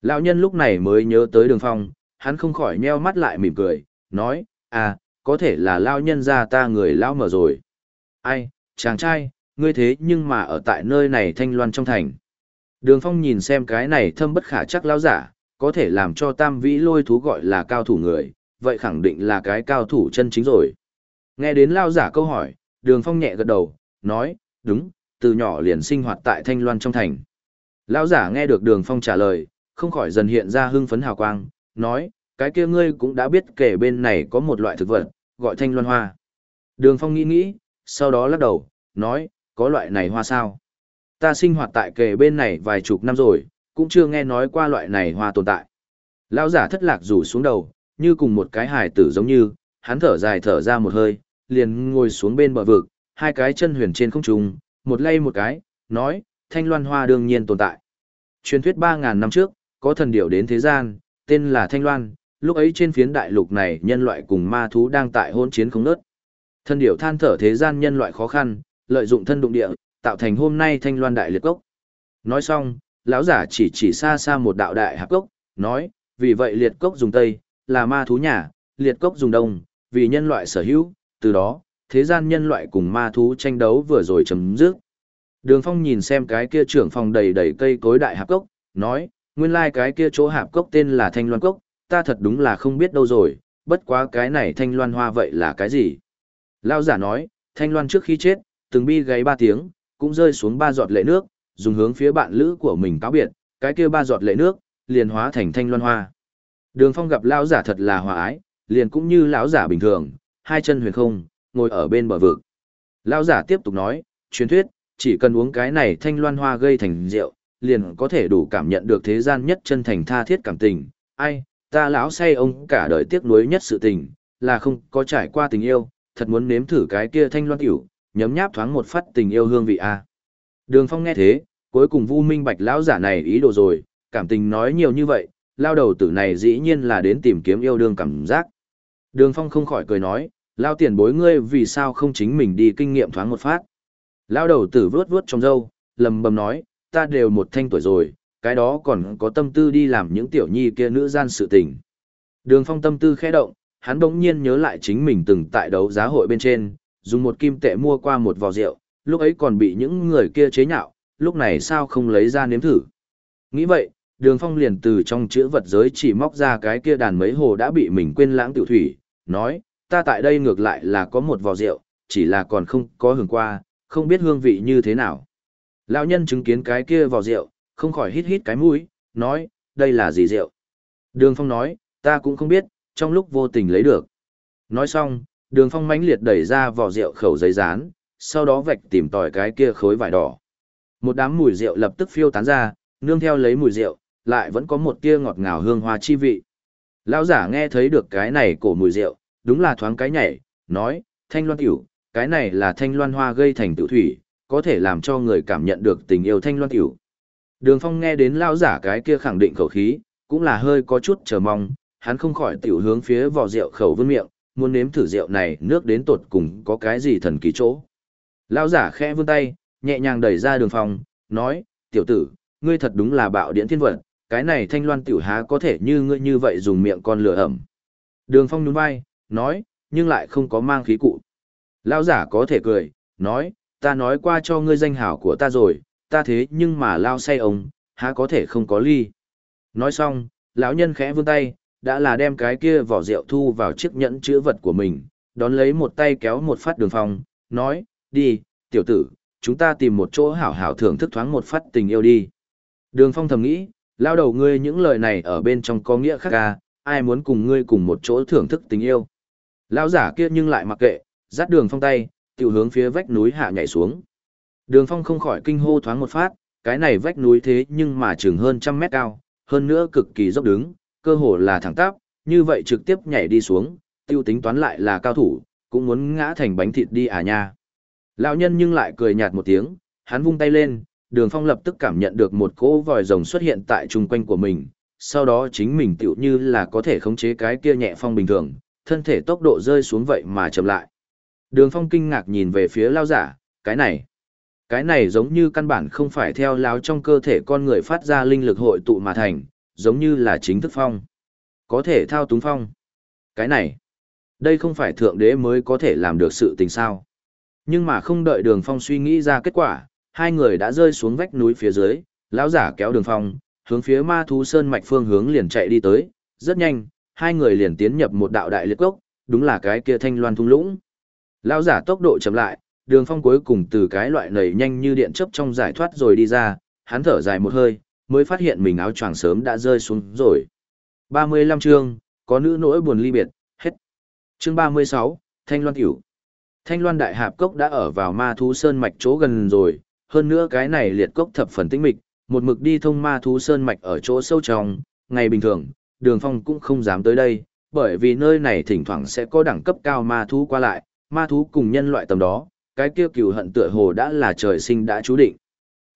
Lão nhân lúc này mới nhớ tới đường phong, hắn không khỏi nheo mắt lại mỉm cười, nói, à, có thể là lao nhân ra ta người lao mở rồi. Ai, chàng trai, ngươi thế nhưng mà ở tại nơi này thanh loan trong thành. Đường phong nhìn xem cái này thâm bất khả chắc lao giả, có thể làm cho tam vĩ lôi thú gọi là cao thủ người, vậy khẳng định là cái cao thủ chân chính rồi. Nghe đến lao giả câu hỏi, đường phong nhẹ gật đầu, nói, đúng, từ nhỏ liền sinh hoạt tại thanh loan trong thành. Lao giả nghe được đường phong trả lời, không khỏi dần hiện ra hưng phấn hào quang, nói, cái kia ngươi cũng đã biết kể bên này có một loại thực vật, gọi thanh loan hoa. Đường phong nghĩ nghĩ, sau đó lắc đầu, nói, có loại này hoa sao? Ta sinh hoạt tại kề bên này vài chục năm rồi, cũng chưa nghe nói qua loại này hoa tồn tại. Lão giả thất lạc rủ xuống đầu, như cùng một cái hải tử giống như, hắn thở dài thở ra một hơi, liền ngồi xuống bên bờ vực, hai cái chân huyền trên không trung, một lay một cái, nói, thanh loan hoa đương nhiên tồn tại. Truyền thuyết 3.000 năm trước, có thần điểu đến thế gian, tên là Thanh Loan, lúc ấy trên phiến đại lục này nhân loại cùng ma thú đang tại hôn chiến không nớt. Thần điểu than thở thế gian nhân loại khó khăn, lợi dụng thân đụng địa, tạo thành hôm nay Thanh Loan đại liệt cốc. Nói xong, lão giả chỉ chỉ xa xa một đạo đại hạp cốc, nói, vì vậy liệt cốc dùng tây, là ma thú nhà, liệt cốc dùng đông, vì nhân loại sở hữu, từ đó, thế gian nhân loại cùng ma thú tranh đấu vừa rồi chấm dứt. Đường Phong nhìn xem cái kia trưởng phòng đầy đầy cây cối đại hạp cốc, nói, nguyên lai like cái kia chỗ hạp cốc tên là Thanh Loan Cốc, ta thật đúng là không biết đâu rồi, bất quá cái này Thanh Loan Hoa vậy là cái gì? Lao giả nói, Thanh Loan trước khi chết, từng bi gáy ba tiếng, cũng rơi xuống ba giọt lệ nước, dùng hướng phía bạn lữ của mình cáo biệt, cái kia ba giọt lệ nước, liền hóa thành Thanh Loan Hoa. Đường Phong gặp lão giả thật là hòa ái, liền cũng như lão giả bình thường, hai chân huyền không, ngồi ở bên bờ vực. Lão giả tiếp tục nói, truyền thuyết, chỉ cần uống cái này thanh loan hoa gây thành rượu, liền có thể đủ cảm nhận được thế gian nhất chân thành tha thiết cảm tình. Ai, ta lão say ông cả đời tiếc nuối nhất sự tình, là không có trải qua tình yêu, thật muốn nếm thử cái kia thanh loan tiểu, nhấm nháp thoáng một phát tình yêu hương vị a. Đường Phong nghe thế, cuối cùng Vu Minh Bạch lão giả này ý đồ rồi, cảm tình nói nhiều như vậy, lao đầu tử này dĩ nhiên là đến tìm kiếm yêu đương cảm giác. Đường Phong không khỏi cười nói, lao tiền bối ngươi vì sao không chính mình đi kinh nghiệm thoáng một phát. Lao đầu tử vướt vướt trong râu, lầm bầm nói, ta đều một thanh tuổi rồi, cái đó còn có tâm tư đi làm những tiểu nhi kia nữ gian sự tình. Đường phong tâm tư khẽ động, hắn đống nhiên nhớ lại chính mình từng tại đấu giá hội bên trên, dùng một kim tệ mua qua một vò rượu, lúc ấy còn bị những người kia chế nhạo, lúc này sao không lấy ra nếm thử. Nghĩ vậy, đường phong liền từ trong chữ vật giới chỉ móc ra cái kia đàn mấy hồ đã bị mình quên lãng tiểu thủy, nói, ta tại đây ngược lại là có một vò rượu, chỉ là còn không có hưởng qua, không biết hương vị như thế nào. Lão nhân chứng kiến cái kia vò rượu, không khỏi hít hít cái mũi, nói, đây là gì rượu? Đường Phong nói, ta cũng không biết, trong lúc vô tình lấy được. Nói xong, đường Phong mãnh liệt đẩy ra vỏ rượu khẩu giấy dán, sau đó vạch tìm tỏi cái kia khối vải đỏ. Một đám mùi rượu lập tức phiêu tán ra, nương theo lấy mùi rượu, lại vẫn có một tia ngọt ngào hương hoa chi vị. Lão giả nghe thấy được cái này cổ mùi rượu, đúng là thoáng cái nhảy, nói, thanh loan tiểu, cái này là thanh loan hoa gây thành tự thủy, có thể làm cho người cảm nhận được tình yêu thanh loan tiểu. Đường Phong nghe đến lão giả cái kia khẳng định khẩu khí, cũng là hơi có chút chờ mong, hắn không khỏi tiểu hướng phía vò rượu khẩu vươn miệng, muốn nếm thử rượu này nước đến tột cùng có cái gì thần kỳ chỗ. lão giả khẽ vươn tay, nhẹ nhàng đẩy ra đường Phong, nói, tiểu tử, ngươi thật đúng là bạo điện thiên vật, cái này thanh loan tiểu há có thể như ngươi như vậy dùng miệng con lửa ẩm. Đường Phong nhún vai, nói, nhưng lại không có mang khí cụ. Lão giả có thể cười, nói, ta nói qua cho ngươi danh hảo của ta rồi, ta thế nhưng mà lao say ông, há có thể không có ly. Nói xong, lão nhân khẽ vươn tay, đã là đem cái kia vỏ rượu thu vào chiếc nhẫn chữ vật của mình, đón lấy một tay kéo một phát đường phong, nói, đi, tiểu tử, chúng ta tìm một chỗ hảo hảo thưởng thức thoáng một phát tình yêu đi. Đường phong thầm nghĩ, lao đầu ngươi những lời này ở bên trong có nghĩa khác ca, ai muốn cùng ngươi cùng một chỗ thưởng thức tình yêu. Lão giả kia nhưng lại mặc kệ, dắt đường phong tay, tiểu hướng phía vách núi hạ nhảy xuống. Đường phong không khỏi kinh hô thoáng một phát, cái này vách núi thế nhưng mà chừng hơn trăm mét cao, hơn nữa cực kỳ dốc đứng, cơ hồ là thẳng tắp, như vậy trực tiếp nhảy đi xuống, tiêu tính toán lại là cao thủ, cũng muốn ngã thành bánh thịt đi à nha. Lão nhân nhưng lại cười nhạt một tiếng, hắn vung tay lên, đường phong lập tức cảm nhận được một cỗ vòi rồng xuất hiện tại chung quanh của mình, sau đó chính mình tựu như là có thể khống chế cái kia nhẹ phong bình thường, thân thể tốc độ rơi xuống vậy mà chậm lại. Đường phong kinh ngạc nhìn về phía lao giả, cái này. Cái này giống như căn bản không phải theo láo trong cơ thể con người phát ra linh lực hội tụ mà thành, giống như là chính thức phong. Có thể thao túng phong. Cái này. Đây không phải thượng đế mới có thể làm được sự tình sao. Nhưng mà không đợi đường phong suy nghĩ ra kết quả, hai người đã rơi xuống vách núi phía dưới, lão giả kéo đường phong, hướng phía ma thú sơn mạch phương hướng liền chạy đi tới, rất nhanh, hai người liền tiến nhập một đạo đại liệt cốc, đúng là cái kia thanh loan thung lũng. Lão giả tốc độ chậm lại, đường phong cuối cùng từ cái loại nầy nhanh như điện chớp trong giải thoát rồi đi ra, hắn thở dài một hơi, mới phát hiện mình áo choàng sớm đã rơi xuống rồi. 35 chương, có nữ nỗi buồn ly biệt, hết. Chương 36, Thanh Loan Tiểu. Thanh Loan Đại Hạp Cốc đã ở vào ma thú sơn mạch chỗ gần rồi, hơn nữa cái này liệt cốc thập phần tinh mịch, một mực đi thông ma thú sơn mạch ở chỗ sâu trong, ngày bình thường, đường phong cũng không dám tới đây, bởi vì nơi này thỉnh thoảng sẽ có đẳng cấp cao ma thú qua lại, ma thú cùng nhân loại tầm đó, cái kia cừu hận tựa hồ đã là trời sinh đã chú định.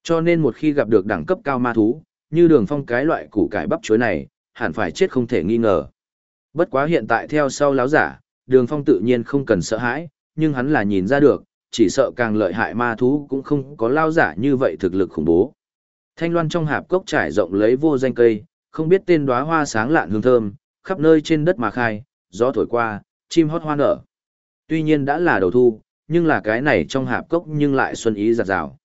Cho nên một khi gặp được đẳng cấp cao ma thú, như đường phong cái loại củ cải bắp chuối này, hẳn phải chết không thể nghi ngờ. Bất quá hiện tại theo sau láo giả, đường phong tự nhiên không cần sợ hãi, nhưng hắn là nhìn ra được, chỉ sợ càng lợi hại ma thú cũng không có lao giả như vậy thực lực khủng bố. Thanh loan trong hạp cốc trải rộng lấy vô danh cây, không biết tên đóa hoa sáng lạn hương thơm, khắp nơi trên đất mà khai, gió thổi qua, chim hót hoa nở. Tuy nhiên đã là đầu thu, nhưng là cái này trong hạp cốc nhưng lại xuân ý giạt rào.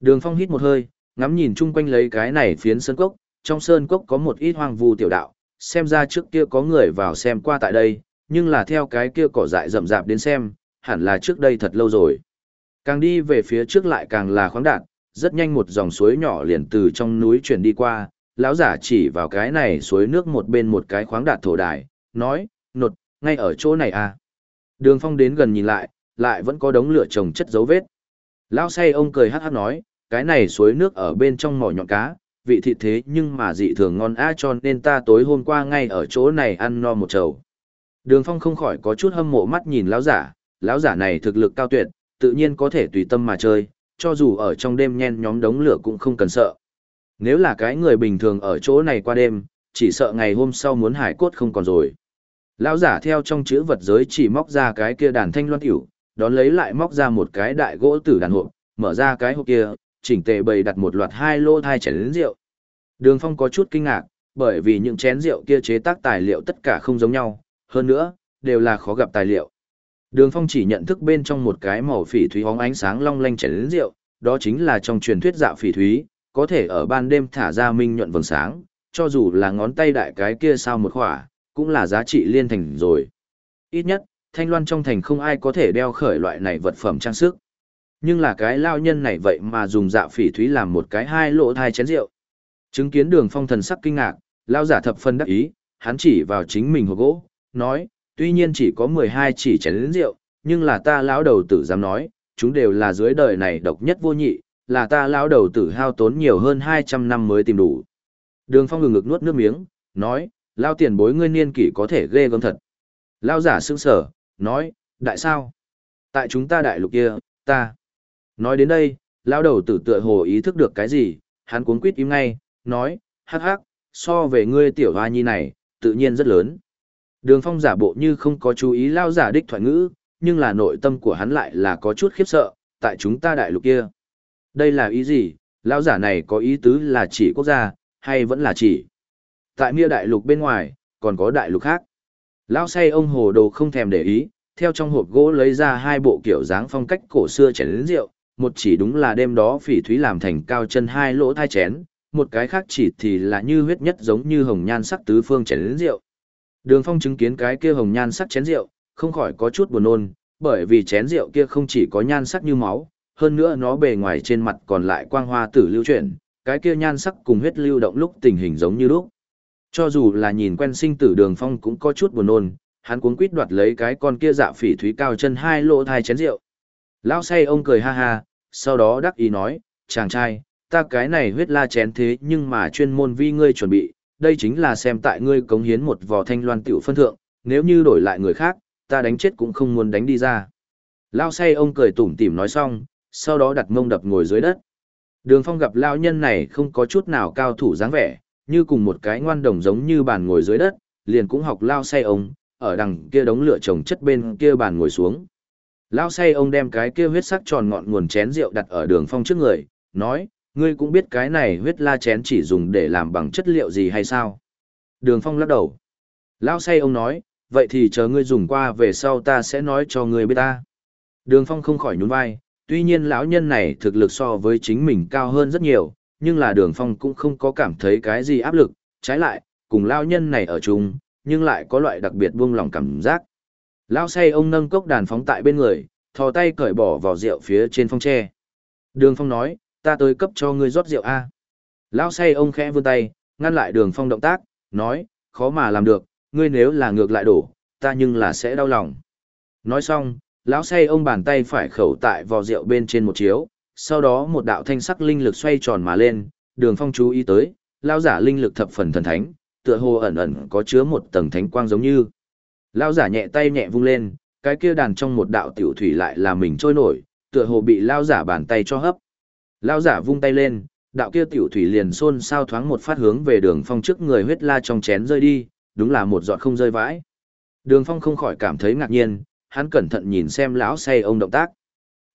Đường phong hít một hơi, ngắm nhìn chung quanh lấy cái này phiến sơn cốc, trong sơn cốc có một ít hoang vu tiểu đạo, xem ra trước kia có người vào xem qua tại đây, nhưng là theo cái kia cỏ dại rậm rạp đến xem, hẳn là trước đây thật lâu rồi. Càng đi về phía trước lại càng là khoáng đạt, rất nhanh một dòng suối nhỏ liền từ trong núi chuyển đi qua, lão giả chỉ vào cái này suối nước một bên một cái khoáng đạt thổ đài, nói, nột, ngay ở chỗ này à. Đường phong đến gần nhìn lại, lại vẫn có đống lửa trồng chất dấu vết. Lão say ông cười hát hát nói, cái này suối nước ở bên trong mỏ nhọn cá, vị thịt thế nhưng mà dị thường ngon a cho nên ta tối hôm qua ngay ở chỗ này ăn no một chầu. Đường Phong không khỏi có chút hâm mộ mắt nhìn lão giả, lão giả này thực lực cao tuyệt, tự nhiên có thể tùy tâm mà chơi, cho dù ở trong đêm nhen nhóm đống lửa cũng không cần sợ. Nếu là cái người bình thường ở chỗ này qua đêm, chỉ sợ ngày hôm sau muốn hải cốt không còn rồi. Lão giả theo trong chữ vật giới chỉ móc ra cái kia đàn thanh loan tiểu, đón lấy lại móc ra một cái đại gỗ tử đàn hộp, mở ra cái hộp kia, chỉnh tề bày đặt một loạt hai lô thai chén rượu. Đường Phong có chút kinh ngạc, bởi vì những chén rượu kia chế tác tài liệu tất cả không giống nhau, hơn nữa, đều là khó gặp tài liệu. Đường Phong chỉ nhận thức bên trong một cái màu phỉ thúy hóng ánh sáng long lanh chén rượu, đó chính là trong truyền thuyết dạo phỉ thúy, có thể ở ban đêm thả ra minh nhuận vầng sáng, cho dù là ngón tay đại cái kia sao một khỏa, cũng là giá trị liên thành rồi. Ít nhất, Thanh Loan trong thành không ai có thể đeo khởi loại này vật phẩm trang sức. Nhưng là cái lao nhân này vậy mà dùng dạ phỉ thúy làm một cái hai lỗ thai chén rượu. Chứng kiến đường phong thần sắc kinh ngạc, lao giả thập phân đắc ý, hắn chỉ vào chính mình hộp gỗ, nói, tuy nhiên chỉ có 12 chỉ chén rượu, nhưng là ta lão đầu tử dám nói, chúng đều là dưới đời này độc nhất vô nhị, là ta lão đầu tử hao tốn nhiều hơn 200 năm mới tìm đủ. Đường phong ngừng ngực nuốt nước miếng, nói, lao tiền bối ngươi niên kỷ có thể ghê gớm thật. Lao giả sững sở, nói, đại sao? Tại chúng ta đại lục kia, ta. Nói đến đây, lao đầu tử tựa hồ ý thức được cái gì, hắn cuốn quýt im ngay, nói, hắc hắc, so về ngươi tiểu hoa nhi này, tự nhiên rất lớn. Đường phong giả bộ như không có chú ý lao giả đích thoại ngữ, nhưng là nội tâm của hắn lại là có chút khiếp sợ, tại chúng ta đại lục kia. Đây là ý gì, lao giả này có ý tứ là chỉ quốc gia, hay vẫn là chỉ. Tại mia đại lục bên ngoài, còn có đại lục khác. Lao say ông hồ đồ không thèm để ý, theo trong hộp gỗ lấy ra hai bộ kiểu dáng phong cách cổ xưa chén lớn rượu, một chỉ đúng là đêm đó phỉ thúy làm thành cao chân hai lỗ thai chén, một cái khác chỉ thì là như huyết nhất giống như hồng nhan sắc tứ phương chén lớn rượu. Đường Phong chứng kiến cái kia hồng nhan sắc chén rượu, không khỏi có chút buồn nôn, bởi vì chén rượu kia không chỉ có nhan sắc như máu, hơn nữa nó bề ngoài trên mặt còn lại quang hoa tử lưu chuyển, cái kia nhan sắc cùng huyết lưu động lúc tình hình giống như lúc. Cho dù là nhìn quen sinh tử Đường Phong cũng có chút buồn nôn, hắn cuống quýt đoạt lấy cái con kia dạ phỉ thúy cao chân hai lỗ thai chén rượu. Lão say ông cười ha ha, sau đó đắc ý nói, chàng trai, ta cái này huyết la chén thế nhưng mà chuyên môn vi ngươi chuẩn bị, đây chính là xem tại ngươi cống hiến một vò thanh loan tiểu phân thượng, nếu như đổi lại người khác, ta đánh chết cũng không muốn đánh đi ra. Lao say ông cười tủm tỉm nói xong, sau đó đặt mông đập ngồi dưới đất. Đường phong gặp lao nhân này không có chút nào cao thủ dáng vẻ, như cùng một cái ngoan đồng giống như bàn ngồi dưới đất, liền cũng học lao say ông, ở đằng kia đống lửa trồng chất bên kia bàn ngồi xuống. Lão say ông đem cái kia huyết sắc tròn ngọn nguồn chén rượu đặt ở đường phong trước người, nói, ngươi cũng biết cái này huyết la chén chỉ dùng để làm bằng chất liệu gì hay sao? Đường phong lắc đầu. Lão say ông nói, vậy thì chờ ngươi dùng qua về sau ta sẽ nói cho ngươi biết ta. Đường phong không khỏi nhún vai, tuy nhiên lão nhân này thực lực so với chính mình cao hơn rất nhiều, nhưng là đường phong cũng không có cảm thấy cái gì áp lực, trái lại, cùng lão nhân này ở chung, nhưng lại có loại đặc biệt buông lòng cảm giác. Lão say ông nâng cốc đàn phóng tại bên người, thò tay cởi bỏ vào rượu phía trên phong tre. Đường phong nói, ta tới cấp cho ngươi rót rượu A. Lão say ông khẽ vươn tay, ngăn lại đường phong động tác, nói, khó mà làm được, ngươi nếu là ngược lại đổ, ta nhưng là sẽ đau lòng. Nói xong, lão say ông bàn tay phải khẩu tại vò rượu bên trên một chiếu, sau đó một đạo thanh sắc linh lực xoay tròn mà lên, đường phong chú ý tới, lão giả linh lực thập phần thần thánh, tựa hồ ẩn ẩn có chứa một tầng thánh quang giống như. Lão giả nhẹ tay nhẹ vung lên, cái kia đàn trong một đạo tiểu thủy lại là mình trôi nổi, tựa hồ bị lão giả bàn tay cho hấp. Lão giả vung tay lên, đạo kia tiểu thủy liền xôn sao thoáng một phát hướng về đường phong trước người huyết la trong chén rơi đi, đúng là một giọt không rơi vãi. Đường phong không khỏi cảm thấy ngạc nhiên, hắn cẩn thận nhìn xem lão say ông động tác.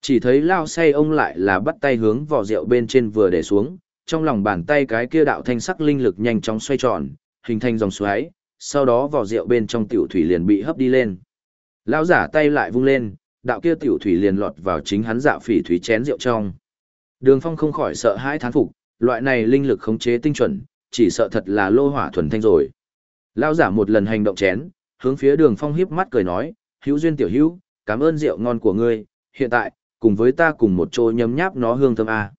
Chỉ thấy lão say ông lại là bắt tay hướng vỏ rượu bên trên vừa để xuống, trong lòng bàn tay cái kia đạo thanh sắc linh lực nhanh chóng xoay tròn, hình thành dòng xoáy, sau đó vỏ rượu bên trong tiểu thủy liền bị hấp đi lên. Lão giả tay lại vung lên, đạo kia tiểu thủy liền lọt vào chính hắn dạ phỉ thủy chén rượu trong. Đường Phong không khỏi sợ hãi thán phục, loại này linh lực khống chế tinh chuẩn, chỉ sợ thật là lô hỏa thuần thanh rồi. Lão giả một lần hành động chén, hướng phía Đường Phong híp mắt cười nói, "Hữu duyên tiểu hữu, cảm ơn rượu ngon của ngươi, hiện tại, cùng với ta cùng một chỗ nhấm nháp nó hương thơm a."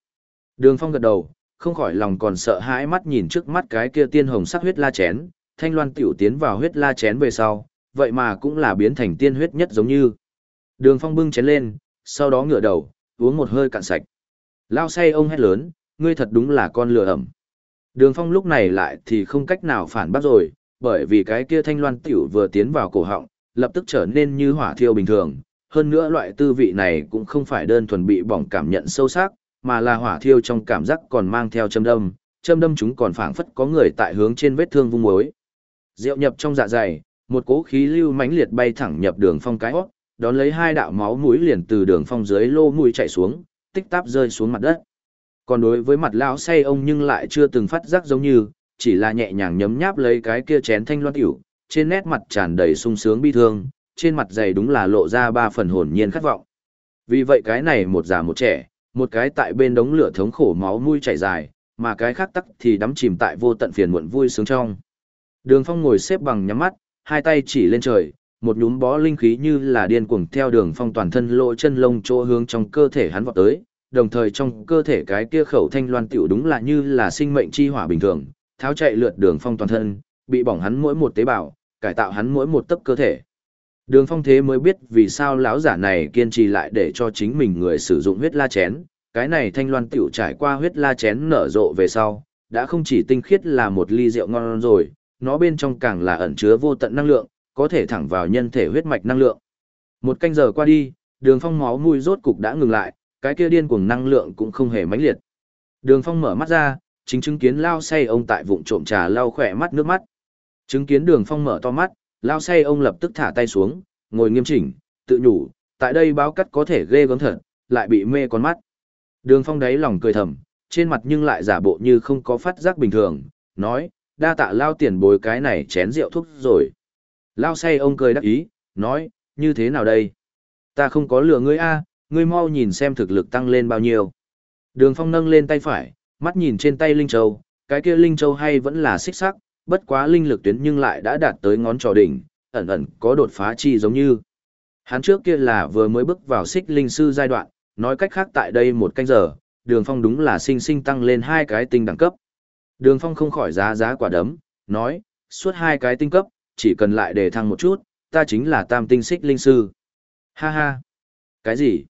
Đường Phong gật đầu, không khỏi lòng còn sợ hãi mắt nhìn trước mắt cái kia tiên hồng sắc huyết la chén, thanh loan tiểu tiến vào huyết la chén về sau, vậy mà cũng là biến thành tiên huyết nhất giống như. Đường Phong bưng chén lên, sau đó ngửa đầu, uống một hơi cạn sạch. Lao say ông hét lớn, ngươi thật đúng là con lừa ẩm. Đường Phong lúc này lại thì không cách nào phản bác rồi, bởi vì cái kia thanh loan tiểu vừa tiến vào cổ họng, lập tức trở nên như hỏa thiêu bình thường. Hơn nữa loại tư vị này cũng không phải đơn thuần bị bỏng cảm nhận sâu sắc, mà là hỏa thiêu trong cảm giác còn mang theo châm đâm, châm đâm chúng còn phảng phất có người tại hướng trên vết thương vung mối. Rượu nhập trong dạ dày, một cỗ khí lưu mãnh liệt bay thẳng nhập đường phong cái hót, đón lấy hai đạo máu mũi liền từ đường phong dưới lô mũi chạy xuống, tích táp rơi xuống mặt đất. Còn đối với mặt lão say ông nhưng lại chưa từng phát giác giống như, chỉ là nhẹ nhàng nhấm nháp lấy cái kia chén thanh loan tiểu, trên nét mặt tràn đầy sung sướng bi thương, trên mặt dày đúng là lộ ra ba phần hồn nhiên khát vọng. Vì vậy cái này một già một trẻ, một cái tại bên đống lửa thống khổ máu mũi chảy dài, mà cái khác tắc thì đắm chìm tại vô tận phiền muộn vui sướng trong. Đường Phong ngồi xếp bằng nhắm mắt, hai tay chỉ lên trời, một nhúm bó linh khí như là điên cuồng theo Đường Phong toàn thân lộ chân lông chỗ hướng trong cơ thể hắn vọt tới, đồng thời trong cơ thể cái kia khẩu thanh loan tiểu đúng là như là sinh mệnh chi hỏa bình thường, tháo chạy lượt Đường Phong toàn thân, bị bỏng hắn mỗi một tế bào, cải tạo hắn mỗi một tấc cơ thể. Đường Phong thế mới biết vì sao lão giả này kiên trì lại để cho chính mình người sử dụng huyết la chén, cái này thanh loan tiểu trải qua huyết la chén nở rộ về sau, đã không chỉ tinh khiết là một ly rượu ngon rồi, nó bên trong càng là ẩn chứa vô tận năng lượng, có thể thẳng vào nhân thể huyết mạch năng lượng. Một canh giờ qua đi, đường phong máu mùi rốt cục đã ngừng lại, cái kia điên cuồng năng lượng cũng không hề mãnh liệt. Đường phong mở mắt ra, chính chứng kiến lao say ông tại vụng trộm trà lau khỏe mắt nước mắt. Chứng kiến đường phong mở to mắt, lao say ông lập tức thả tay xuống, ngồi nghiêm chỉnh, tự nhủ, tại đây báo cắt có thể ghê gớm thật, lại bị mê con mắt. Đường phong đáy lòng cười thầm, trên mặt nhưng lại giả bộ như không có phát giác bình thường, nói, đa tạ lao tiền bối cái này chén rượu thuốc rồi. Lao say ông cười đắc ý, nói, như thế nào đây? Ta không có lừa ngươi a, ngươi mau nhìn xem thực lực tăng lên bao nhiêu. Đường phong nâng lên tay phải, mắt nhìn trên tay Linh Châu, cái kia Linh Châu hay vẫn là xích sắc, bất quá linh lực tuyến nhưng lại đã đạt tới ngón trò đỉnh, ẩn ẩn có đột phá chi giống như. Hắn trước kia là vừa mới bước vào xích linh sư giai đoạn, nói cách khác tại đây một canh giờ, đường phong đúng là sinh sinh tăng lên hai cái tinh đẳng cấp. Đường phong không khỏi giá giá quả đấm, nói, suốt hai cái tinh cấp, chỉ cần lại để thăng một chút, ta chính là tam tinh xích linh sư. Ha ha! Cái gì?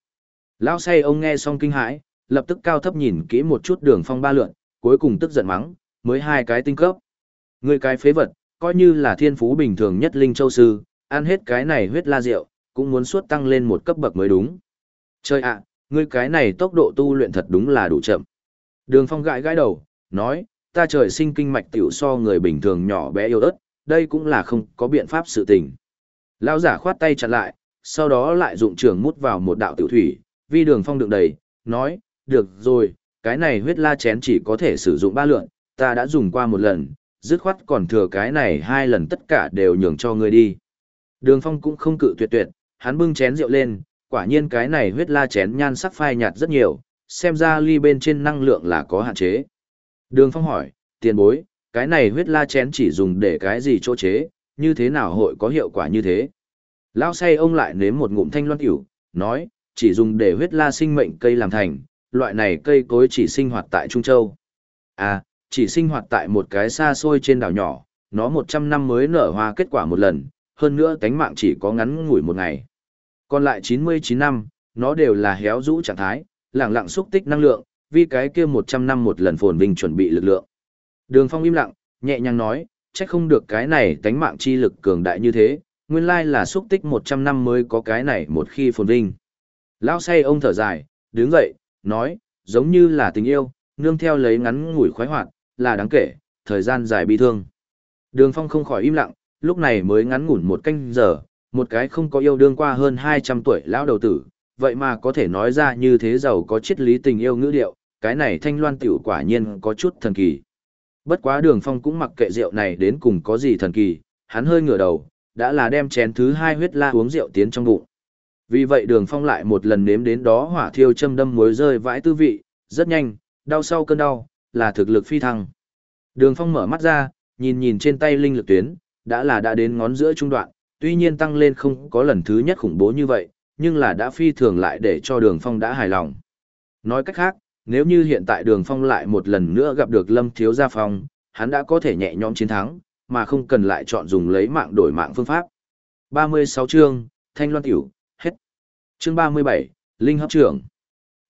Lão say ông nghe xong kinh hãi, lập tức cao thấp nhìn kỹ một chút đường phong ba lượn, cuối cùng tức giận mắng, mới hai cái tinh cấp. Ngươi cái phế vật, coi như là thiên phú bình thường nhất linh châu sư, ăn hết cái này huyết la rượu, cũng muốn suốt tăng lên một cấp bậc mới đúng. Chơi ạ, ngươi cái này tốc độ tu luyện thật đúng là đủ chậm. Đường phong gãi gãi đầu, nói, ta trời sinh kinh mạch tiểu so người bình thường nhỏ bé yếu ớt, đây cũng là không có biện pháp sự tình. Lão giả khoát tay chặn lại, sau đó lại dụng trường mút vào một đạo tiểu thủy, vi đường phong đựng đầy, nói, được rồi, cái này huyết la chén chỉ có thể sử dụng ba lượng, ta đã dùng qua một lần, dứt khoát còn thừa cái này hai lần tất cả đều nhường cho ngươi đi. Đường phong cũng không cự tuyệt tuyệt, hắn bưng chén rượu lên, quả nhiên cái này huyết la chén nhan sắc phai nhạt rất nhiều, xem ra ly bên trên năng lượng là có hạn chế. Đường phong hỏi, tiền bối, cái này huyết la chén chỉ dùng để cái gì chỗ chế, như thế nào hội có hiệu quả như thế? Lão say ông lại nếm một ngụm thanh loan tiểu, nói, chỉ dùng để huyết la sinh mệnh cây làm thành, loại này cây cối chỉ sinh hoạt tại Trung Châu. À, chỉ sinh hoạt tại một cái xa xôi trên đảo nhỏ, nó 100 năm mới nở hoa kết quả một lần, hơn nữa cánh mạng chỉ có ngắn ngủi một ngày. Còn lại 99 năm, nó đều là héo rũ trạng thái, lẳng lặng xúc tích năng lượng, vì cái kia 100 năm một lần phồn vinh chuẩn bị lực lượng. Đường Phong im lặng, nhẹ nhàng nói, chắc không được cái này tánh mạng chi lực cường đại như thế, nguyên lai là xúc tích 100 năm mới có cái này một khi phồn vinh. Lão say ông thở dài, đứng dậy, nói, giống như là tình yêu, nương theo lấy ngắn ngủi khoái hoạt, là đáng kể, thời gian dài bi thương. Đường Phong không khỏi im lặng, lúc này mới ngắn ngủn một canh giờ, một cái không có yêu đương qua hơn 200 tuổi lão đầu tử, vậy mà có thể nói ra như thế giàu có triết lý tình yêu ngữ điệu, cái này thanh loan tiểu quả nhiên có chút thần kỳ. Bất quá đường phong cũng mặc kệ rượu này đến cùng có gì thần kỳ, hắn hơi ngửa đầu, đã là đem chén thứ hai huyết la uống rượu tiến trong bụng. Vì vậy đường phong lại một lần nếm đến đó hỏa thiêu châm đâm muối rơi vãi tư vị, rất nhanh, đau sau cơn đau, là thực lực phi thăng. Đường phong mở mắt ra, nhìn nhìn trên tay linh lực tuyến, đã là đã đến ngón giữa trung đoạn, tuy nhiên tăng lên không có lần thứ nhất khủng bố như vậy, nhưng là đã phi thường lại để cho đường phong đã hài lòng. Nói cách khác, nếu như hiện tại đường phong lại một lần nữa gặp được lâm thiếu gia phong, hắn đã có thể nhẹ nhõm chiến thắng, mà không cần lại chọn dùng lấy mạng đổi mạng phương pháp. 36 chương, Thanh Loan Tiểu, hết. Chương 37, Linh hấp trưởng.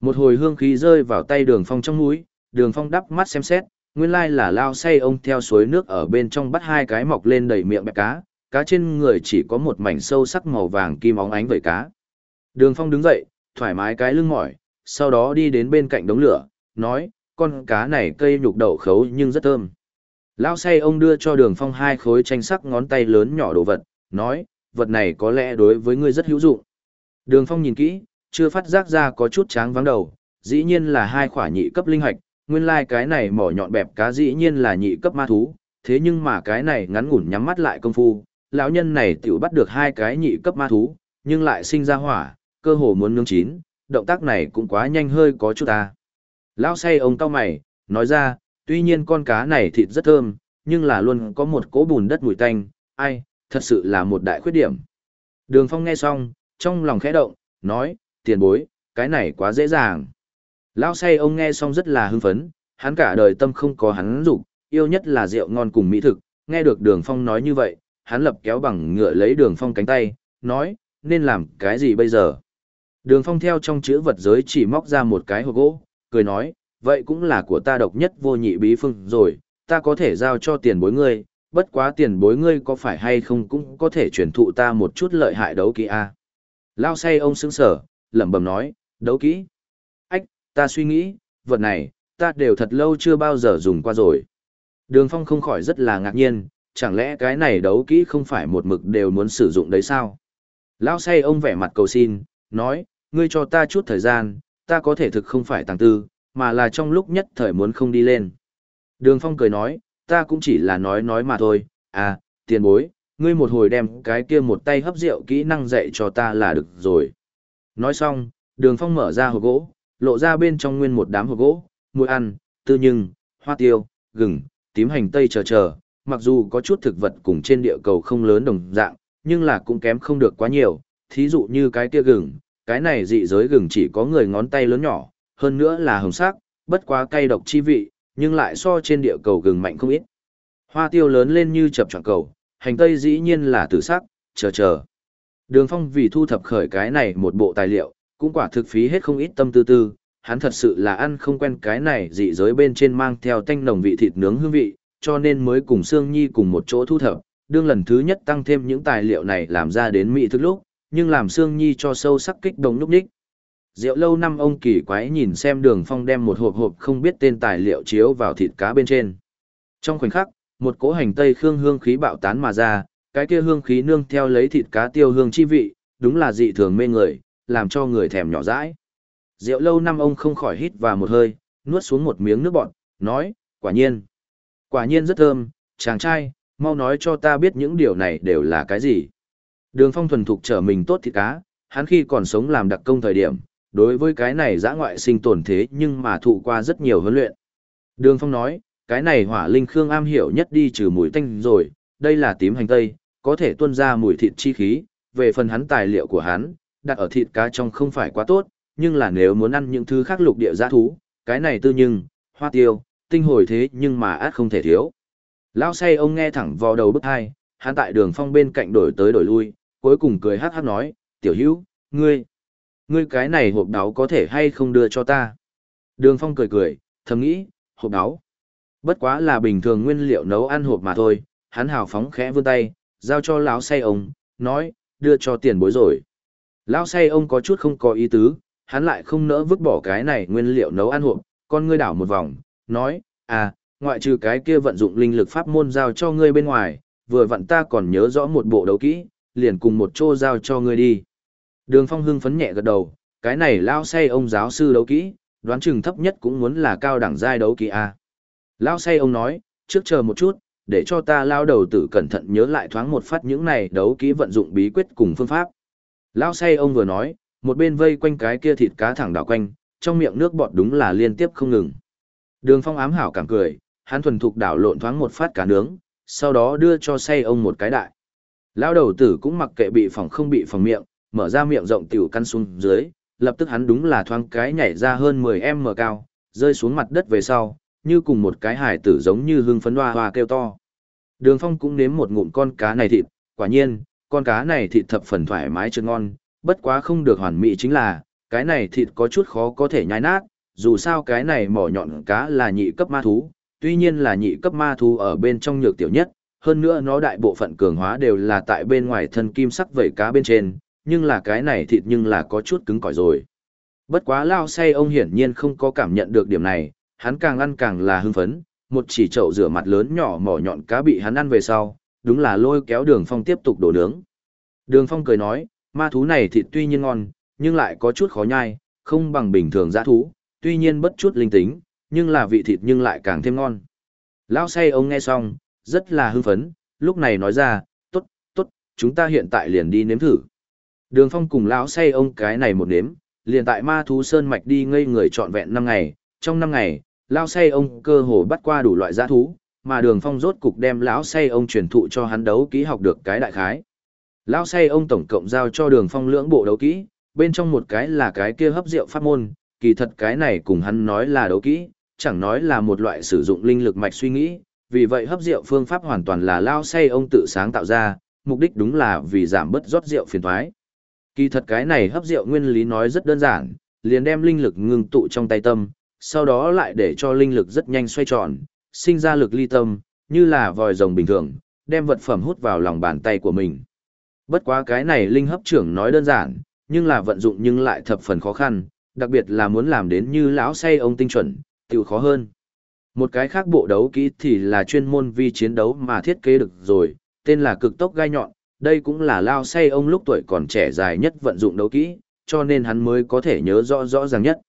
Một hồi hương khí rơi vào tay đường phong trong mũi, đường phong đắp mắt xem xét, nguyên lai là lao say ông theo suối nước ở bên trong bắt hai cái mọc lên đầy miệng bẹp cá, cá trên người chỉ có một mảnh sâu sắc màu vàng kim óng ánh vẩy cá. Đường phong đứng dậy, thoải mái cái lưng mỏi, sau đó đi đến bên cạnh đống lửa, nói, con cá này cây nhục đậu khấu nhưng rất thơm. Lao say ông đưa cho đường phong hai khối tranh sắc ngón tay lớn nhỏ đồ vật, nói, vật này có lẽ đối với ngươi rất hữu dụng. Đường phong nhìn kỹ, chưa phát giác ra có chút tráng vắng đầu, dĩ nhiên là hai khỏa nhị cấp linh hạch, nguyên lai like cái này mỏ nhọn bẹp cá dĩ nhiên là nhị cấp ma thú, thế nhưng mà cái này ngắn ngủn nhắm mắt lại công phu, lão nhân này tiểu bắt được hai cái nhị cấp ma thú, nhưng lại sinh ra hỏa, cơ hồ muốn nướng chín, động tác này cũng quá nhanh hơi có chút ta. Lão say ông cao mày, nói ra, tuy nhiên con cá này thịt rất thơm, nhưng là luôn có một cỗ bùn đất mùi tanh, ai, thật sự là một đại khuyết điểm. Đường Phong nghe xong, trong lòng khẽ động, nói, tiền bối, cái này quá dễ dàng. Lão say ông nghe xong rất là hưng phấn, hắn cả đời tâm không có hắn dục, yêu nhất là rượu ngon cùng mỹ thực, nghe được Đường Phong nói như vậy, hắn lập kéo bằng ngựa lấy Đường Phong cánh tay, nói, nên làm cái gì bây giờ? Đường Phong theo trong chữ vật giới chỉ móc ra một cái hộp gỗ, cười nói, vậy cũng là của ta độc nhất vô nhị bí phương rồi, ta có thể giao cho tiền bối ngươi, bất quá tiền bối ngươi có phải hay không cũng có thể truyền thụ ta một chút lợi hại đấu kỹ a. À? Lao say ông sững sở, lẩm bẩm nói, đấu kỹ. Ách, ta suy nghĩ, vật này, ta đều thật lâu chưa bao giờ dùng qua rồi. Đường Phong không khỏi rất là ngạc nhiên, chẳng lẽ cái này đấu kỹ không phải một mực đều muốn sử dụng đấy sao? Lao say ông vẻ mặt cầu xin, nói, ngươi cho ta chút thời gian, ta có thể thực không phải tàng tư, mà là trong lúc nhất thời muốn không đi lên. Đường Phong cười nói, ta cũng chỉ là nói nói mà thôi, à, tiền bối, ngươi một hồi đem cái kia một tay hấp rượu kỹ năng dạy cho ta là được rồi. Nói xong, đường Phong mở ra hộp gỗ, lộ ra bên trong nguyên một đám hộp gỗ, muối ăn, tư nhưng, hoa tiêu, gừng, tím hành tây chờ chờ, mặc dù có chút thực vật cùng trên địa cầu không lớn đồng dạng, nhưng là cũng kém không được quá nhiều, thí dụ như cái kia gừng, cái này dị giới gừng chỉ có người ngón tay lớn nhỏ, hơn nữa là hồng sắc, bất quá cay độc chi vị, nhưng lại so trên địa cầu gừng mạnh không ít. Hoa tiêu lớn lên như chập tròn cầu, hành tây dĩ nhiên là tử sắc, chờ chờ. Đường Phong vì thu thập khởi cái này một bộ tài liệu, cũng quả thực phí hết không ít tâm tư tư, hắn thật sự là ăn không quen cái này dị giới bên trên mang theo tanh nồng vị thịt nướng hương vị, cho nên mới cùng Sương Nhi cùng một chỗ thu thập, đương lần thứ nhất tăng thêm những tài liệu này làm ra đến mỹ thức lúc, nhưng làm Sương Nhi cho sâu sắc kích động núp ních. Rượu lâu năm ông kỳ quái nhìn xem đường phong đem một hộp hộp không biết tên tài liệu chiếu vào thịt cá bên trên. Trong khoảnh khắc, một cỗ hành tây khương hương khí bạo tán mà ra, cái kia hương khí nương theo lấy thịt cá tiêu hương chi vị, đúng là dị thường mê người, làm cho người thèm nhỏ dãi. Rượu lâu năm ông không khỏi hít vào một hơi, nuốt xuống một miếng nước bọt, nói, quả nhiên. Quả nhiên rất thơm, chàng trai, mau nói cho ta biết những điều này đều là cái gì. Đường phong thuần thục trở mình tốt thịt cá, hắn khi còn sống làm đặc công thời điểm, đối với cái này giã ngoại sinh tồn thế nhưng mà thụ qua rất nhiều huấn luyện. Đường phong nói, cái này hỏa linh khương am hiểu nhất đi trừ mùi tanh rồi, đây là tím hành tây, có thể tuôn ra mùi thịt chi khí, về phần hắn tài liệu của hắn, đặt ở thịt cá trong không phải quá tốt, nhưng là nếu muốn ăn những thứ khác lục địa giã thú, cái này tư nhưng, hoa tiêu, tinh hồi thế nhưng mà át không thể thiếu. Lão say ông nghe thẳng vào đầu bức hai, hắn tại đường phong bên cạnh đổi tới đổi lui, cuối cùng cười hát hát nói, tiểu hữu, ngươi, ngươi cái này hộp đáo có thể hay không đưa cho ta. Đường phong cười cười, thầm nghĩ, hộp đáo. Bất quá là bình thường nguyên liệu nấu ăn hộp mà thôi, hắn hào phóng khẽ vươn tay, giao cho lão say ông, nói, đưa cho tiền bối rồi. Lão say ông có chút không có ý tứ, hắn lại không nỡ vứt bỏ cái này nguyên liệu nấu ăn hộp, con ngươi đảo một vòng, nói, à, ngoại trừ cái kia vận dụng linh lực pháp môn giao cho ngươi bên ngoài, vừa vặn ta còn nhớ rõ một bộ đấu kỹ, liền cùng một chỗ giao cho ngươi đi. Đường phong hưng phấn nhẹ gật đầu, cái này lao say ông giáo sư đấu kỹ, đoán chừng thấp nhất cũng muốn là cao đẳng giai đấu kỹ A. Lao say ông nói, trước chờ một chút, để cho ta lao đầu tử cẩn thận nhớ lại thoáng một phát những này đấu kỹ vận dụng bí quyết cùng phương pháp. Lao say ông vừa nói, một bên vây quanh cái kia thịt cá thẳng đảo quanh, trong miệng nước bọt đúng là liên tiếp không ngừng. Đường phong ám hảo cảm cười, hắn thuần thục đảo lộn thoáng một phát cá nướng, sau đó đưa cho say ông một cái đại. Lao đầu tử cũng mặc kệ bị phòng không bị phòng miệng, mở ra miệng rộng tiểu căn xuống dưới, lập tức hắn đúng là thoáng cái nhảy ra hơn 10m cao, rơi xuống mặt đất về sau, như cùng một cái hải tử giống như hưng phấn hoa hoa kêu to. Đường phong cũng nếm một ngụm con cá này thịt, quả nhiên, con cá này thịt thập phần thoải mái chưa ngon, bất quá không được hoàn mỹ chính là, cái này thịt có chút khó có thể nhai nát, dù sao cái này mỏ nhọn cá là nhị cấp ma thú, tuy nhiên là nhị cấp ma thú ở bên trong nhược tiểu nhất, hơn nữa nó đại bộ phận cường hóa đều là tại bên ngoài thân kim sắc vẩy cá bên trên, nhưng là cái này thịt nhưng là có chút cứng cỏi rồi. Bất quá lao say ông hiển nhiên không có cảm nhận được điểm này, hắn càng ăn càng là hưng phấn, một chỉ chậu rửa mặt lớn nhỏ mỏ nhọn cá bị hắn ăn về sau, đúng là lôi kéo đường phong tiếp tục đổ nướng. Đường phong cười nói, ma thú này thịt tuy nhiên ngon, nhưng lại có chút khó nhai, không bằng bình thường giã thú, tuy nhiên bất chút linh tính, nhưng là vị thịt nhưng lại càng thêm ngon. Lão say ông nghe xong, rất là hưng phấn, lúc này nói ra, tốt, tốt, chúng ta hiện tại liền đi nếm thử. Đường phong cùng lão say ông cái này một nếm, liền tại ma thú sơn mạch đi ngây người trọn vẹn năm ngày, trong năm ngày, lão say ông cơ hồ bắt qua đủ loại giã thú, mà đường phong rốt cục đem lão say ông truyền thụ cho hắn đấu kỹ học được cái đại khái. Lão say ông tổng cộng giao cho đường phong lưỡng bộ đấu kỹ, bên trong một cái là cái kia hấp rượu pháp môn, kỳ thật cái này cùng hắn nói là đấu kỹ, chẳng nói là một loại sử dụng linh lực mạch suy nghĩ, vì vậy hấp rượu phương pháp hoàn toàn là lao say ông tự sáng tạo ra, mục đích đúng là vì giảm bớt rót rượu phiền thoái. Kỳ thật cái này hấp rượu nguyên lý nói rất đơn giản, liền đem linh lực ngưng tụ trong tay tâm, sau đó lại để cho linh lực rất nhanh xoay tròn, sinh ra lực ly tâm, như là vòi rồng bình thường, đem vật phẩm hút vào lòng bàn tay của mình. Bất quá cái này linh hấp trưởng nói đơn giản, nhưng là vận dụng nhưng lại thập phần khó khăn, đặc biệt là muốn làm đến như lão say ông tinh chuẩn, tiểu khó hơn. Một cái khác bộ đấu kỹ thì là chuyên môn vi chiến đấu mà thiết kế được rồi, tên là cực tốc gai nhọn, đây cũng là lao say ông lúc tuổi còn trẻ dài nhất vận dụng đấu kỹ, cho nên hắn mới có thể nhớ rõ rõ ràng nhất.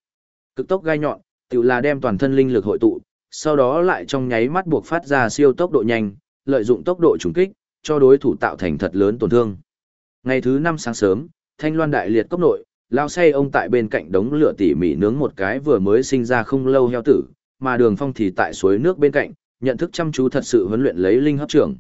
Cực tốc gai nhọn, tự là đem toàn thân linh lực hội tụ, sau đó lại trong nháy mắt buộc phát ra siêu tốc độ nhanh, lợi dụng tốc độ trùng kích, cho đối thủ tạo thành thật lớn tổn thương. Ngày thứ năm sáng sớm, Thanh Loan đại liệt cốc nội, lao say ông tại bên cạnh đống lửa tỉ mỉ nướng một cái vừa mới sinh ra không lâu heo tử, mà đường phong thì tại suối nước bên cạnh, nhận thức chăm chú thật sự huấn luyện lấy linh hấp trưởng.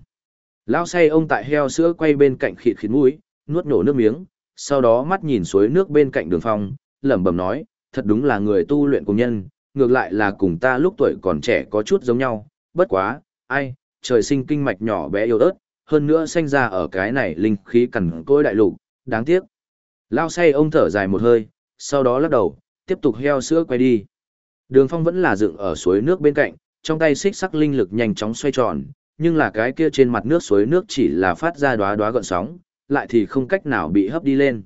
lão say ông tại heo sữa quay bên cạnh khịt khịt mũi, nuốt nổ nước miếng, sau đó mắt nhìn suối nước bên cạnh đường phong, lẩm bẩm nói, thật đúng là người tu luyện cùng nhân, ngược lại là cùng ta lúc tuổi còn trẻ có chút giống nhau, bất quá, ai, trời sinh kinh mạch nhỏ bé yếu ớt, hơn nữa sinh ra ở cái này linh khí cằn cỗi đại lục, đáng tiếc. Lao say ông thở dài một hơi, sau đó lắc đầu, tiếp tục heo sữa quay đi. Đường phong vẫn là dựng ở suối nước bên cạnh, trong tay xích sắc linh lực nhanh chóng xoay tròn, nhưng là cái kia trên mặt nước suối nước chỉ là phát ra đóa đóa gợn sóng, lại thì không cách nào bị hấp đi lên.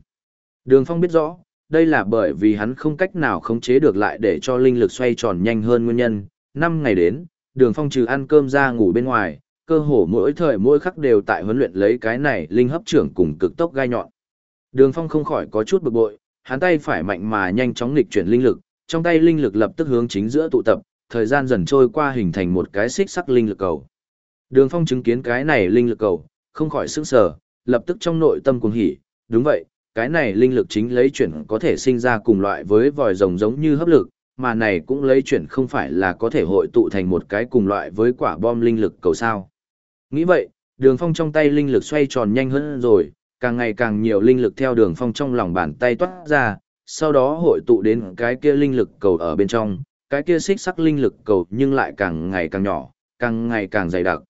Đường phong biết rõ, đây là bởi vì hắn không cách nào khống chế được lại để cho linh lực xoay tròn nhanh hơn nguyên nhân. Năm ngày đến, đường phong trừ ăn cơm ra ngủ bên ngoài, cơ hồ mỗi thời mỗi khắc đều tại huấn luyện lấy cái này linh hấp trưởng cùng cực tốc gai nhọn. Đường Phong không khỏi có chút bực bội, hắn tay phải mạnh mà nhanh chóng nghịch chuyển linh lực, trong tay linh lực lập tức hướng chính giữa tụ tập, thời gian dần trôi qua hình thành một cái xích sắc linh lực cầu. Đường Phong chứng kiến cái này linh lực cầu, không khỏi sững sờ, lập tức trong nội tâm cuồng hỉ, đúng vậy, cái này linh lực chính lấy chuyển có thể sinh ra cùng loại với vòi rồng giống như hấp lực, mà này cũng lấy chuyển không phải là có thể hội tụ thành một cái cùng loại với quả bom linh lực cầu sao. Nghĩ vậy, đường phong trong tay linh lực xoay tròn nhanh hơn rồi, càng ngày càng nhiều linh lực theo đường phong trong lòng bàn tay toát ra, sau đó hội tụ đến cái kia linh lực cầu ở bên trong, cái kia xích sắc linh lực cầu nhưng lại càng ngày càng nhỏ, càng ngày càng dày đặc.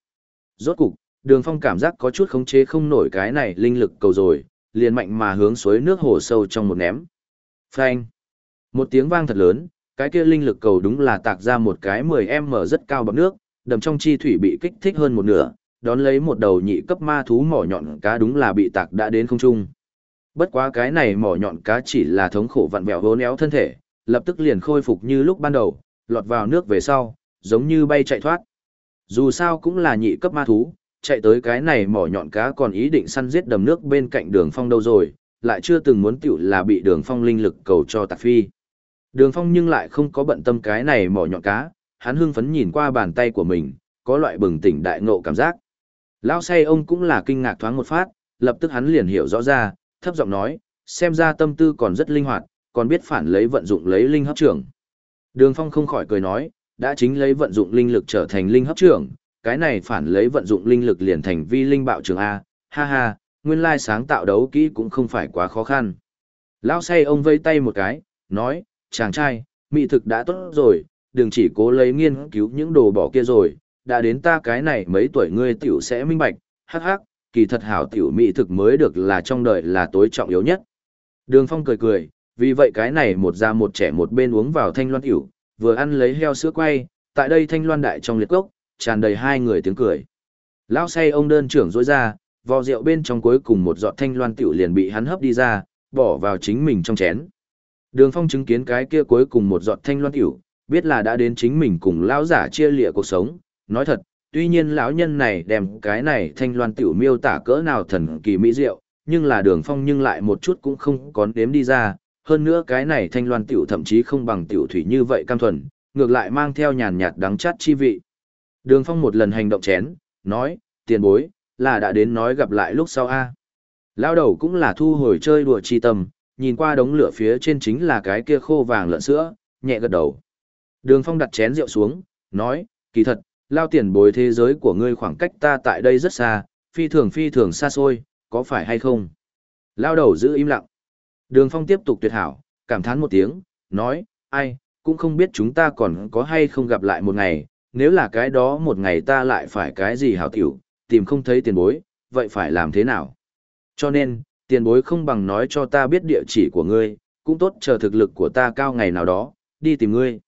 Rốt cục, đường phong cảm giác có chút khống chế không nổi cái này linh lực cầu rồi, liền mạnh mà hướng suối nước hồ sâu trong một ném. Phanh! Một tiếng vang thật lớn, cái kia linh lực cầu đúng là tạc ra một cái 10m rất cao bọc nước, đầm trong chi thủy bị kích thích hơn một nửa, đón lấy một đầu nhị cấp ma thú mỏ nhọn cá đúng là bị tạc đã đến không trung. Bất quá cái này mỏ nhọn cá chỉ là thống khổ vặn vẹo hố néo thân thể, lập tức liền khôi phục như lúc ban đầu, lọt vào nước về sau, giống như bay chạy thoát. Dù sao cũng là nhị cấp ma thú, chạy tới cái này mỏ nhọn cá còn ý định săn giết đầm nước bên cạnh đường phong đâu rồi, lại chưa từng muốn tiểu là bị đường phong linh lực cầu cho tạc phi. Đường phong nhưng lại không có bận tâm cái này mỏ nhọn cá, hắn hưng phấn nhìn qua bàn tay của mình, có loại bừng tỉnh đại ngộ cảm giác. Lão say ông cũng là kinh ngạc thoáng một phát, lập tức hắn liền hiểu rõ ra, thấp giọng nói, xem ra tâm tư còn rất linh hoạt, còn biết phản lấy vận dụng lấy linh hấp trưởng. Đường Phong không khỏi cười nói, đã chính lấy vận dụng linh lực trở thành linh hấp trưởng, cái này phản lấy vận dụng linh lực liền thành vi linh bạo trưởng A, ha ha, nguyên lai sáng tạo đấu kỹ cũng không phải quá khó khăn. Lão say ông vây tay một cái, nói, chàng trai, mỹ thực đã tốt rồi, đừng chỉ cố lấy nghiên cứu những đồ bỏ kia rồi, đã đến ta cái này mấy tuổi ngươi tiểu sẽ minh bạch, hắc hắc, kỳ thật hảo tiểu mỹ thực mới được là trong đời là tối trọng yếu nhất. Đường Phong cười cười, vì vậy cái này một già một trẻ một bên uống vào thanh loan tiểu, vừa ăn lấy heo sữa quay, tại đây thanh loan đại trong liệt cốc, tràn đầy hai người tiếng cười. Lão say ông đơn trưởng rối ra, vò rượu bên trong cuối cùng một giọt thanh loan tiểu liền bị hắn hấp đi ra, bỏ vào chính mình trong chén. Đường Phong chứng kiến cái kia cuối cùng một giọt thanh loan tiểu, biết là đã đến chính mình cùng lão giả chia lịa cuộc sống, nói thật, tuy nhiên lão nhân này đem cái này thanh loan tiểu miêu tả cỡ nào thần kỳ mỹ diệu, nhưng là đường phong nhưng lại một chút cũng không có đếm đi ra, hơn nữa cái này thanh loan tiểu thậm chí không bằng tiểu thủy như vậy cam thuần, ngược lại mang theo nhàn nhạt đắng chát chi vị. Đường phong một lần hành động chén, nói, tiền bối, là đã đến nói gặp lại lúc sau a Lao đầu cũng là thu hồi chơi đùa chi tâm, nhìn qua đống lửa phía trên chính là cái kia khô vàng lợn sữa, nhẹ gật đầu. Đường phong đặt chén rượu xuống, nói, kỳ thật, lao tiền bối thế giới của ngươi khoảng cách ta tại đây rất xa, phi thường phi thường xa xôi, có phải hay không? Lao đầu giữ im lặng. Đường phong tiếp tục tuyệt hảo, cảm thán một tiếng, nói, ai, cũng không biết chúng ta còn có hay không gặp lại một ngày, nếu là cái đó một ngày ta lại phải cái gì hảo tiểu, tìm không thấy tiền bối, vậy phải làm thế nào? Cho nên, tiền bối không bằng nói cho ta biết địa chỉ của ngươi, cũng tốt chờ thực lực của ta cao ngày nào đó, đi tìm ngươi.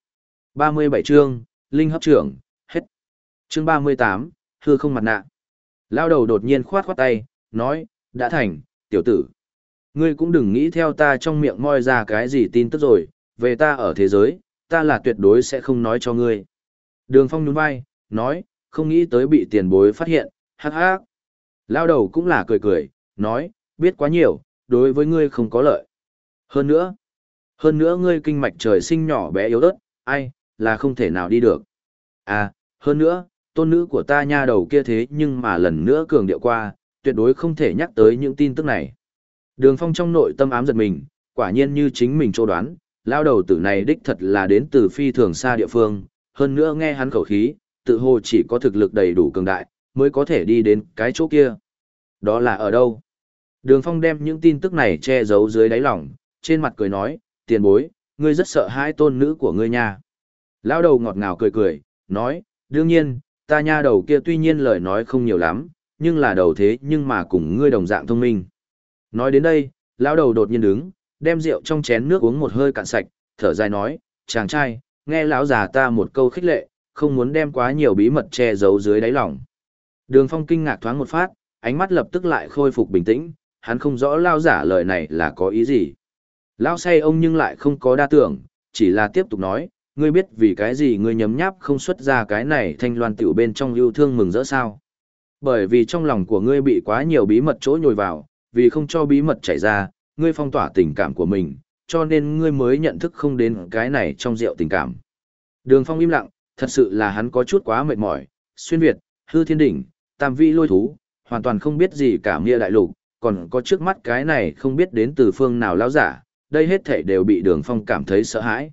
37 chương, Linh hấp trưởng, chương ba mươi tám, hư không mặt nạ. Lao đầu đột nhiên khoát khoát tay, nói, đã thành, tiểu tử. Ngươi cũng đừng nghĩ theo ta trong miệng moi ra cái gì tin tức rồi, về ta ở thế giới, ta là tuyệt đối sẽ không nói cho ngươi. Đường phong nhún vai, nói, không nghĩ tới bị tiền bối phát hiện, hắc hắc. Lao đầu cũng là cười cười, nói, biết quá nhiều, đối với ngươi không có lợi. Hơn nữa hơn nữa ngươi kinh mạch trời sinh nhỏ bé yếu ớt, ai, là không thể nào đi được. À hơn nữa tôn nữ của ta nha đầu kia thế nhưng mà lần nữa cường điệu qua, tuyệt đối không thể nhắc tới những tin tức này. Đường phong trong nội tâm ám giật mình, quả nhiên như chính mình chỗ đoán, lao đầu tử này đích thật là đến từ phi thường xa địa phương, hơn nữa nghe hắn khẩu khí, tự hồ chỉ có thực lực đầy đủ cường đại, mới có thể đi đến cái chỗ kia. Đó là ở đâu? Đường phong đem những tin tức này che giấu dưới đáy lòng, trên mặt cười nói, tiền bối, ngươi rất sợ hai tôn nữ của ngươi nha. Lao đầu ngọt ngào cười cười, nói, đương nhiên, ta nha đầu kia tuy nhiên lời nói không nhiều lắm, nhưng là đầu thế nhưng mà cùng ngươi đồng dạng thông minh. Nói đến đây, lão đầu đột nhiên đứng, đem rượu trong chén nước uống một hơi cạn sạch, thở dài nói, chàng trai, nghe lão già ta một câu khích lệ, không muốn đem quá nhiều bí mật che giấu dưới đáy lòng. Đường phong kinh ngạc thoáng một phát, ánh mắt lập tức lại khôi phục bình tĩnh, hắn không rõ lao giả lời này là có ý gì. Lao say ông nhưng lại không có đa tưởng, chỉ là tiếp tục nói, ngươi biết vì cái gì ngươi nhấm nháp không xuất ra cái này thanh loan tiểu bên trong yêu thương mừng rỡ sao? Bởi vì trong lòng của ngươi bị quá nhiều bí mật chỗ nhồi vào, vì không cho bí mật chảy ra, ngươi phong tỏa tình cảm của mình, cho nên ngươi mới nhận thức không đến cái này trong rượu tình cảm. Đường Phong im lặng, thật sự là hắn có chút quá mệt mỏi, xuyên Việt, hư thiên đỉnh, tam vi lôi thú, hoàn toàn không biết gì cả nghĩa đại lục, còn có trước mắt cái này không biết đến từ phương nào lão giả, đây hết thảy đều bị đường Phong cảm thấy sợ hãi.